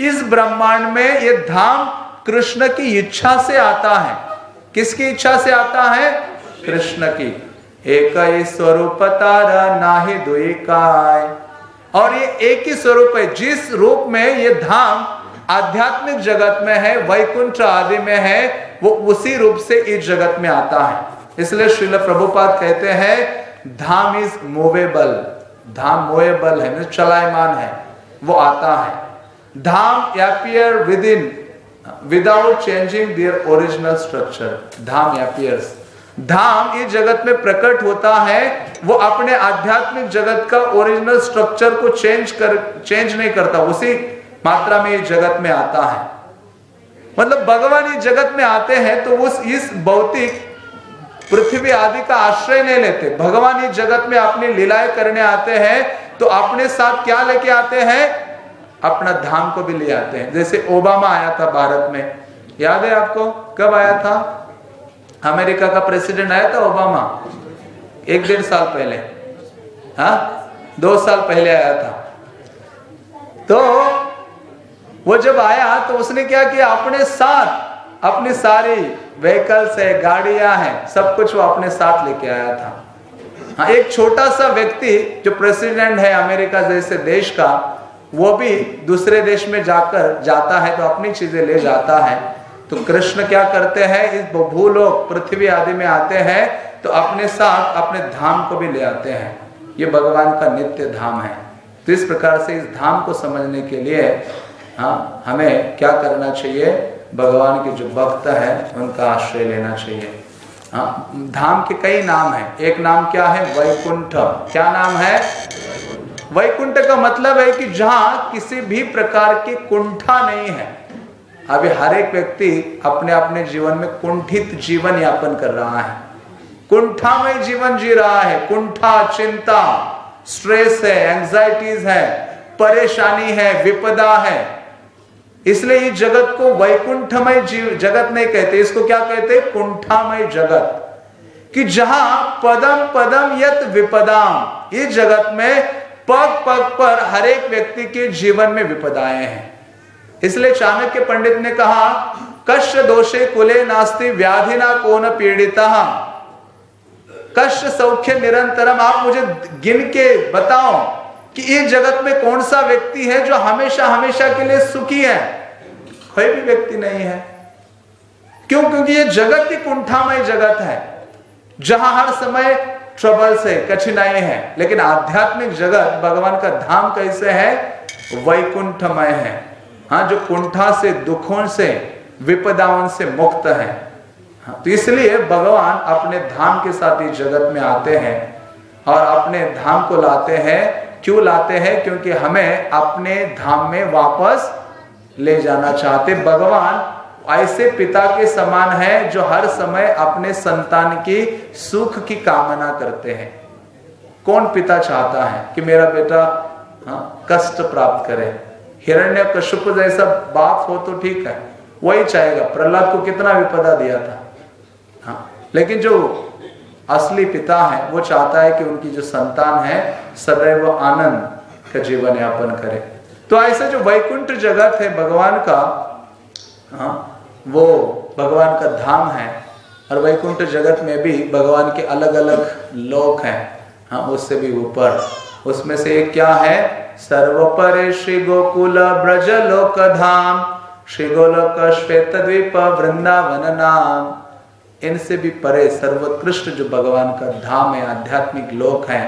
इस ब्रह्मांड में ये धाम कृष्ण की इच्छा से आता है। किसकी इच्छा से आता है? कृष्ण की। एक स्वरूप तारा ना ही द्विकाय। और ये एक ही स्वरूप है, जिस रूप में ये धाम आध्यात्मिक जगत में है, वैकुंठ आदि में है, वो उसी रूप से इस जगत में आता है। इसलिए श्रील प्रभुपाद कहते हैं, dham is movable. Dham movable है चलायमान है, वो आता है। धाम appear within without changing their original structure dham appears धाम इस जगत में प्रकट होता है, वो अपने आध्यात्मिक जगत का ओरिजिनल स्ट्रक्चर को चेंज कर चेंज नहीं करता, उसी मात्रा में जगत में आता है। मतलब भगवान इस जगत में आते हैं तो उस इस भौतिक पृथ्वी आदि का आश्रय नहीं लेते। भगवान इस जगत में अपनी लीलाएँ करने आते हैं तो अपने साथ क्या लेके आते हैं? अपना धाम को भी ले आते हैं। जैसे ओबामा आया था भारत में। याद है आपको? कब आया था? अमेरिका का प्रेसिडेंट आया था ओबामा? एक डेढ़ साल पहले। हाँ? दो साल पहले आया था। तो वो जब आया तो उसने क्या किया? अपने साथ, अपनी सारी व्हीकल्स है, गाड़ियाँ हैं, सब कुछ वो अपने साथ लेके आया था। हाँ एक छोटा सा व्यक्ति जो प्रेसिडेंट है अमेरिका जैसे देश का वो भी दूसरे देश में जाकर जाता है तो अपनी चीज़ें ले जाता है। तो कृष्ण क्या करते हैं, इस भूलोक, पृथ्वी आदि में आते हैं तो अपने साथ अपने धाम को भी ले आते हैं। ये भगवान का नित्य धाम है। तो इस प्रकार से इस धाम को समझने के लिए हाँ हमें क्या करना चाहिए? भगवान के जो भक्त है, उनका आश्रय लेना चाहिए। हाँ धाम के कई नाम है। एक नाम क्या है? वैकुंठ। क्या नाम है? वैकुंठ का मतलब है कि जहाँ किसी भी प्रकार की कुंठा नहीं है। अभी हर एक व्यक्ति अपने अपने जीवन में कुंठित जीवन यापन कर रहा है। कुंठामय जीवन जी रहा है। कुंठा, चिंता स्ट्रेस है एंजाइटीज है, परेशानी है, विपदा है। इसलिए इस जगत को वैकुंठमय जीव, जगत नहीं कहते। इसको क्या कहते? कुंठामय जगत। कि जहाँ पदम पदम यत विपदाम इस जगत में पग पग पर हर एक व्यक्ति के जीवन में विपदाएँ हैं। इसलिए चाणक्य पंडित ने कहा, कष्ट दोषे कुले नास्ति, व्याधि ना कौन पीड़िता। कष्ट सौख्य निरंतरम, आप मुझे गिन के बताओ कि इस जगत में कौन सा व्यक्ति है जो हमेशा हमेशा के लिए सुखी है? कोई भी व्यक्ति नहीं है। क्यों? क्योंकि ये जगत की कुंठामय जगत है, जहाँ हर समय ट्रबल से कठिनाई है। लेकिन आध्यात्मिक जगत भगवान का धाम कैसे है? वैकुंठमय है। हाँ जो कुंठा से दुखों से विपदाओं से मुक्त है। हाँ, तो इसलिए भगवान अपने धाम के साथ इस जगत में आते हैं और अपने धाम को लाते हैं। क्यों लाते हैं? क्योंकि हमें अपने धाम में वापस ले जाना चाहते। भगवान ऐसे पिता के समान है जो हर समय अपने संतान की सुख की कामना करते हैं। कौन पिता चाहता है कि मेरा बेटा हाँ कष्ट प्राप्त करे? हिरण्य कश्यप जैसा बाप हो तो ठीक है वही चाहेगा। प्रहलाद को कितना विपदा दिया था हाँ लेकिन जो असली पिता है वो चाहता है कि उनकी जो संतान है सदैव आनंद का जीवन यापन करे। तो ऐसा जो वैकुंठ जगत है भगवान का हाँ, वो भगवान का धाम है और वैकुंठ जगत में भी भगवान के अलग अलग लोक हैं। हाँ उससे भी ऊपर। उसमें से क्या है? सर्वपरे श्री गोकुल ब्रज लोक धाम श्री गोलोक श्वेत द्वीप वृंदावन नाम। इनसे भी परे सर्वोत्कृष्ट जो भगवान का धाम है आध्यात्मिक लोक है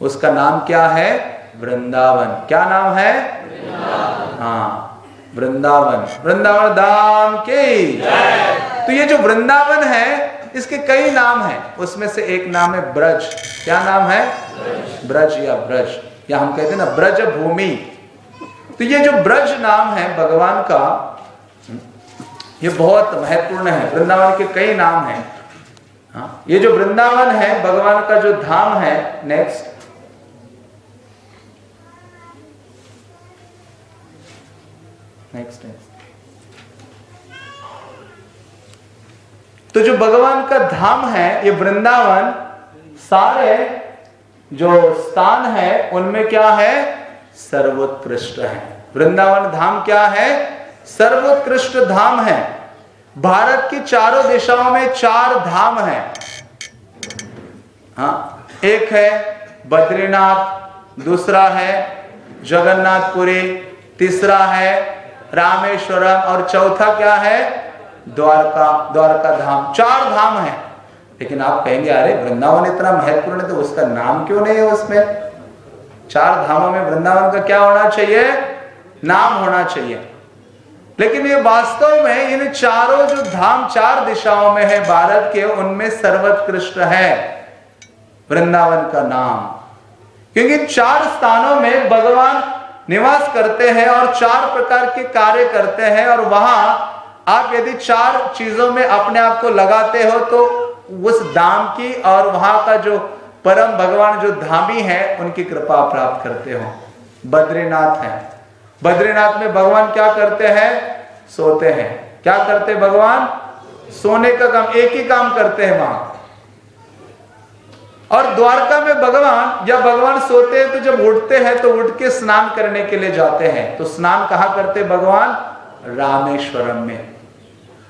उसका नाम क्या है? वृंदावन। क्या नाम है? हाँ वृंदावन। वृंदावन धाम के। तो ये जो वृंदावन है इसके कई नाम हैं। उसमें से एक नाम है ब्रज। क्या नाम है? ब्रज या ब्रज। या हम कहते हैं ना ब्रज भूमि तो ये जो ब्रज नाम है भगवान का ये बहुत महत्वपूर्ण है। वृंदावन के कई नाम हैं। हाँ, ये जो वृंदावन है भगवान का जो धाम है नेक्स्ट नेक्स्ट नेक्स्ट तो जो भगवान का धाम है, ये वृंदावन, सारे जो स्थान है, उनमें क्या है? सर्वोत्कृष्ट है। वृंदावन धाम क्या है? सर्वोत्कृष्ट धाम है। भारत की चारों दिशाओं में चार धाम है। हाँ एक है बद्रीनाथ, दूसरा है जगन्नाथपुरी, तीसरा है रामेश्वरम और चौथा क्या है? द्वारका द्वारका धाम। चार धाम है। लेकिन आप कहेंगे, अरे, वृंदावन इतना महत्वपूर्ण है तो उसका नाम क्यों नहीं है उसमें? चार धामों में वृंदावन का क्या होना चाहिए? नाम होना चाहिए। लेकिन ये वास्तव में इन चारों जो धाम चार दिशाओं में है, भारत के, उनमें सर्वोत्कृष्ट है वृंदावन का नाम। क्योंकि चार स्थानों में भगवान निवास करते हैं और चार प्रकार के कार्य करते हैं और वहाँ आप यदि चार चीज़ों में अपने आप को लगाते हो तो उस दाम की और वहाँ का जो परम भगवान जो धामी है, उनकी कृपा प्राप्त करते हो। बद्रीनाथ है। बद्रीनाथ में भगवान क्या करते हैं? सोते हैं। क्या करते भगवान? सोने का काम, एक ही काम करते हैं वहाँ। और द्वारका में भगवान, जब भगवान सोते हैं तो जब उठते हैं तो उठ के स्नान करने के लिए जाते हैं। तो स्नान कहा करते भगवान? रामेश्वरम में।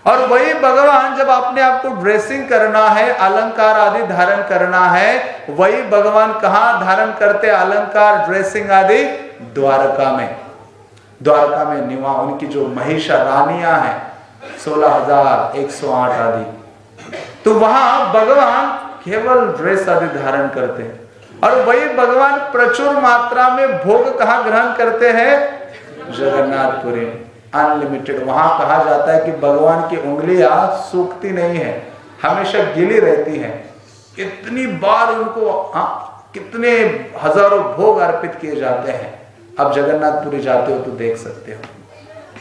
और वही भगवान, जब अपने आप को ड्रेसिंग करना है, अलंकार आदि धारण करना है, वही भगवान कहा धारण करते अलंकार ड्रेसिंग आदि द्वारका में। द्वारका में निवा, उनकी जो महिषा रानिया है, सोलह हज़ार एक सौ आठ आदि। तो वहाँ भगवान केवल ड्रेस आदि धारण करते हैं। और वही भगवान प्रचुर मात्रा में भोग कहा ग्रहण करते हैं? जगन्नाथपुरी अनलिमिटेड वहाँ कहा जाता है कि भगवान की उंगलियाँ सूखती नहीं है, हमेशा गिली रहती है। इतनी बार उनको हाँ कितने हज़ारों भोग अर्पित किए जाते हैं। अब जगन्नाथपुरी जाते हो तो देख सकते हो।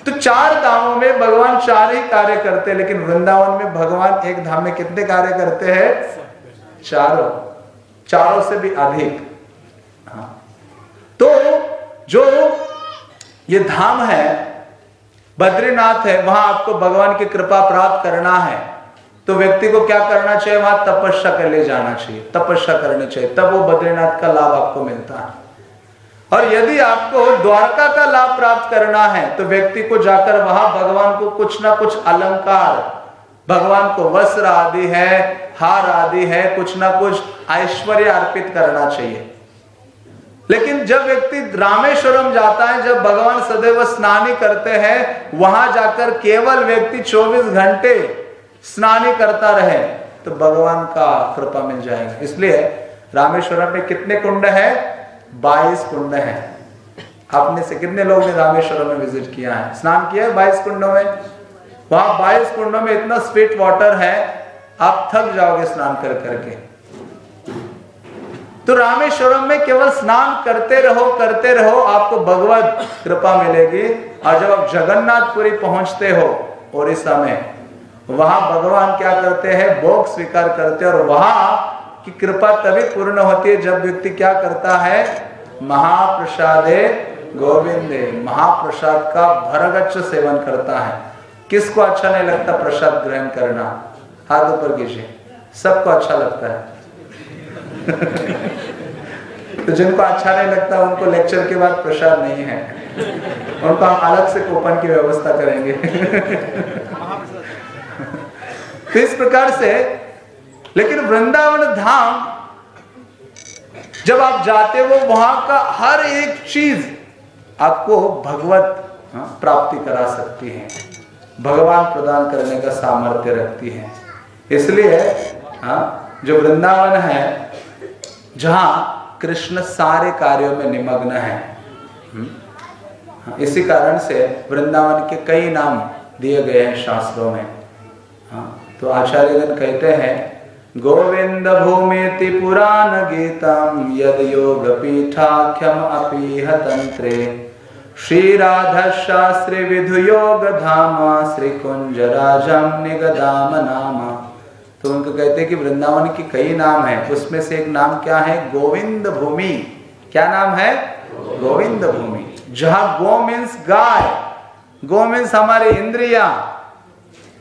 तो चार धामों में भगवान चार ही कार्य करते हैं, लेकिन वृंदावन में भगवान एक धाम में कितने कार्य करते हैं? चारों चारों से भी अधिक। हाँ। तो जो ये धाम है, बद्रीनाथ है, वहाँ आपको भगवान की कृपा प्राप्त करना है। तो व्यक्ति को क्या करना चाहिए? वहाँ तपस्या कर ले जाना चाहिए। तपस्या करनी चाहिए। तब वो बद्रीनाथ का लाभ आपको मिलता है। और यदि आपको द्वारका का लाभ प्राप्त करना है तो व्यक्ति को जाकर वहाँ भगवान को कुछ ना कुछ अलंकार, भगवान को वस्त्र आदि है हार आदि है, कुछ ना कुछ ऐश्वर्य अर्पित करना चाहिए। लेकिन जब व्यक्ति रामेश्वरम जाता है, जब भगवान सदैव स्नानी करते हैं, वहाँ जाकर केवल व्यक्ति 24 घंटे स्नानी करता रहे तो भगवान का कृपा मिल जाएगा। इसलिए रामेश्वरम में कितने कुंड है? 22 कुंड है। आपने से कितने लोग ने रामेश्वरम में विज़िट किया है? स्नान किया है बाईस कुंडों में? वहाँ बाईस कुंडों में इतना स्वीट वाटर है आप थक जाओगे स्नान कर करके। तो रामेश्वरम में केवल स्नान करते रहो करते रहो, आपको भगवत कृपा मिलेगी। और जब आप जगन्नाथपुरी पहुँचते हो ओडिशा में, वहाँ भगवान क्या करते हैं? भोग स्वीकार करते हैं। और वहाँ की कृपा तभी पूर्ण होती है जब व्यक्ति क्या करता है? महाप्रसादे गोविंदे। महाप्रसाद का भरगच्छ सेवन करता है। किसको अच्छा नहीं लगता? प्रसाद ग्रहण करना। हाथ ऊपर कीजिए सबको अच्छा लगता है। (laughs) तो जिनको अच्छा नहीं लगता उनको लेक्चर के बाद प्रसाद नहीं है। उनको हम अलग से कूपन की व्यवस्था करेंगे। (laughs) तो इस प्रकार से लेकिन वृंदावन धाम जब आप जाते हो वहाँ का हर एक चीज़ आपको भगवत हाँ, प्राप्ति करा सकती है। भगवान प्रदान करने का सामर्थ्य रखती है। इसलिए हाँ जो वृंदावन है जहाँ कृष्ण सारे कार्यों में निमग्न है हम्म, हाँ, इसी कारण से वृंदावन के कई नाम दिए गए हैं शास्त्रों में हाँ तो आचार्यगण कहते हैं गोविंद भूमि पुराण गीतम यद योग पीठाख्यम अपीह तंत्रे श्री राधा शास्त्री विधु योग धाम श्री कुंज राजम निगदाम नाम। तो उनको कहते हैं कि वृंदावन की कई नाम है। उसमें से एक नाम क्या है? गोविंद भूमि। क्या नाम है? गोविंद भूमि। जहाँ गो मीन्स गाय, गो मीन्स हमारे इंद्रिया।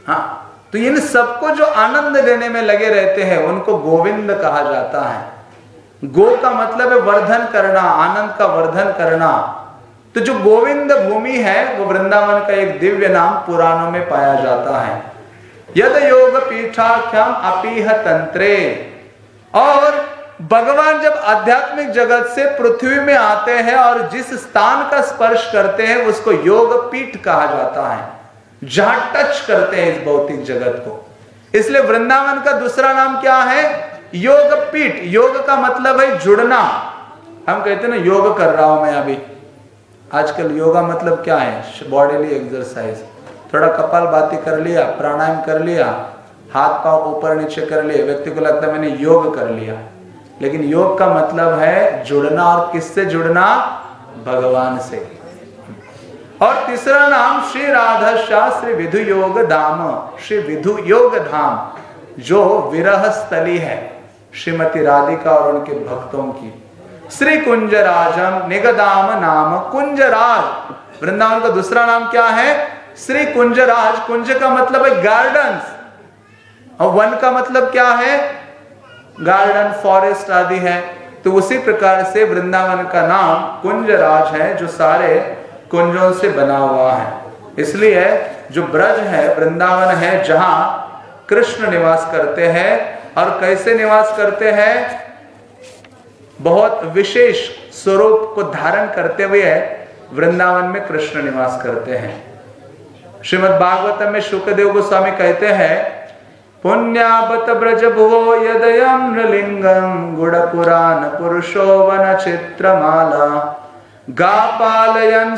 हाँ तो इन सबको जो आनंद लेने में लगे रहते हैं, उनको गोविंद कहा जाता है। गो का मतलब है वर्धन करना, आनंद का वर्धन करना। तो जो गोविंद भूमि है, वो वृंदावन का एक दिव्य नाम पुराणों में पाया जाता है। यद योग पीठाख्याम अपीह तंत्रे और भगवान जब आध्यात्मिक जगत से पृथ्वी में आते हैं और जिस स्थान का स्पर्श करते हैं, उसको योग पीठ कहा जाता है। जहाँ टच करते हैं इस भौतिक जगत को। इसलिए वृंदावन का दूसरा नाम क्या है? योग पीठ योग का मतलब है जुड़ना। हम कहते हैं ना, योग कर रहा हूँ मैं अभी। आजकल योगा मतलब क्या है? बॉडीली एक्सरसाइज थोड़ा कपाल बाती कर लिया, प्राणायाम कर लिया, हाथ पाँव ऊपर नीचे कर लिए, व्यक्ति को लगता है मैंने योग कर लिया। लेकिन योग का मतलब है जुड़ना और किससे जुड़ना? भगवान से। और तीसरा नाम श्री राधा शास्त्री विधु योग धाम, श्री विधु योग धाम, जो विरह स्थली है श्रीमती राधिका और उनके भक्तों की। श्री कुंजराजम निगदाम नाम कुंजराज। वृंदावन का दूसरा नाम क्या है? श्री कुंजराज, कुंज का मतलब है गार्डन और वन का मतलब क्या है? गार्डन फॉरेस्ट आदि है। तो उसी प्रकार से वृंदावन का नाम कुंजराज है, जो सारे कुंजों से बना हुआ है। इसलिए जो ब्रज है, वृंदावन है, जहाँ कृष्ण निवास करते हैं। और कैसे निवास करते हैं? बहुत विशेष स्वरूप को धारण करते हुए वृंदावन में कृष्ण निवास करते हैं। श्रीमद भागवतम में शुक्रदेव गोस्वामी कहते हैं, पुण्यावत ब्रज भुवो यदयम नृलिंगम गुड़ पुराण पुरुषो वन चित्रमाला गापालयन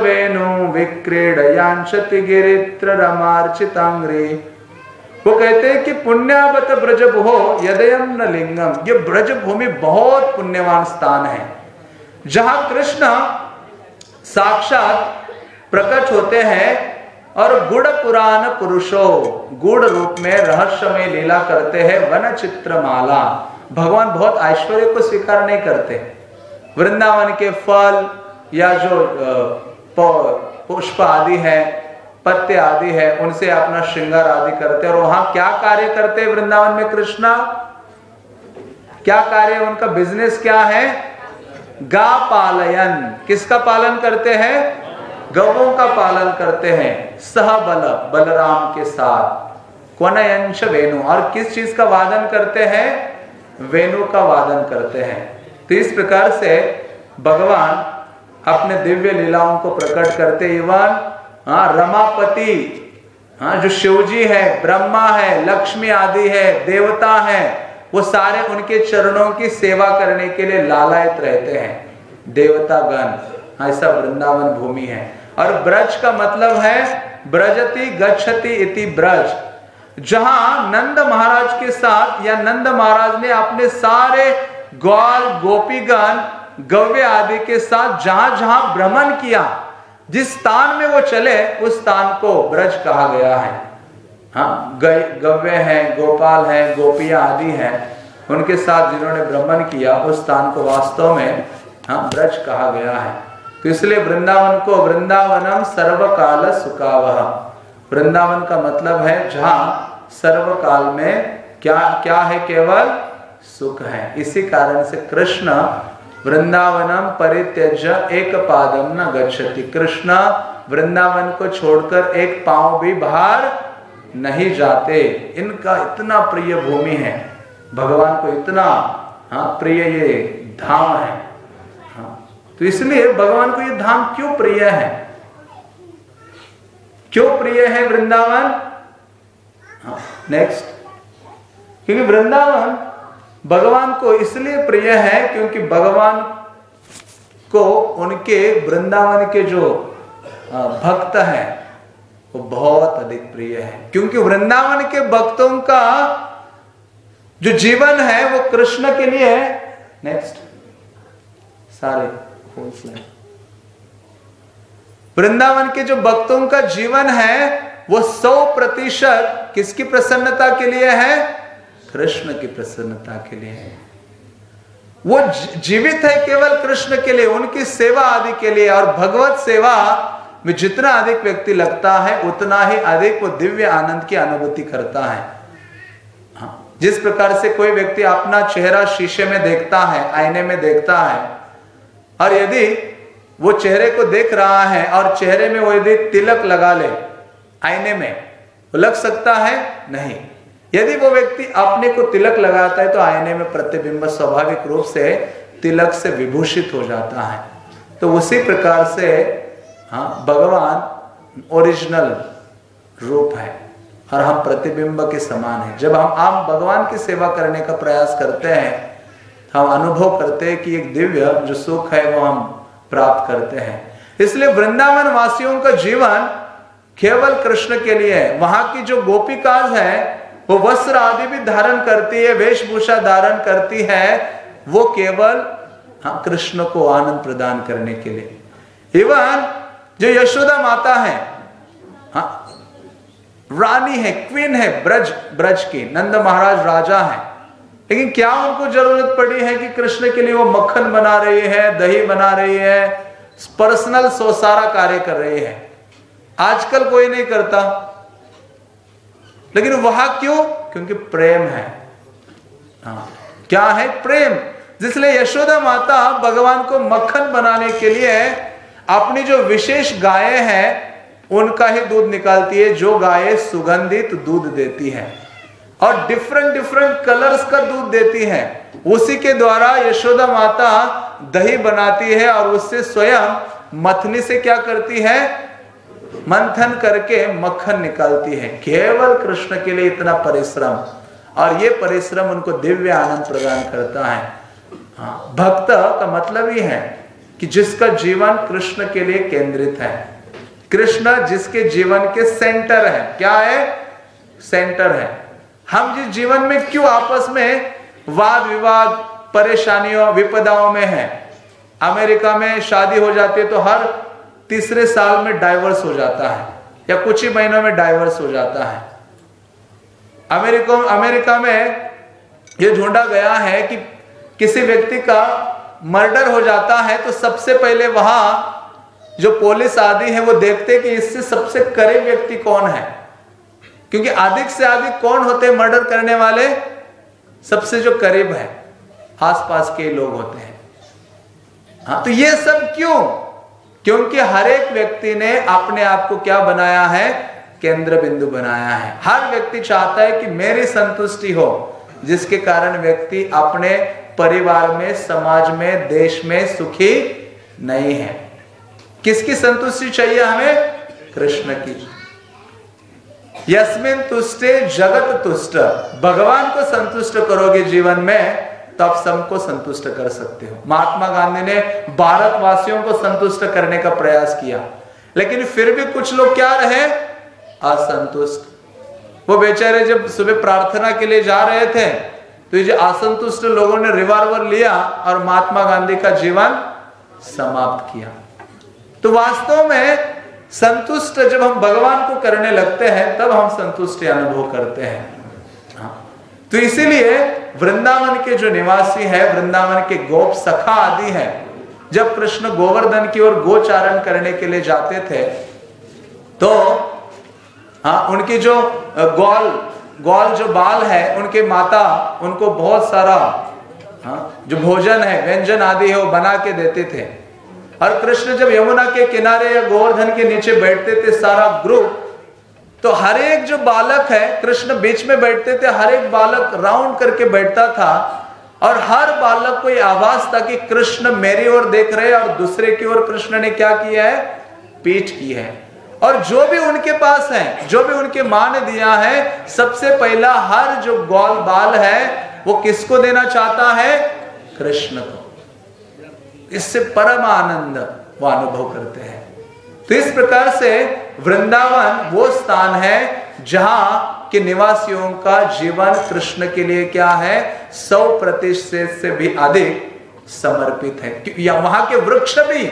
वेणु रमार्चितांग्रे वो कहते हैं कि पुण्यावत ब्रज यदयम न लिंगम ये ब्रज भूमि बहुत पुण्यवान स्थान है, जहाँ कृष्ण साक्षात प्रकट होते हैं और गुड़ पुराण पुरुषो गुड़ रूप में रहस्य में लीला करते हैं वन चित्र माला भगवान बहुत ऐश्वर्य को स्वीकार नहीं करते। वृंदावन के फल या जो पुष्प आदि है, पत्ते आदि है, उनसे अपना श्रृंगार आदि करते और वहाँ क्या कार्य करते वृंदावन में कृष्णा? क्या कार्य उनका बिज़नेस क्या है? गा पालयन किसका पालन करते हैं? गवों का पालन करते हैं। सह बल, बलराम के साथ। क्वनयंश वेणु। और किस चीज़ का वादन करते हैं? वेणु का वादन करते हैं। तो इस प्रकार से भगवान अपने दिव्य लीलाओं को प्रकट करते इवन हाँ रमापति हाँ जो शिवजी है, ब्रह्मा है, लक्ष्मी आदि है, देवता है, वो सारे उनके चरणों की सेवा करने के लिए लालायत रहते हैं। देवता गण ऐसा वृंदावन भूमि है। और ब्रज का मतलब है ब्रजति गच्छति इति ब्रज। जहाँ नंद महाराज के साथ या नंद महाराज ने अपने सारे ग्वाल, गोपीगण, गव्य आदि के साथ जहाँ जहाँ भ्रमण किया, जिस स्थान में वो चले, उस स्थान को ब्रज कहा गया है। हाँ गव्य है, गोपाल है गोपिया आदि है, उनके साथ जिन्होंने भ्रमण किया, उस स्थान को वास्तव में हाँ ब्रज कहा गया है। तो इसलिए वृंदावन को वृंदावनम सर्वकाल सुखावह। वृंदावन का मतलब है जहाँ सर्वकाल में क्या क्या है केवल? सुख है। इसी कारण से कृष्ण वृंदावनम परित्यज एक पादम न गच्छति। कृष्ण वृंदावन को छोड़कर एक पाँव भी बाहर नहीं जाते। इनका इतना प्रिय भूमि है। भगवान को इतना हाँ प्रिय ये धाम है। हाँ तो इसलिए भगवान को ये धाम क्यों प्रिय है? क्यों प्रिय है वृंदावन? हाँ नेक्स्ट क्योंकि वृंदावन भगवान को इसलिए प्रिय है क्योंकि भगवान को उनके वृंदावन के जो भक्त हैं, वो बहुत अधिक प्रिय है। क्योंकि वृंदावन के भक्तों का जो जीवन है वो कृष्ण के लिए है। नेक्स्ट सारे। वृंदावन के जो भक्तों का जीवन है, वो सौ प्रतिशत किसकी प्रसन्नता के लिए है? कृष्ण की प्रसन्नता के लिए है। वो जीवित है केवल कृष्ण के लिए, उनकी सेवा आदि के लिए, और भगवत सेवा में जितना अधिक व्यक्ति लगता है, उतना ही अधिक वो दिव्य आनंद की अनुभूति करता है। हाँ जिस प्रकार से कोई व्यक्ति अपना चेहरा शीशे में देखता है, आईने में देखता है और यदि वो चेहरे को देख रहा है और चेहरे में वो यदि तिलक लगा ले, आईने में वो लग सकता है नहीं। यदि वो व्यक्ति अपने को तिलक लगाता है तो आईने में प्रतिबिंब स्वाभाविक रूप से तिलक से विभूषित हो जाता है। तो उसी प्रकार से हाँ भगवान ओरिजिनल रूप है और हम प्रतिबिंब के समान है। जब हम आम भगवान की सेवा करने का प्रयास करते हैं हम अनुभव करते हैं कि एक दिव्य जो सुख है वो हम प्राप्त करते हैं। इसलिए वृंदावन वासियों का जीवन केवल कृष्ण के लिए है। वहाँ की जो गोपिकाज है, वो वस्त्र आदि भी धारण करती है, वेशभूषा धारण करती है, वो केवल हाँ कृष्ण को आनंद प्रदान करने के लिए। इवन जो यशोदा माता है हाँ रानी है क्वीन है, ब्रज ब्रज की, नंद महाराज राजा है। लेकिन क्या उनको ज़रूरत पड़ी है कि कृष्ण के लिए वो मक्खन बना रही है, दही बना रही है पर्सनल सो सारा कार्य कर रही है? आजकल कोई नहीं करता। लेकिन वहाँ क्यों? क्योंकि प्रेम है। हाँ। क्या है प्रेम? जिसलिए यशोदा माता भगवान को मक्खन बनाने के लिए अपनी जो विशेष गाय है, उनका ही दूध निकालती है, जो गाय सुगंधित दूध देती है। और डिफरेंट डिफरेंट कलर्स का दूध देती है। उसी के द्वारा यशोदा माता दही बनाती है और उससे स्वयं मथनी से क्या करती है? मंथन करके मक्खन निकालती है। केवल कृष्ण के लिए इतना परिश्रम। और ये परिश्रम उनको दिव्य आनंद प्रदान करता है। हाँ भक्त का मतलब ही है कि जिसका जीवन कृष्ण के लिए केंद्रित है। कृष्ण जिसके जीवन के सेंटर है। क्या है? सेंटर है। हम जिस जीवन में क्यों आपस में वाद विवाद परेशानियों, विपदाओं में है? अमेरिका में शादी हो जाती है तो हर तीसरे साल में डाइवर्स हो जाता है, या कुछ ही महीनों में डाइवर्स हो जाता है। अमेरिका अमेरिका में यह ढूंढा गया है कि किसी व्यक्ति का मर्डर हो जाता है तो सबसे पहले वहाँ जो पुलिस आदि है वो देखते कि इससे सबसे करीब व्यक्ति कौन है। क्योंकि अधिक से अधिक कौन होते हैं मर्डर करने वाले? सबसे जो करीब है, आसपास के लोग होते हैं। हाँ तो ये सब क्यों? क्योंकि हर एक व्यक्ति ने अपने आप को क्या बनाया है? केंद्र बिंदु बनाया है। हर व्यक्ति चाहता है कि मेरी संतुष्टि हो, जिसके कारण व्यक्ति अपने परिवार में, समाज में, देश में सुखी नहीं है। किसकी संतुष्टि चाहिए हमें? कृष्ण की। यस्मिन तुष्टे जगत तुष्ट। भगवान को संतुष्ट करोगे जीवन में, तब सबको संतुष्ट कर सकते हो। महात्मा गांधी ने भारतवासियों को संतुष्ट करने का प्रयास किया। लेकिन फिर भी कुछ लोग क्या रहे? असंतुष्ट। वो बेचारे जब सुबह प्रार्थना के लिए जा रहे थे तो ये असंतुष्ट लोगों ने रिवाल्वर लिया और महात्मा गांधी का जीवन समाप्त किया। तो वास्तव में संतुष्ट जब हम भगवान को करने लगते हैं, तब हम संतुष्टि अनुभव करते हैं हाँ। तो इसीलिए वृंदावन के जो निवासी है, वृंदावन के गोप सखा आदि है, जब कृष्ण गोवर्धन की ओर गोचारण करने के लिए जाते थे तो हाँ उनकी जो ग्वाल ग्वाल जो बाल है, उनके माता, उनको बहुत सारा हाँ जो भोजन है, व्यंजन आदि है, वो बना के देते थे और कृष्ण जब यमुना के किनारे या गोवर्धन के नीचे बैठते थे सारा ग्रुप तो हर एक जो बालक है, कृष्ण बीच में बैठते थे, हर एक बालक राउंड करके बैठता था और हर बालक को यह आवाज़ था कि कृष्ण मेरी ओर देख रहे और दूसरे की ओर कृष्ण ने क्या किया है? पीठ की है। और जो भी उनके पास है, जो भी उनके माँ ने दिया है, सबसे पहला हर जो गौल बाल है, वो किसको देना चाहता है? कृष्ण को। इससे परम आनंद वो अनुभव करते हैं। तो इस प्रकार से वृंदावन वो स्थान है जहाँ के निवासियों का जीवन कृष्ण के लिए क्या है, सौ प्रतिशत से भी अधिक समर्पित है। या वहाँ के वृक्ष भी,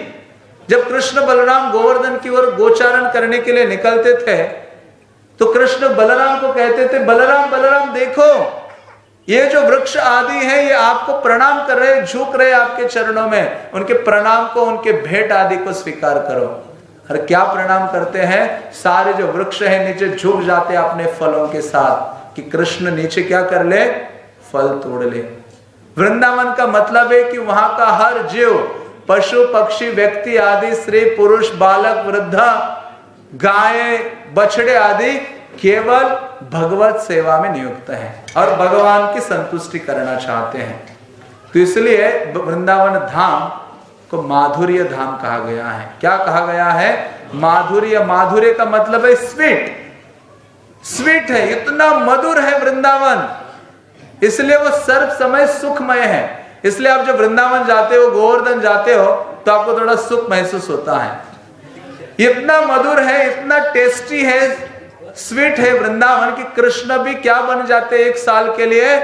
जब कृष्ण बलराम गोवर्धन की ओर गोचारण करने के लिए निकलते थे तो कृष्ण बलराम को कहते थे, बलराम बलराम, देखो ये जो वृक्ष आदि है, ये आपको प्रणाम कर रहे, झुक रहे आपके चरणों में, उनके प्रणाम को, उनके भेंट आदि को स्वीकार करो। और क्या प्रणाम करते हैं? सारे जो वृक्ष हैं, नीचे झुक जाते हैं अपने फलों के साथ, कि कृष्ण नीचे क्या कर ले? फल तोड़ ले। वृंदावन का मतलब है कि वहाँ का हर जीव, पशु, पक्षी, व्यक्ति आदि, स्त्री, पुरुष, बालक, वृद्धा, गाय, बछड़े आदि केवल भगवत सेवा में नियुक्त है और भगवान की संतुष्टि करना चाहते हैं। तो इसलिए वृंदावन धाम को माधुर्य धाम कहा गया है। क्या कहा गया है? माधुर्य। माधुर्य का मतलब है स्वीट। स्वीट है, इतना मधुर है वृंदावन। इसलिए वो सर्व समय सुखमय है। इसलिए आप जब वृंदावन जाते हो, गोवर्धन जाते हो तो आपको थोड़ा सुख महसूस होता है। इतना मधुर है, इतना टेस्टी है स्वीट है वृंदावन की कृष्ण भी क्या बन जाते एक साल के लिए?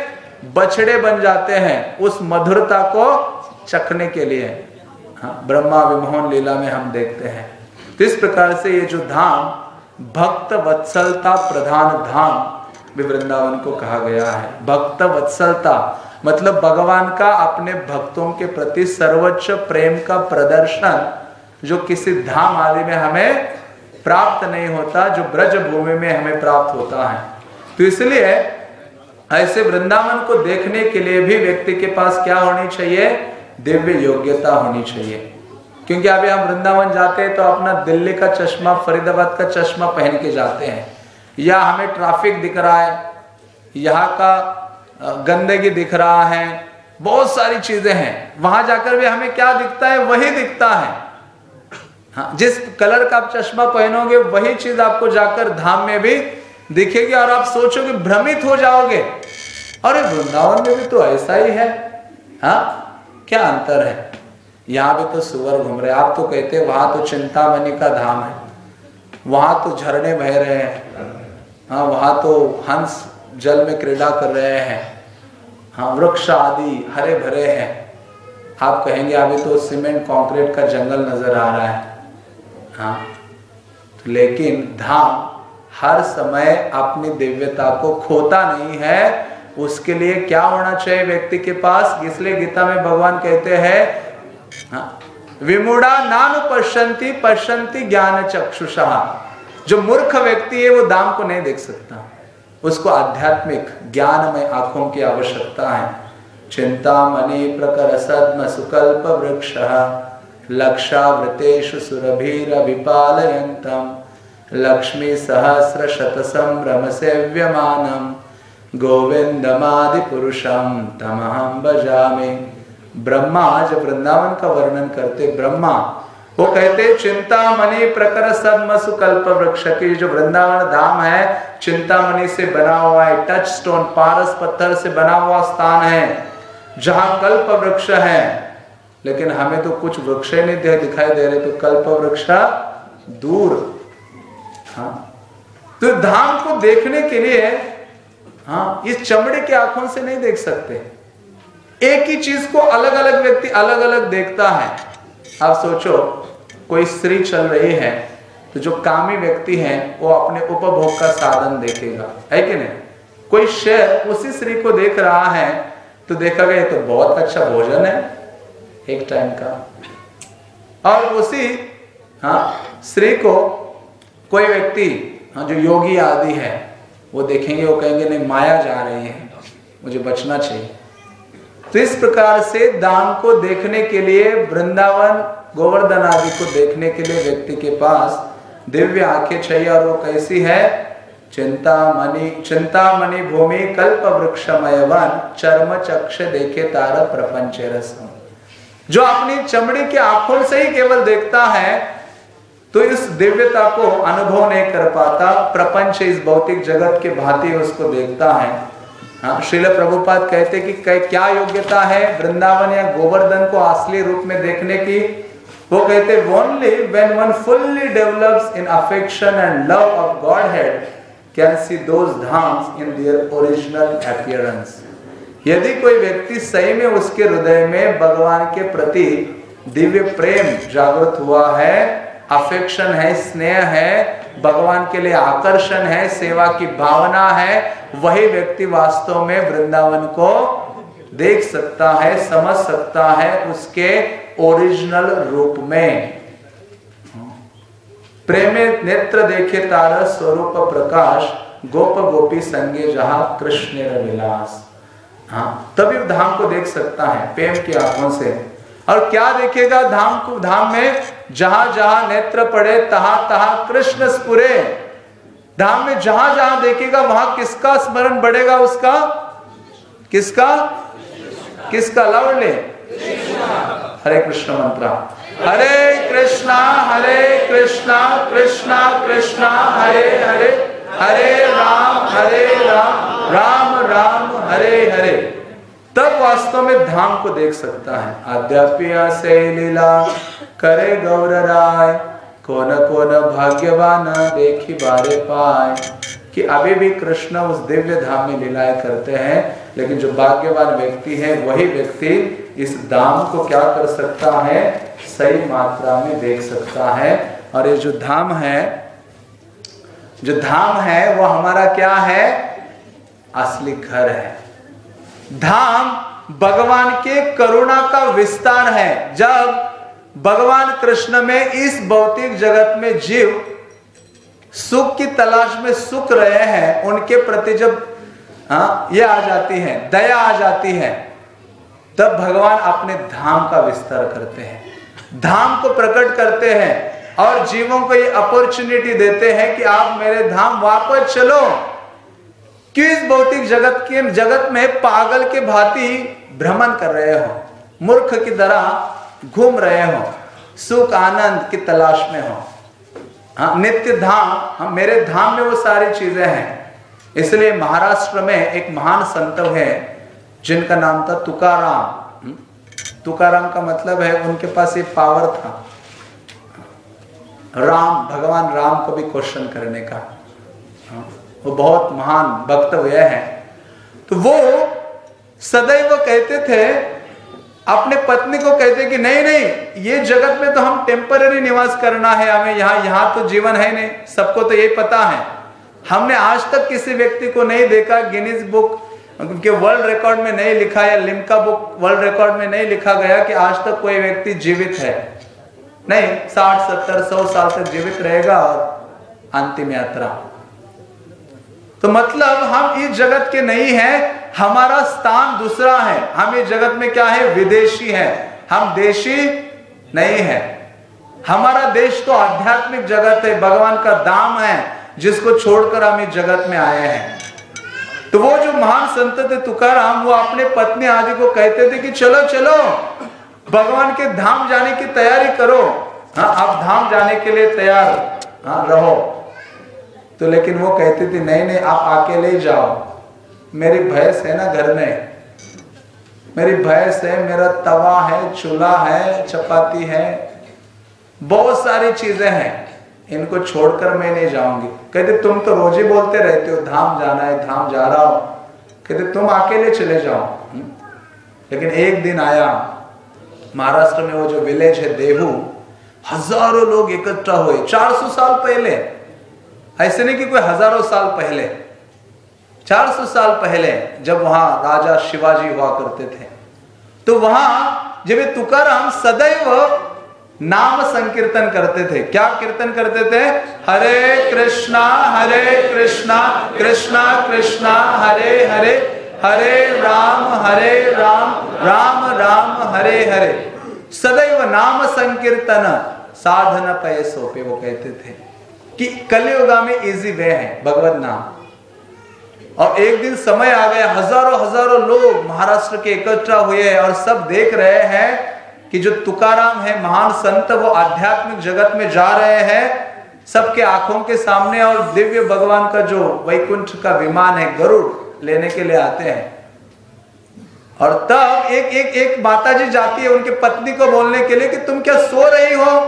बछड़े बन जाते हैं उस मधुरता को चखने के लिए। हाँ ब्रह्मा विमोहन लीला में हम देखते हैं। तो इस प्रकार से ये जो धाम, भक्त वत्सलता प्रधान धाम भी वृंदावन को कहा गया है। भक्त वत्सलता मतलब भगवान का अपने भक्तों के प्रति सर्वोच्च प्रेम का प्रदर्शन जो किसी धाम आदि में हमें प्राप्त नहीं होता, जो ब्रज भूमि में हमें प्राप्त होता है। तो इसलिए ऐसे वृंदावन को देखने के लिए भी व्यक्ति के पास क्या होनी चाहिए? दिव्य योग्यता होनी चाहिए। क्योंकि अभी हम वृंदावन जाते हैं तो अपना दिल्ली का चश्मा, फरीदाबाद का चश्मा पहन के जाते हैं। या हमें ट्रैफ़िक दिख रहा है, यहाँ का गंदगी दिख रहा है, बहुत सारी चीज़ें हैं। वहाँ जाकर भी हमें क्या दिखता है? वही दिखता है। हाँ जिस कलर का आप चश्मा पहनोगे, वही चीज़ आपको जाकर धाम में भी दिखेगी और आप सोचोगे भ्रमित हो जाओगे। अरे वृंदावन में भी तो ऐसा ही है। हाँ क्या अंतर है? यहाँ भी तो सुवर घूम रहे आप तो कहते वहाँ तो चिंतामणि का धाम है। वहाँ तो झरने बह रहे हैं। हाँ वहाँ तो हंस जल में क्रीड़ा कर रहे हैं। हाँ वृक्ष आदि हरे भरे हैं। आप कहेंगे, अभी तो सीमेंट, कंक्रीट का जंगल नज़र आ रहा है। हाँ तो लेकिन धाम हर समय अपनी दिव्यता को खोता नहीं है। उसके लिए क्या होना चाहिए व्यक्ति के पास? इसलिए गीता में भगवान कहते हैं हाँ, विमुड़ा नानु पश्यंती ज्ञान चक्षुषा। जो मूर्ख व्यक्ति है वो दाम को नहीं देख सकता। उसको आध्यात्मिक ज्ञान में आँखों की आवश्यकता है। चिंता मणि प्रकर सदम सुकल्प वृक्ष लक्षावृतेषु सुरभिरभिपालयन्तम् लक्ष्मी सहस्र शत संभ्रम सेव्यमानम गोविंदमादि पुरुषम तमहम बजामे ब्रह्मा जब वृंदावन का वर्णन करते ब्रह्मा। वो कहते चिंता मणि प्रकर सदम सुकल्प वृक्ष की जो वृंदावन धाम है चिंता चिंतामणि से बना हुआ है टच स्टोन पारस पत्थर से बना हुआ स्थान है, जहाँ कल्प वृक्ष है। लेकिन हमें तो कुछ वृक्ष नहीं दिखाई दे रहे तो कल्प वृक्ष दूर। हाँ। तो धाम को देखने के लिए हाँ इस चमड़े की आँखों से नहीं देख सकते। एक ही चीज़ को अलग अलग व्यक्ति अलग अलग देखता है। आप सोचो, कोई स्त्री चल रही है तो जो कामी व्यक्ति है, वो अपने उपभोग का साधन देखेगा। है कि नहीं? कोई शेर उसी स्त्री को देख रहा है तो देखा गया तो बहुत अच्छा भोजन है। एक टाइम का। और उसी हाँ स्त्री को कोई व्यक्ति हाँ जो योगी आदि है, वो देखेंगे, वो कहेंगे, नहीं, माया जा रही है, मुझे बचना चाहिए। तो इस प्रकार से धाम को देखने के लिए, वृंदावन, गोवर्धन आदि को देखने के लिए व्यक्ति के पास दिव्य आँखें चाहिए, और वो कैसी है? चिंता मणि चिंता मणि भूमि कल्प वृक्षमय वन चर्म चक्ष देखे तार प्रपंच रसम जो अपनी चमड़ी के आँखों से ही केवल देखता है तो इस दिव्यता को अनुभव नहीं कर पाता। प्रपंच इस भौतिक जगत के भांति उसको देखता है। हाँ श्रील प्रभुपाद कहते कि क्या योग्यता है वृंदावन या गोवर्धन को असली रूप में देखने की? वो कहते only when one fully develops in affection and love of God he can see in their original appearance यदि कोई व्यक्ति सही में उसके हृदय में भगवान के प्रति दिव्य प्रेम जागृत हुआ है अफेक्शन है, स्नेह है, भगवान के लिए आकर्षण है, सेवा की भावना है, वही व्यक्ति वास्तव में वृंदावन को देख सकता है, समझ सकता है उसके ओरिजिनल रूप में। प्रेमे नेत्र देखे तार स्वरूप प्रकाश, गोप गोपी संगे जहा कृष्ण विलास हाँ तभी धाम को देख सकता है, प्रेम की आँखों से। और क्या देखेगा धाम को? धाम में जहाँ जहाँ नेत्र पड़े, तहा तहा कृष्ण स्पुरे धाम में जहाँ जहाँ देखेगा, वहाँ किसका स्मरण बढ़ेगा उसका? किसका? किसका? लवड़े हरे कृष्ण मंत्र। हरे कृष्णा हरे कृष्णा कृष्णा कृष्णा, हरे हरे। हरे राम हरे राम राम राम, हरे हरे। तब वास्तव में धाम को देख सकता है। आध्यात्मिया से लीला करे गौर राय। कौन कौन भाग्यवान देखी बारे पाए कि अभी भी कृष्ण उस दिव्य धाम में लीलाएँ करते हैं, लेकिन जो भाग्यवान व्यक्ति है, वही व्यक्ति इस धाम को क्या कर सकता है? सही मात्रा में देख सकता है। और ये जो धाम है जो धाम है, वो हमारा क्या है? असली घर है। धाम भगवान के करुणा का विस्तार है। जब भगवान कृष्ण में इस भौतिक जगत में जीव सुख की तलाश में सुख रहे हैं, उनके प्रति जब हाँ ये आ जाती है, दया आ जाती है, तब भगवान अपने धाम का विस्तार करते हैं। धाम को प्रकट करते हैं। और जीवों को ये अपॉर्चुनिटी देते हैं कि आप मेरे धाम वापस चलो। क्यों इस भौतिक जगत के, जगत में पागल के भांति भ्रमण कर रहे हो? मूर्ख की तरह घूम रहे हो? सुख आनंद की तलाश में हो? हाँ नित्य धाम हाँ मेरे धाम में वो सारी चीज़ें हैं। इसलिए महाराष्ट्र में एक महान संत है, जिनका नाम था तुकाराम? तुकाराम का मतलब है उनके पास ये पावर था। राम, भगवान राम को भी क्वेश्चन करने का। हाँ? वो बहुत महान भक्त हुए हैं। तो वो सदैव कहते थे, अपने पत्नी को कहते कि नहीं नहीं, ये जगत में तो हम टेम्पररी निवास करना है हमें, यहाँ यहाँ तो जीवन है नहीं, सबको तो यही पता है। हमने आज तक किसी व्यक्ति को नहीं देखा गिनीज बुक के वर्ल्ड रिकॉर्ड में नहीं लिखा या लिमका बुक वर्ल्ड रिकॉर्ड में नहीं लिखा गया कि आज तक कोई व्यक्ति जीवित है। नहीं, साठ, सत्तर, सौ साल तक जीवित रहेगा और अंतिम यात्रा। तो मतलब हम इस जगत के नहीं हैं, हमारा स्थान दूसरा है। हम इस जगत में क्या है? विदेशी है। हम देशी नहीं है। हमारा देश तो आध्यात्मिक जगत है, भगवान का दाम है, जिसको छोड़कर हम इस जगत में आए हैं। तो वो जो महान संत थे तुकाराम, वो अपने पत्नी आदि को कहते थे कि चलो चलो भगवान के धाम जाने की तैयारी करो। हाँ आप धाम जाने के लिए तैयार हाँ रहो। तो लेकिन वो कहती थी, नहीं नहीं, आप अकेले ही जाओ। मेरी भैंस है ना घर में? मेरी भैंस है, मेरा तवा है, चूल्हा है, चपाती है। बहुत सारी चीज़ें हैं। इनको छोड़कर मैं नहीं जाऊँगी। कहते, तुम तो रोज ही बोलते रहते हो, धाम जाना है, धाम जा रहा हो। कहते, तुम अकेले चले जाओ। हम्म? लेकिन एक दिन आया। महाराष्ट्र में वो जो विलेज है, देहू, हज़ारों लोग इकट्ठा हुए 400 साल पहले। ऐसे नहीं कि कोई हज़ारों साल पहले। 400 साल पहले जब वहाँ राजा शिवाजी हुआ करते थे। तो वहाँ जब तुकाराम सदैव नाम संकीर्तन करते थे। क्या कीर्तन करते थे? हरे कृष्णा हरे कृष्णा कृष्णा कृष्णा, हरे हरे हरे राम हरे राम राम राम, हरे हरे। सदैव नाम संकीर्तन साधन पय सोपे, वो कहते थे कि कलयुगा में इजी वे है, भगवत नाम। और एक दिन समय आ गया, हज़ारों हज़ारों लोग महाराष्ट्र के इकट्ठा हुए और सब देख रहे हैं कि जो तुकाराम है, महान संत, वो आध्यात्मिक जगत में जा रहे हैं, सबके आँखों के सामने और दिव्य भगवान का जो वैकुंठ का विमान है, गरुड़। लेने के लिए आते हैं। और तब एक एक एक माता जी जाती है उनके पत्नी को बोलने के लिए कि तुम क्या सो रही हो?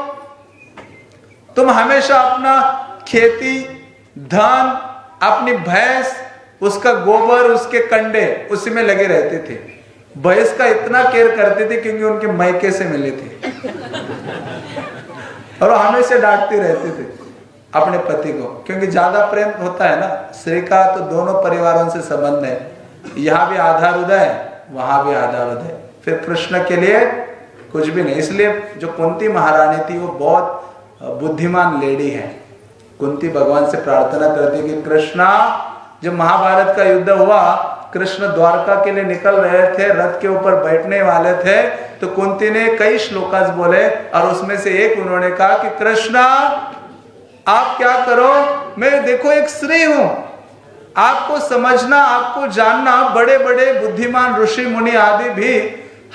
तुम हमेशा अपना खेती, धन, अपनी भैंस, उसका गोबर, उसके कंडे, उसी में लगे रहते थे। भैंस का इतना केयर करते थे क्योंकि उनके मैके से मिले थे। और हमेशा डांटते रहते थे। अपने पति को। क्योंकि ज़्यादा प्रेम होता है ना श्री का तो दोनों परिवारों से संबंध है। यहाँ भी आधार उदय वहाँ भी आधार उदय फिर कृष्ण के लिए कुछ भी नहीं। इसलिए जो कुंती महारानी थी, वो बहुत बुद्धिमान लेडी है। कुंती भगवान से प्रार्थना करती कि कृष्णा, जब महाभारत का युद्ध हुआ, कृष्ण द्वारका के लिए निकल रहे थे, रथ के ऊपर बैठने वाले थे तो कुंती ने कई श्लोकास बोले और उसमें से एक उन्होंने कहा कि कृष्णा आप क्या करो? मैं देखो, एक स्त्री हूँ। आपको समझना, आपको जानना बड़े बड़े बुद्धिमान ऋषि, मुनि आदि भी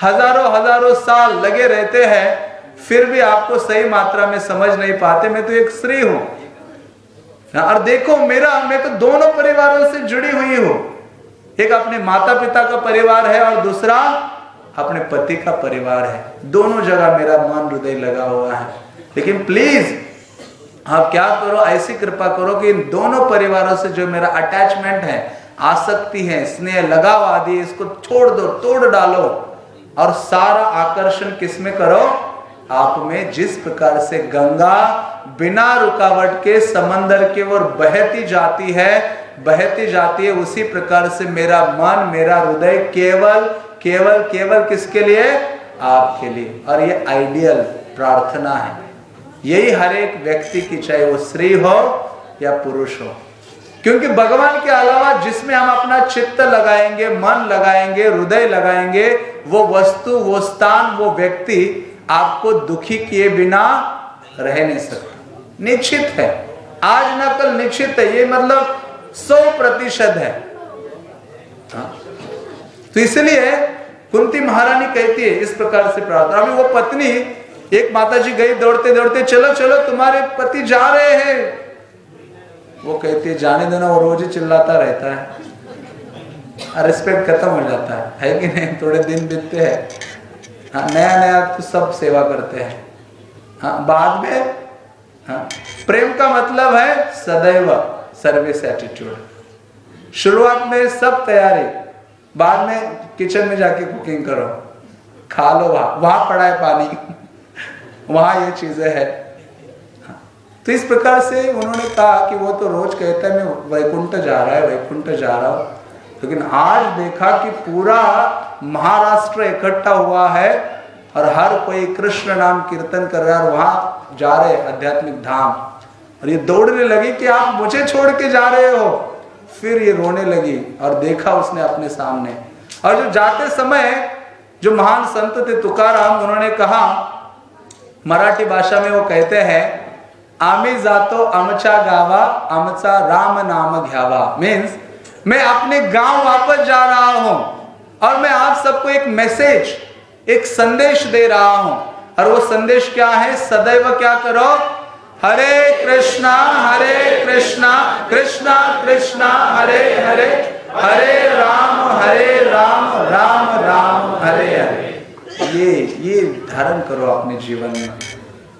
हज़ारों हज़ारों साल लगे रहते हैं, फिर भी आपको सही मात्रा में समझ नहीं पाते। मैं तो एक स्त्री हूँ। और देखो, मेरा, मैं तो दोनों परिवारों से जुड़ी हुई हूँ। एक अपने माता पिता का परिवार है और दूसरा अपने पति का परिवार है। दोनों जगह मेरा मन हृदय लगा हुआ है। लेकिन प्लीज़ आप क्या करो, ऐसी कृपा करो कि इन दोनों परिवारों से जो मेरा अटैचमेंट है, आसक्ति है, स्नेह लगाव आदि इसको छोड़ दो, तोड़ डालो। और सारा आकर्षण किसमें करो? आप में जिस प्रकार से गंगा बिना रुकावट के समंदर के ओर बहती जाती है, बहती जाती है, उसी प्रकार से मेरा मन, मेरा हृदय केवल केवल केवल किसके लिए? आपके लिए। और ये आइडियल प्रार्थना है। यही हर एक व्यक्ति की, चाहे वो स्त्री हो या पुरुष हो। क्योंकि भगवान के अलावा जिसमें हम अपना चित्त लगाएँगे, मन लगाएँगे, हृदय लगाएँगे, वो वस्तु, वो स्थान, वो व्यक्ति आपको दुखी किए बिना रह नहीं सकता। निश्चित है। आज न कल निश्चित है। ये मतलब सौ प्रतिशत है। हाँ? तो इसलिए कुंती महारानी कहती है इस प्रकार से प्रार्थना। अभी वो पत्नी एक माता जी गई दौड़ते दौड़ते, चलो चलो, तुम्हारे पति जा रहे हैं. वो कहती है जाने देना वो रोज ही चिल्लाता रहता है। रिस्पेक्ट खत्म हो जाता है। है कि नहीं? थोड़े दिन बीतते हैं। हाँ नया नया तो सब सेवा करते हैं। हाँ बाद में हाँ प्रेम का मतलब है सदैव सर्विस एटीट्यूड शुरुआत में सब तैयारी, बाद में किचन में जाके कुकिंग करो। खा लो वहाँ वहाँ पड़ा है पानी। वहाँ ये चीज़ें है। तो इस प्रकार से उन्होंने कहा कि वो तो रोज कहता है, मैं वैकुंठ जा रहा है, वैकुंठ जा रहा हूँ। लेकिन आज देखा कि पूरा महाराष्ट्र इकट्ठा हुआ है और हर कोई कृष्ण नाम कीर्तन कर रहा है और वहाँ जा रहे आध्यात्मिक धाम। और ये दौड़ने लगी कि आप मुझे छोड़ के जा रहे हो। फिर ये रोने लगी और देखा उसने अपने सामने। और जो जाते समय जो महान संत थे तुकाराम, उन्होंने कहा मराठी भाषा में वो कहते हैं, आमी जातो अमचा गावा, अमचा राम नाम घ्यावा. मीन्स मैं अपने गाँव वापस जा रहा हूँ और मैं आप सबको एक मैसेज एक संदेश दे रहा हूँ। और वो संदेश क्या है? सदैव क्या करो? हरे कृष्णा हरे कृष्णा कृष्णा कृष्णा, हरे हरे हरे राम हरे राम राम राम, हरे हरे। ये ये धारण करो अपने जीवन में।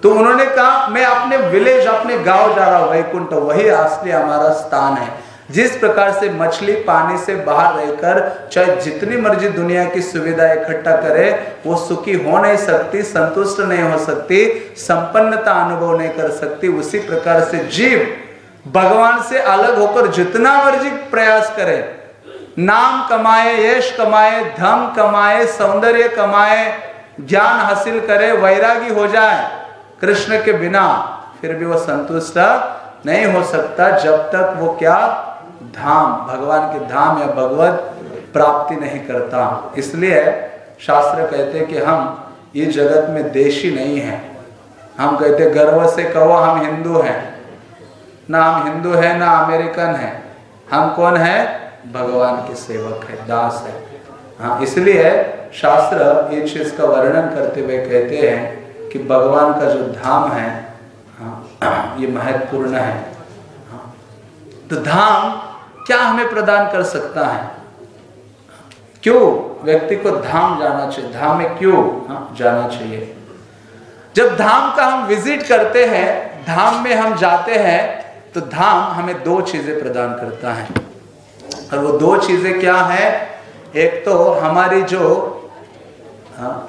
तो उन्होंने कहा, मैं अपने विलेज अपने गाँव जा रहा हूँ, वैकुंठ, वही असली हमारा स्थान है। जिस प्रकार से मछली पानी से बाहर रहकर, चाहे जितनी मर्ज़ी दुनिया की सुविधा इकट्ठा करे, वो सुखी हो नहीं सकती, संतुष्ट नहीं हो सकती, संपन्नता अनुभव नहीं कर सकती, उसी प्रकार से जीव भगवान से अलग होकर जितना मर्ज़ी प्रयास करे नाम कमाए, यश कमाए धम कमाए, सौंदर्य कमाए, ज्ञान हासिल करे, वैरागी हो जाए, कृष्ण के बिना फिर भी वो संतुष्ट नहीं हो सकता जब तक वो क्या धाम, भगवान के धाम या भगवत प्राप्ति नहीं करता। इसलिए शास्त्र कहते हैं कि हम ये जगत में देशी नहीं है। हम कहते गर्व से कहो, हम हिंदू हैं। ना हम हिंदू हैं, ना अमेरिकन है। हम कौन है? भगवान के सेवक है दास है। हाँ इसलिए शास्त्र ये चीज़ का वर्णन करते हुए कहते हैं कि भगवान का जो धाम है हाँ, (clears throat) ये महत्वपूर्ण है। हाँ, तो धाम क्या हमें प्रदान कर सकता है? क्यों? व्यक्ति को धाम जाना चाहिए। धाम में क्यों? हाँ, जाना चाहिए। जब धाम का हम विज़िट करते हैं धाम में हम जाते हैं तो धाम हमें दो चीज़ें प्रदान करता है। और वो दो चीज़ें क्या है? एक तो हमारी जो हाँ,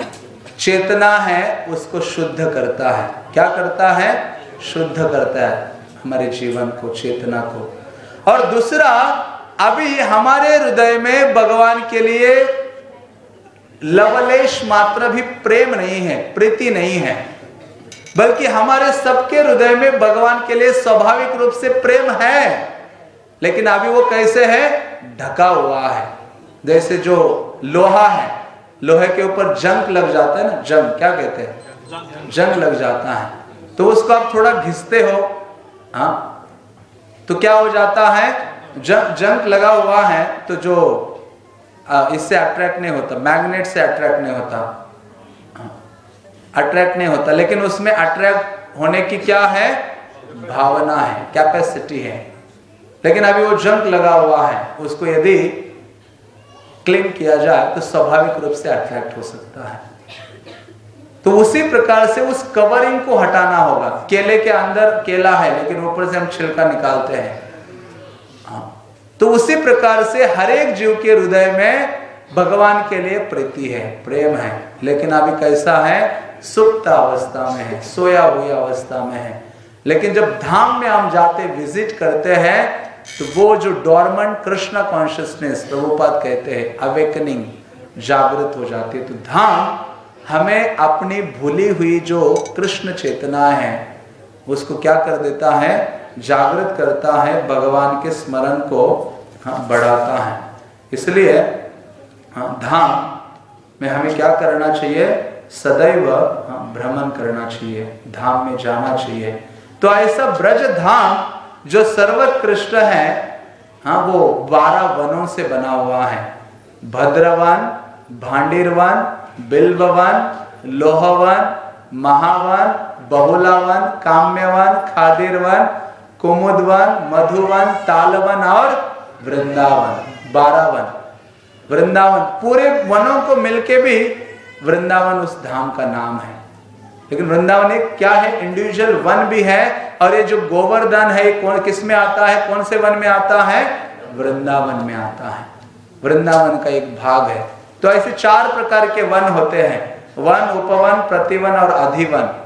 चेतना है उसको शुद्ध करता है। क्या करता है? शुद्ध करता है हमारे जीवन को चेतना को। और दूसरा अभी हमारे हृदय में भगवान के लिए लवलेश मात्र भी प्रेम नहीं है प्रीति नहीं है। बल्कि हमारे सबके हृदय में भगवान के लिए स्वाभाविक रूप से प्रेम है। लेकिन अभी वो कैसे है? ढका हुआ है। जैसे जो लोहा है, लोहे के ऊपर जंग लग जाता है ना जंग क्या कहते हैं? जंग लग जाता है। तो उसको आप थोड़ा घिसते हो हाँ? तो क्या हो जाता है? जंग जंग लगा हुआ है तो जो इससे अट्रैक्ट नहीं होता मैग्नेट से अट्रैक्ट नहीं होता। अट्रैक्ट। नहीं होता, लेकिन उसमें अट्रैक्ट होने की क्या है? भावना है कैपेसिटी है। लेकिन अभी वो जंक लगा हुआ है, उसको यदि क्लीन किया जाए तो स्वाभाविक रूप से अट्रैक्ट हो सकता है। तो उसी प्रकार से उस कवरिंग को हटाना होगा। केले के अंदर केला है, लेकिन ऊपर से हम छिलका निकालते हैं। हाँ। तो उसी प्रकार से हर एक जीव के हृदय में भगवान के लिए प्रीति है, प्रेम है। लेकिन अभी कैसा है? सुप्त अवस्था में है, सोया हुई अवस्था में है। लेकिन जब धाम में हम जाते विज़िट करते हैं तो वो जो डॉर्मेंट कृष्ण कॉन्शियसनेस प्रभुपाद कहते हैं अवेकनिंग जागृत हो जाती है। तो धाम हमें अपनी भूली हुई जो कृष्ण चेतना है उसको क्या कर देता है? जागृत करता है भगवान के स्मरण को हाँ, बढ़ाता है। इसलिए हाँ, धाम में हमें क्या करना चाहिए? सदैव हाँ, भ्रमण करना चाहिए धाम में जाना चाहिए। तो ऐसा ब्रज धाम जो सर्वोत्कृष्ट है हाँ वो बारह वनों से बना हुआ है। भद्रवन, भांडिरवन बिल्वन लोहवन, महावन, बहुलावन, काम्यवन, खादिरवन, कुमुदवन, मधुवन, तालवन और वृंदावन, बारह वन। वृंदावन, पूरे वनों को मिलके भी वृंदावन उस धाम का नाम है। लेकिन वृंदावन एक क्या है? इंडिविजुअल वन भी है। और ये जो गोवर्धन है कौन किसमें आता है? कौन से वन में आता है? वृंदावन में आता है। वृंदावन का एक भाग है। तो ऐसे चार प्रकार के वन होते हैं। वन, उपवन, प्रतिवन और अधिवन।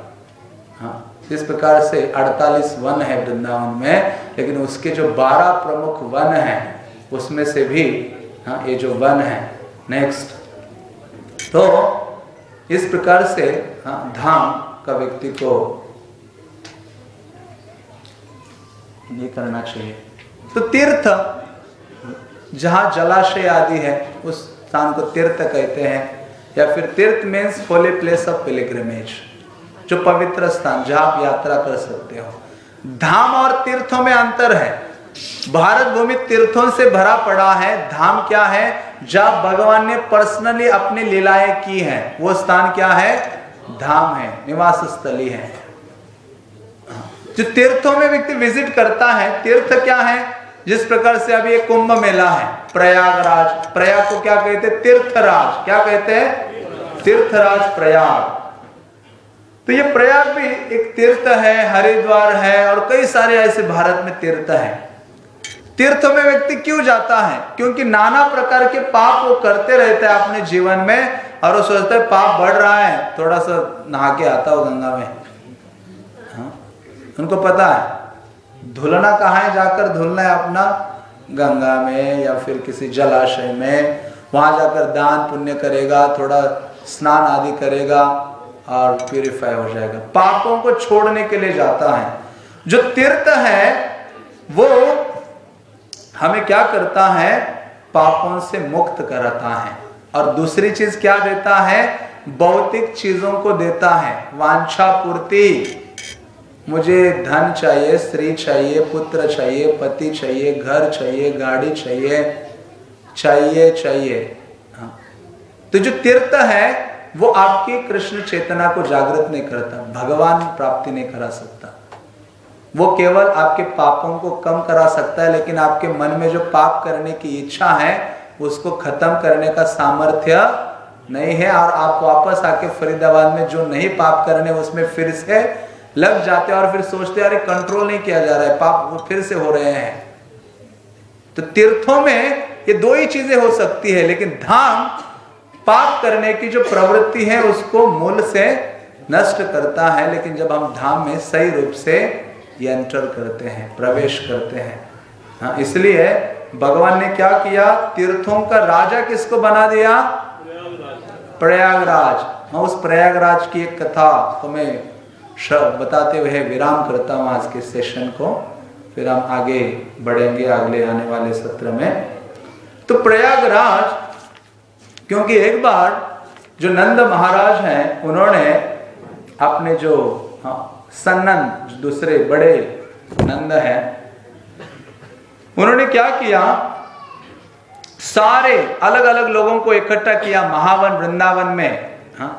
हाँ इस प्रकार से 48 वन है वृंदावन में। लेकिन उसके जो 12 प्रमुख वन हैं, उसमें से भी हाँ ये जो वन है नेक्स्ट तो इस प्रकार से हाँ, धाम का व्यक्ति को ये करना चाहिए। तो तीर्थ जहाँ जलाशय आदि है उस स्थान को तीर्थ कहते हैं। या फिर तीर्थ means holy place of pilgrimage जो पवित्र स्थान जहाँ आप यात्रा कर सकते हो। धाम और तीर्थों में अंतर है। भारत भूमि तीर्थों से भरा पड़ा है। धाम क्या है? जब भगवान ने पर्सनली अपनी लीलाएँ की हैं वो स्थान क्या है? धाम है निवास स्थली है। जो तीर्थों में व्यक्ति विज़िट करता है, तीर्थ क्या है? जिस प्रकार से अभी एक कुंभ मेला है, प्रयागराज। प्रयाग को क्या कहते हैं? तीर्थराज। क्या कहते हैं? तीर्थराज प्रयाग। तो ये प्रयाग भी एक तीर्थ है, हरिद्वार है, और कई सारे ऐसे भारत में तीर्थ है। तीर्थ में व्यक्ति क्यों जाता है? क्योंकि नाना प्रकार के पाप वो करते रहते हैं अपने जीवन में और वो सोचते हैं, पाप बढ़ रहा है थोड़ा सा नहा के आता हो गंगा में। हाँ? उनको पता है? धुलना कहा है? जाकर धुलना है अपना गंगा में या फिर किसी जलाशय में। वहाँ जाकर दान पुण्य करेगा, थोड़ा स्नान आदि करेगा और प्यूरिफाई हो जाएगा। पापों को छोड़ने के लिए जाता है। जो तीर्थ है, वो हमें क्या करता है? पापों से मुक्त कराता है। और दूसरी चीज़ क्या देता है? भौतिक चीज़ों को देता है। वांछा पूर्ति मुझे धन चाहिए, स्त्री चाहिए, पुत्र चाहिए, पति चाहिए, घर चाहिए, गाड़ी चाहिए चाहिए चाहिए। हाँ। तो जो तीर्थ है, वो आपकी कृष्ण चेतना को जागृत नहीं करता, भगवान प्राप्ति नहीं करा सकता। वो केवल आपके पापों को कम करा सकता है, लेकिन आपके मन में जो पाप करने की इच्छा है, उसको खत्म करने का सामर्थ्य नहीं है। और आप वापस आके फरीदाबाद में जो नहीं पाप करने, उसमें फिर से लग जाते और फिर सोचते अरे कंट्रोल नहीं किया जा रहा है, पाप वो फिर से हो रहे हैं। तो तीर्थों में ये दो ही चीज़ें हो सकती है, लेकिन धाम पाप करने की जो प्रवृत्ति है, उसको मूल से नष्ट करता है। लेकिन जब हम धाम में सही रूप से एंटर करते हैं, प्रवेश करते हैं। हाँ इसलिए भगवान ने क्या किया? तीर्थों का राजा किसको बना दिया? प्रयागराज। हाँ उस प्रयागराज की एक कथा को मैं बताते हुए विराम करता हूँ आज के सेशन को। फिर हम आगे बढ़ेंगे, अगले आने वाले सत्र में। तो प्रयागराज, क्योंकि एक बार जो नंद महाराज हैं, उन्होंने अपने जो हाँ सन्नंद दूसरे बड़े नंद है, उन्होंने क्या किया? सारे अलग अलग लोगों को इकट्ठा किया महावन वृंदावन में हाँ।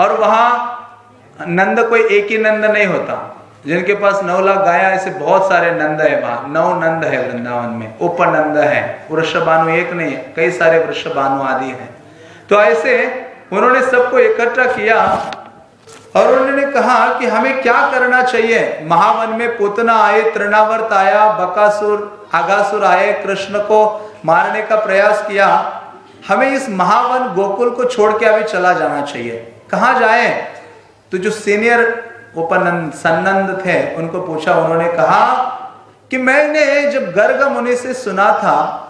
और वहाँ नंद कोई एक ही नंद नहीं होता, जिनके पास नौ लाख गाया, ऐसे बहुत सारे नंद है वहाँ। नौ नंद है वृंदावन में, उपनंद है, वृषभानु एक नहीं कई सारे वृषभानु आदि हैं। तो ऐसे उन्होंने सबको इकट्ठा किया और उन्होंने कहा कि हमें क्या करना चाहिए? महावन में पुतना आए तृणावर्त आया बकासुर आगासुर आए कृष्ण को मारने का प्रयास किया। हमें इस महावन गोकुल को छोड़ के अभी चला जाना चाहिए। कहा जाए? तो जो सीनियर उपनंद सन्नंद थे उनको पूछा उन्होंने कहा कि मैंने जब गर्ग मुनि से सुना था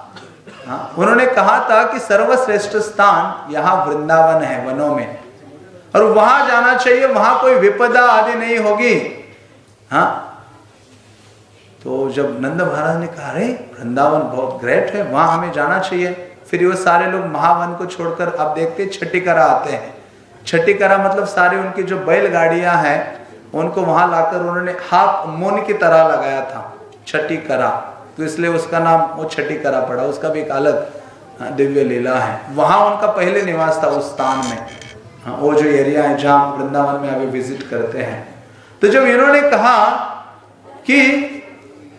हाँ, उन्होंने कहा था कि सर्वश्रेष्ठ स्थान यहाँ वृंदावन है वनों में। और वहाँ जाना चाहिए वहाँ कोई विपदा आदि नहीं होगी। हाँ? तो जब नंद महाराज ने कहा अरे वृंदावन बहुत ग्रेट है वहाँ हमें जाना चाहिए। फिर वो सारे लोग महावन को छोड़कर अब देखते छठी करा आते हैं। छठी करा मतलब सारे उनकी जो बैलगाड़ियाँ हैं उनको वहाँ लाकर उन्होंने हाफ़ मोन की तरह लगाया था छठी करा तो इसलिए उसका नाम वो छठी करा पड़ा उसका भी एक अलग हाँ, दिव्य लीला है। वहाँ उनका पहले निवास था उस स्थान में। हाँ, वो जो एरिया है जहाँ वृंदावन में अभी विज़िट करते हैं। तो जब इन्होंने कहा कि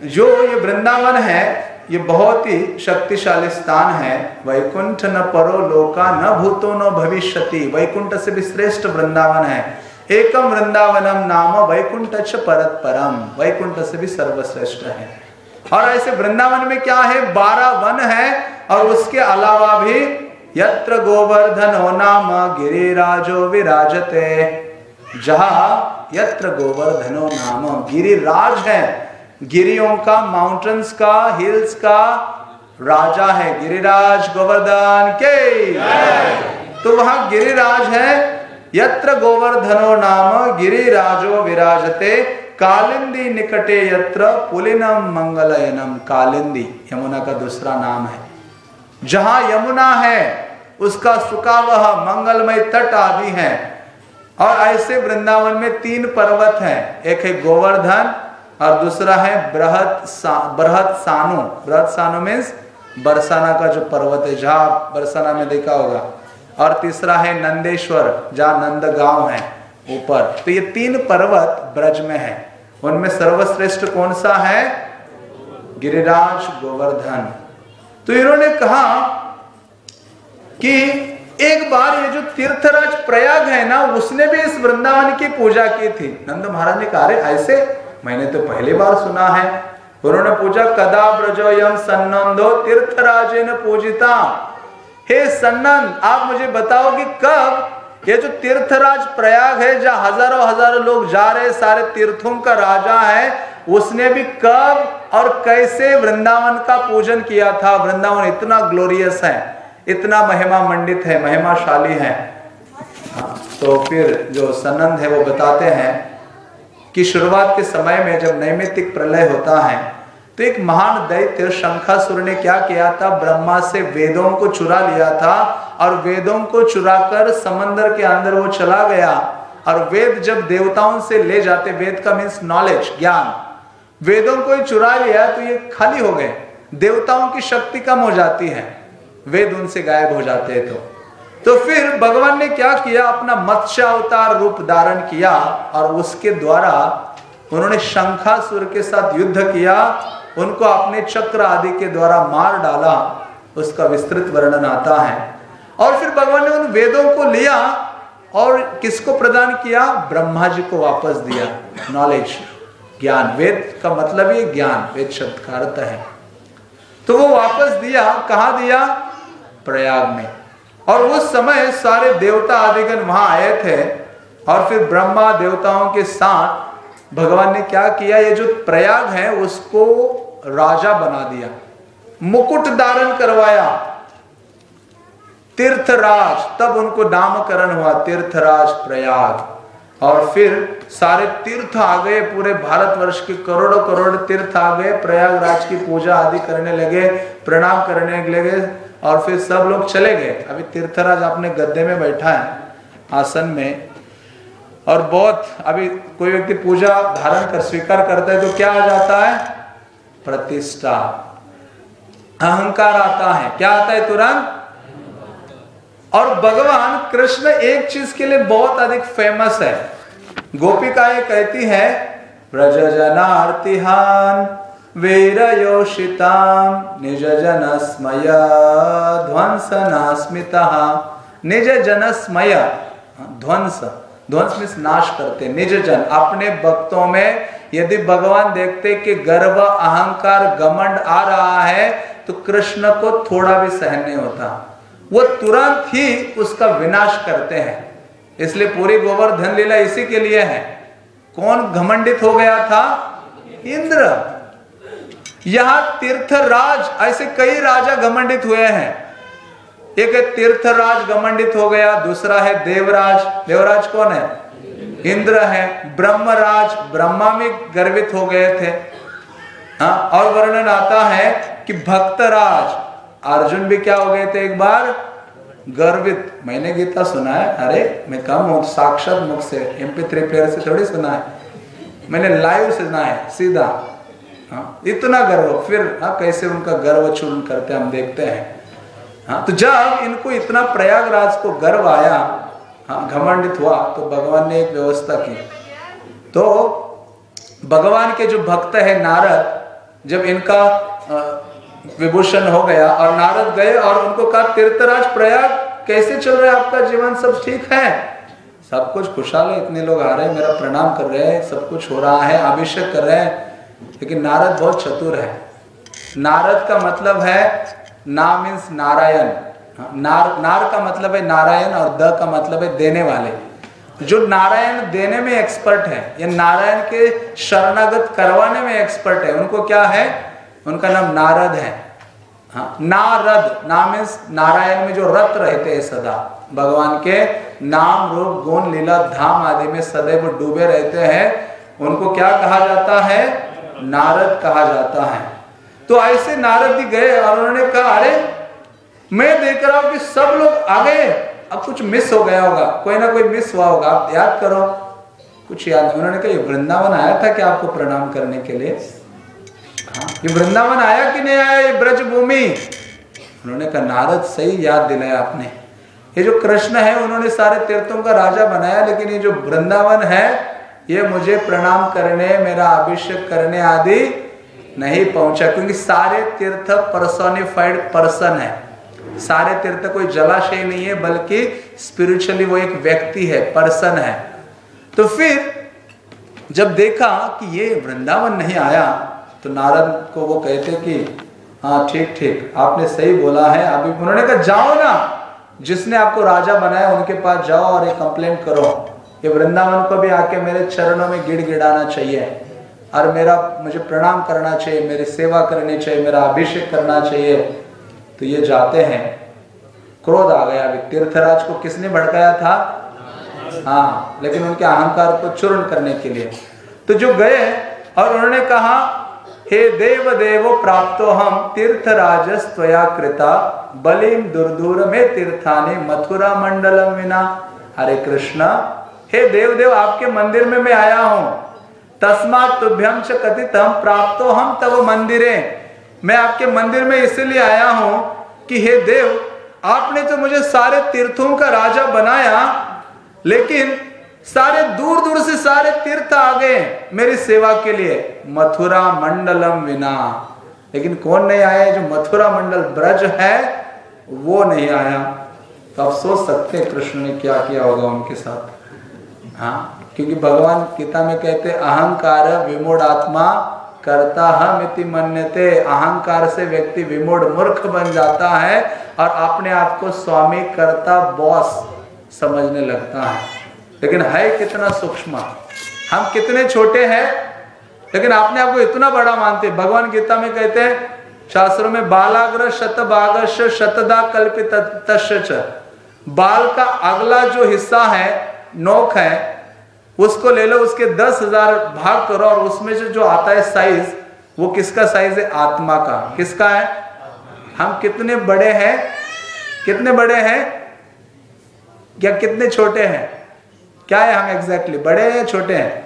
जो ये वृंदावन है ये बहुत ही शक्तिशाली स्थान है वैकुंठ न परो लोका न भूतो न भविष्यति वैकुंठ से भी श्रेष्ठ वृंदावन है। एकम वृंदावनम नाम वैकुंठ परत परम वैकुंठ से भी सर्वश्रेष्ठ है। और ऐसे वृंदावन में क्या है? बारह वन है और उसके अलावा भी यत्र गोवर्धनो नाम गिरिराजो विराजते। जहा यत्र गोवर्धनो नाम गिरिराज है। गिरियों का माउंटेन्स का हिल्स का राजा है। गिरिराज गोवर्धन के। तो वहाँ गिरिराज है। यत्र गोवर्धनो नाम गिरिराजो विराजते। कालिंदी निकटे यत्र पुलिनम मंगलयनम। कालिंदी, यमुना का दूसरा नाम है। जहाँ यमुना है उसका सुखावह मंगलमय तट आदि है। और ऐसे वृंदावन में तीन पर्वत हैं। एक है गोवर्धन और दूसरा है बृहत सा, बृहत सानो। बृहत सानो मीन्स बरसाना का जो पर्वत है जहाँ बरसाना में देखा होगा। और तीसरा है नंदेश्वर जहाँ नंद गाँव है ऊपर। तो ये तीन पर्वत ब्रज में है। उनमें सर्वश्रेष्ठ कौन सा है? गिरिराज गोवर्धन। तो इन्होंने कहा कि एक बार ये जो तीर्थराज प्रयाग है ना, उसने भी इस वृंदावन की पूजा की थी। नंद महाराज ने कहा ऐसे मैंने तो पहली बार सुना है। उन्होंने पूछा, कदा ब्रजोयम सन्नंदो तीर्थराजे ने पूजिता? हे सन्नंद, आप मुझे बताओ कि कब ये जो तीर्थराज प्रयाग है, जहाँ हज़ारों हज़ारों लोग जा रहे सारे तीर्थों का राजा है उसने भी कब और कैसे वृंदावन का पूजन किया था? वृंदावन इतना ग्लोरियस है इतना महिमा मंडित है महिमाशाली है। हाँ, तो फिर जो सनंद है वो बताते हैं कि शुरुआत के समय में जब नैमितिक प्रलय होता है तो एक महान दैत्य शंखासुर ने क्या किया था? ब्रह्मा से वेदों को चुरा लिया था और वेदों को चुराकर समंदर के अंदर वो चला गया। और वेद जब देवताओं से ले जाते वेद का मीन्स नॉलेज ज्ञान। वेदों को चुरा लिया तो ये खाली हो गए। देवताओं की शक्ति कम हो जाती है। वेद उनसे गायब हो जाते हैं तो। तो फिर भगवान ने क्या किया? अपना मत्स्य अवतार रूप धारण किया और उसके द्वारा उन्होंने शंखासुर के साथ युद्ध किया। उनको अपने चक्र आदि के द्वारा मार डाला। उसका विस्तृत वर्णन आता है। और फिर भगवान ने उन वेदों को लिया और किसको प्रदान किया? ब्रह्मा जी को वापस दिया। नॉलेज ज्ञान वेद का मतलब ये ज्ञान वेद शब्द का अर्थ है। तो वो वापस दिया, कहा दिया? प्रयाग में। और उस समय सारे देवता आदिगण वहाँ आए थे और फिर ब्रह्मा देवताओं के साथ भगवान ने क्या किया? ये जो प्रयाग है, उसको राजा बना दिया। मुकुट धारण करवाया। तीर्थराज, तब उनको नामकरण हुआ, तीर्थराज प्रयाग। और फिर सारे तीर्थ आ गए, पूरे भारतवर्ष के करोड़ों करोड़ तीर्थ आ गए, प्रयागराज की पूजा आदि करने लगे, प्रणाम करने लगे और फिर सब लोग चले गए। अभी तीर्थराज अपने गद्दे में बैठा है, आसन में। और बहुत, अभी कोई व्यक्ति पूजा धारण कर, स्वीकार करता है तो क्या आ जाता है? प्रतिष्ठा। अहंकार आता है। क्या आता है तुरंत? और भगवान कृष्ण एक चीज़ के लिए बहुत अधिक फ़ेमस है। गोपिकाएँ कहती है ब्रज जनार्तिहान वीर योषिताम निज जन स्मय ध्वंस नास्मिता निज जन स्मय ध्वंस ध्वंस में नाश करते, निज जन, अपने भक्तों में यदि भगवान देखते कि गर्व, अहंकार, घमंड आ रहा है तो कृष्ण को थोड़ा भी सहन नहीं होता। वो तुरंत ही उसका विनाश करते हैं। इसलिए पूरी गोवर्धन लीला इसी के लिए है। कौन घमंडित हो गया था? इंद्र। यहाँ तीर्थराज, ऐसे कई राजा घमंडित हुए हैं। एक है तीर्थराज घमंडित हो गया, दूसरा है देवराज। देवराज कौन है? इंद्र है। ब्रह्मराज, ब्रह्मा में गर्वित हो गए थे। हाँ और वर्णन आता है कि भक्तराज। अर्जुन भी क्या हो गए थे एक बार? गर्वित। मैंने गीता सुना है। अरे, मैं कम हूँ, साक्षात मुख से एम पी थ्री प्लेयर से थोड़ी सुना है। मैंने लाइव सुना है, सीधा। हाँ इतना गर्व। फिर हाँ कैसे उनका गर्व चूर्ण करते हम देखते हैं। हाँ तो जब इनको इतना प्रयागराज को गर्व आया हाँ घमंडित हुआ तो भगवान ने एक व्यवस्था की। तो भगवान के जो भक्त है नारद, जब इनका विभूषण हो गया और नारद गए और उनको कहा, तीर्थराज प्रयाग, कैसे चल रहा है आपका जीवन? सब ठीक है? सब कुछ खुशहाल है, इतने लोग आ रहे हैं, मेरा प्रणाम कर रहे हैं, सब कुछ हो रहा है, अभिषेक कर रहे हैं। लेकिन नारद बहुत चतुर है। नारद का मतलब है, ना मीन्स नारायण। नार नार का मतलब है नारायण और द का मतलब है देने वाले। जो नारायण देने में एक्सपर्ट है, या नारायण के शरणागत करवाने में एक्सपर्ट है, उनको क्या है? उनका नाम नारद है। हाँ नारद, नाम नारायण में जो रत रहते हैं सदा, भगवान के नाम रूप, गुण, लीला, धाम आदि में सदैव डूबे रहते हैं। उनको क्या कहा जाता है? नारद कहा जाता है। तो ऐसे नारद जी गए और उन्होंने कहा, अरे, मैं देख रहा हूँ कि सब लोग आ गए अब कुछ मिस हो गया होगा, कोई ना कोई मिस हुआ होगा। आप याद करो, कुछ याद, उन्होंने कहा, ये वृंदावन आया था क्या आपको प्रणाम करने के लिए? ये वृंदावन आया कि नहीं आया ये ब्रज भूमि उन्होंने कहा, नारद, सही याद दिलाया आपने। ये जो कृष्ण है, उन्होंने सारे तीर्थों का राजा बनाया, लेकिन ये जो वृंदावन है, ये मुझे प्रणाम करने, मेरा अभिषेक करने आदि नहीं पहुँचा, क्योंकि सारे तीर्थ पर्सोनिफाइड पर्सन है। सारे तीर्थ कोई जलाशय नहीं है, बल्कि स्पिरिचुअली वो एक व्यक्ति है पर्सन है। तो फिर जब देखा कि ये वृंदावन नहीं आया तो नारद को वो कहते कि हाँ ठीक ठीक, आपने सही बोला है, अभी उन्होंने कहा, जाओ ना, जिसने आपको राजा बनाया उनके पास जाओ और एक कंप्लेंट करो ये वृंदावन को भी आके मेरे चरणों में गिड़ गिड़ाना चाहिए और मेरा, मुझे प्रणाम करना चाहिए, मेरी सेवा करनी चाहिए, मेरा अभिषेक करना चाहिए। तो ये जाते हैं। क्रोध आ गया अभी तीर्थराज को किसने भड़काया था? हाँ लेकिन उनके अहंकार को चूर्ण करने के लिए। तो जो गए और उन्होंने कहा हे देव देव प्राप्त हम तीर्थ राजस्वया कृता बलिम दुर्दूर में तीर्थाने मथुरा मंडलम विना। हरे कृष्णा। हे देव देव आपके मंदिर में मैं आया हूँ। तस्मात तुभ्यम च हम प्राप्त हम तब मंदिरे। मैं आपके मंदिर में इसलिए आया हूँ कि हे देव, आपने तो मुझे सारे तीर्थों का राजा बनाया, लेकिन सारे दूर सारे तीर्थ आ गए मेरी सेवा के लिए। मथुरा मंडलम विना। लेकिन कौन नहीं आया? जो मथुरा मंडल ब्रज है, वो नहीं आया। तो आप सोच सकते कृष्ण ने क्या किया होगा उनके साथ। हाँ क्योंकि भगवान गीता में कहते अहंकार विमोड़ आत्मा करता हम इति मन्यते। अहंकार से व्यक्ति विमोड़ मूर्ख बन जाता है और अपने आप को स्वामी करता बॉस समझने लगता है। लेकिन है कितना सूक्ष्म? हम कितने छोटे हैं, लेकिन आपने आपको इतना बड़ा मानते। भगवान गीता में कहते हैं, शास्त्रों में बालाग्र शत बागश शतदा कल्पित बाल का अगला जो हिस्सा है, नोक है, उसको ले लो, उसके दस हज़ार भाग करो, और उसमें से जो आता है साइज़ वो किसका साइज़ है? आत्मा का। किसका है? हम कितने बड़े हैं? कितने बड़े हैं? या कितने छोटे हैं? क्या है हम एग्जैक्टली बड़े हैं छोटे हैं?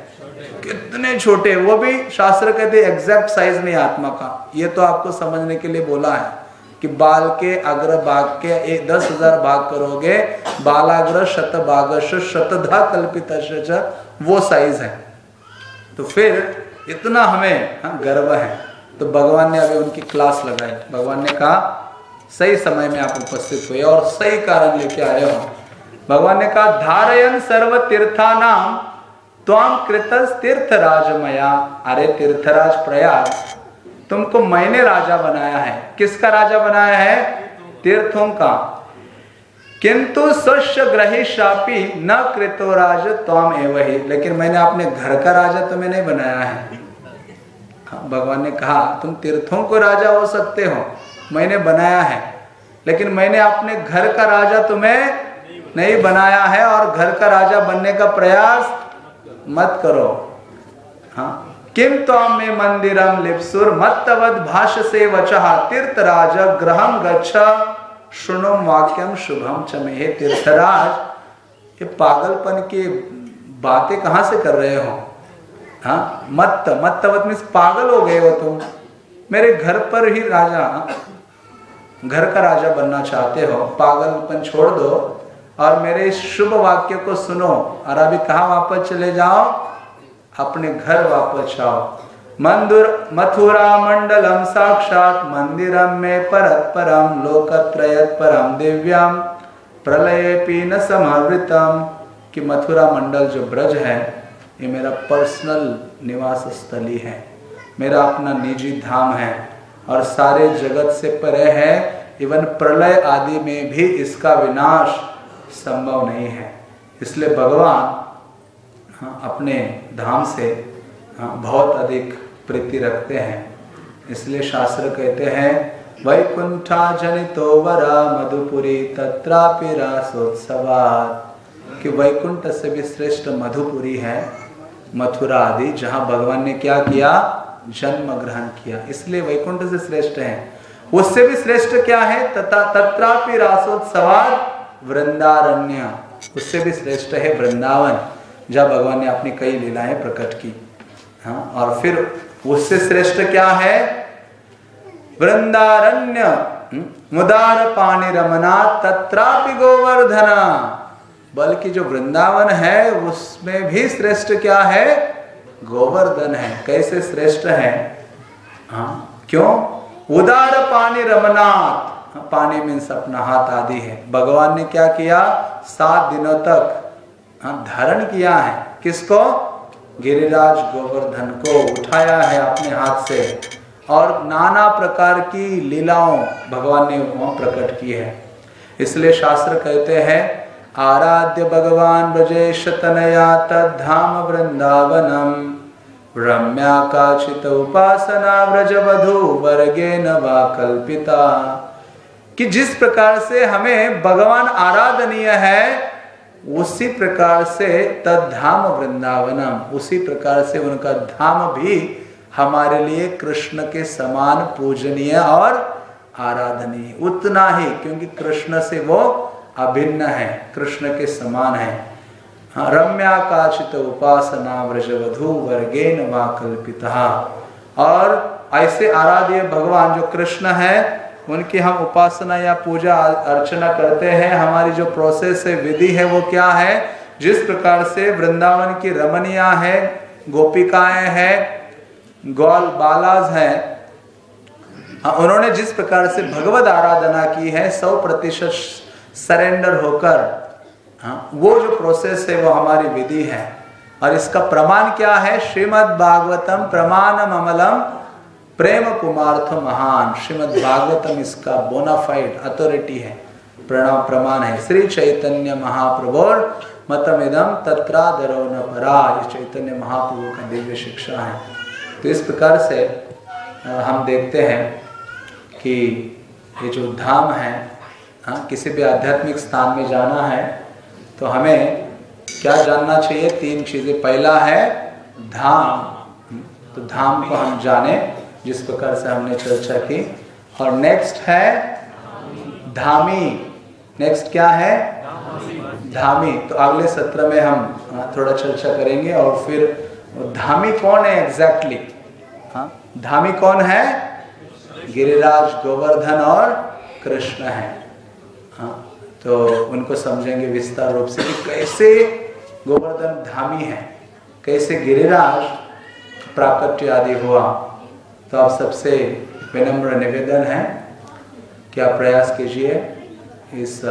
कितने छोटे वो भी शास्त्र कहते एग्जैक्ट साइज़ नहीं आत्मा का। ये तो आपको समझने के लिए बोला है कि बाल के अग्र भाग के एक दस हज़ार भाग करोगे बालाग्र शत भाग शतधा कल्पित वो साइज़ है। तो फिर इतना हमें हाँ, गर्व है। तो भगवान ने अभी उनकी क्लास लगाई। भगवान ने कहा सही समय में आप उपस्थित हुए और सही कारण लेके आए हो। भगवान ने कहा धारयन सर्व तीर्था नाम त्वाम कृत तीर्थ राजमया अरे तीर्थराज प्रयाग तुमको मैंने राजा बनाया है। किसका राजा बनाया है? तीर्थों का। किंतु स्वच्छ ग्रही शापी न कृतो राज त्वाम एवं लेकिन मैंने अपने घर का राजा तुम्हें नहीं बनाया है। हाँ, भगवान ने कहा तुम तीर्थों को राजा हो सकते हो। मैंने बनाया है। लेकिन मैंने अपने घर का राजा तुम्हें नहीं बनाया है और घर का राजा बनने का प्रयास मत करो। हाँ। किम तो में मंदिरम लिप्सुर, मत्तवद भाष से वचहा तीर्थ राज ग्रहम गच्छ सुनुम वाक्यम शुभम चमे तीर्थराज। ये पागलपन की बातें कहाँ से कर रहे हो? हाँ। मत मत्तवत मीन पागल हो गए हो तुम। मेरे घर पर ही राजा, घर का राजा बनना चाहते हो। पागलपन छोड़ दो। और मेरे इस शुभ वाक्य को सुनो और अभी कहा वापस चले जाओ? अपने घर वापस आओ। मंदिर मथुरा मंडलम साक्षात मंदिरम में परत परम, लोकत्रयत परम दिव्यम, प्रलय पीन समृतम कि मथुरा मंडल जो ब्रज है, ये मेरा पर्सनल निवास स्थली है। मेरा अपना निजी धाम है और सारे जगत से परे है। इवन प्रलय आदि में भी इसका विनाश संभव नहीं है। इसलिए भगवान हाँ, अपने धाम से हाँ, बहुत अधिक प्रीति रखते हैं। इसलिए शास्त्र कहते हैं वैकुंठा जनितो वरा मधुपुरी तत्रापि रासोत्सवात। कि वैकुंठ से भी श्रेष्ठ मधुपुरी है मथुरा आदि जहाँ भगवान ने क्या किया? जन्म ग्रहण किया। इसलिए वैकुंठ से श्रेष्ठ है। उससे भी श्रेष्ठ क्या है? तथा तत्रापि रासोत्सवात वृंदारण्य। उससे भी श्रेष्ठ है वृंदावन जब भगवान ने अपनी कई लीलाएँ प्रकट की। हाँ और फिर उससे श्रेष्ठ क्या है? वृंदारण्य। हम्म, मुदार पानी रमना तत्रापि गोवर्धना। बल्कि जो वृंदावन है उसमें भी श्रेष्ठ क्या है? गोवर्धन है। कैसे श्रेष्ठ है? हाँ क्यों? उदार पानी रमनाथ पानी मीन्स अपना हाथ आदि है। भगवान ने क्या किया? सात दिनों तक हाँ धारण किया है। किसको? गिरिराज गोवर्धन को उठाया है अपने हाथ से। और नाना प्रकार की लीलाओं भगवान ने वहाँ प्रकट की है। इसलिए शास्त्र कहते हैं, आराध्य भगवान ब्रजेश तनया तद्धाम वृंदावनम। रम्या काचित उपासना व्रज वधु वर्गे न कल्पिता। कि जिस प्रकार से हमें भगवान आराधनीय है, उसी प्रकार से तद्धाम वृंदावनम, उसी प्रकार से उनका धाम भी हमारे लिए कृष्ण के समान पूजनीय और आराधनीय। उतना ही, क्योंकि कृष्ण से वो अभिन्न है, कृष्ण के समान है। रम्याकाशित उपासना व्रजवधु वर्गेन वा कल्पिता और ऐसे आराध्य भगवान जो कृष्ण है उनकी हम उपासना या पूजा अर्चना करते हैं। हमारी जो प्रोसेस है, विधि है, वो क्या है? जिस प्रकार से वृंदावन की रमनिया है, गोपिकाएँ हैं, गौल बालाज है हाँ उन्होंने जिस प्रकार से भगवत आराधना की है, सौ प्रतिशत सरेंडर होकर हाँ वो जो प्रोसेस है, वो हमारी विधि है। और इसका प्रमाण क्या है? श्रीमद भागवतम प्रमाणम अमलम प्रेम कुमार्थ महान श्रीमद भागवतम इसका बोनाफाइड अथॉरिटी है, प्रणाम प्रमाण है। श्री चैतन्य महाप्रभोर मतमिदम तत्रादरो न परा। ये चैतन्य महाप्रभु का दिव्य शिक्षा है। तो इस प्रकार से हम देखते हैं कि ये जो धाम है हाँ किसी भी आध्यात्मिक स्थान में जाना है तो हमें क्या जानना चाहिए? तीन चीज़ें। पहला है, धाम। तो धाम को हम जाने जिस प्रकार से हमने चर्चा की। और नेक्स्ट है धामी। नेक्स्ट क्या है? धामी। तो अगले सत्र में हम थोड़ा चर्चा करेंगे और फिर धामी कौन है एग्जैक्टली? हाँ धामी कौन है? गिरिराज गोवर्धन और कृष्ण है। हाँ तो उनको समझेंगे विस्तार रूप से कि कैसे गोवर्धन धामी है, कैसे गिरिराज प्राकट्य आदि हुआ। तो आप सबसे विनम्र निवेदन है कि आप प्रयास कीजिए इस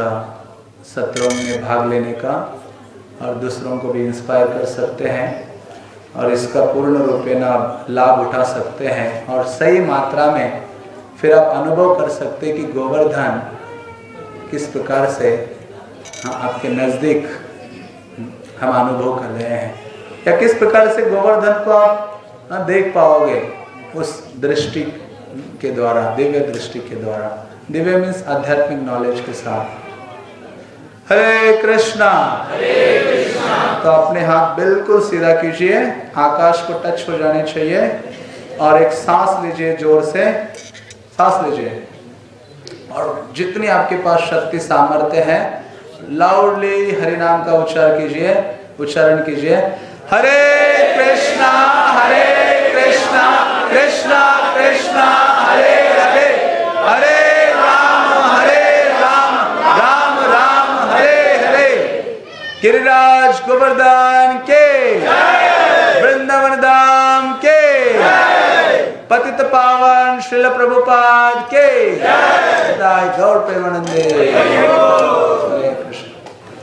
सत्रों में भाग लेने का और दूसरों को भी इंस्पायर कर सकते हैं और इसका पूर्ण रूपेण आप लाभ उठा सकते हैं और सही मात्रा में फिर आप अनुभव कर सकते हैं कि गोवर्धन किस प्रकार से हाँ, आपके नज़दीक हम अनुभव कर रहे हैं। या किस प्रकार से गोवर्धन को आप देख पाओगे। उस दृष्टि के द्वारा दिव्य दृष्टि के द्वारा। दिव्य मीन्स आध्यात्मिक नॉलेज के साथ। हरे कृष्णा। तो अपने हाथ बिल्कुल सीधा कीजिए आकाश को टच हो जाने चाहिए और एक सांस लीजिए ज़ोर से। सांस लीजिए। और जितनी आपके पास शक्ति सामर्थ्य है लाउडली हरि नाम का उच्चारण कीजिए उच्चारण कीजिए। हरे कृष्णा हरे कृष्णा कृष्णा, हरे हरे। हरे राम हरे राम राम राम, हरे हरे। गिरिराज गोवर्धन के। वृंदावन धाम के। पतित पावन श्रील प्रभुपाद के। गौर प्रेमानंदे।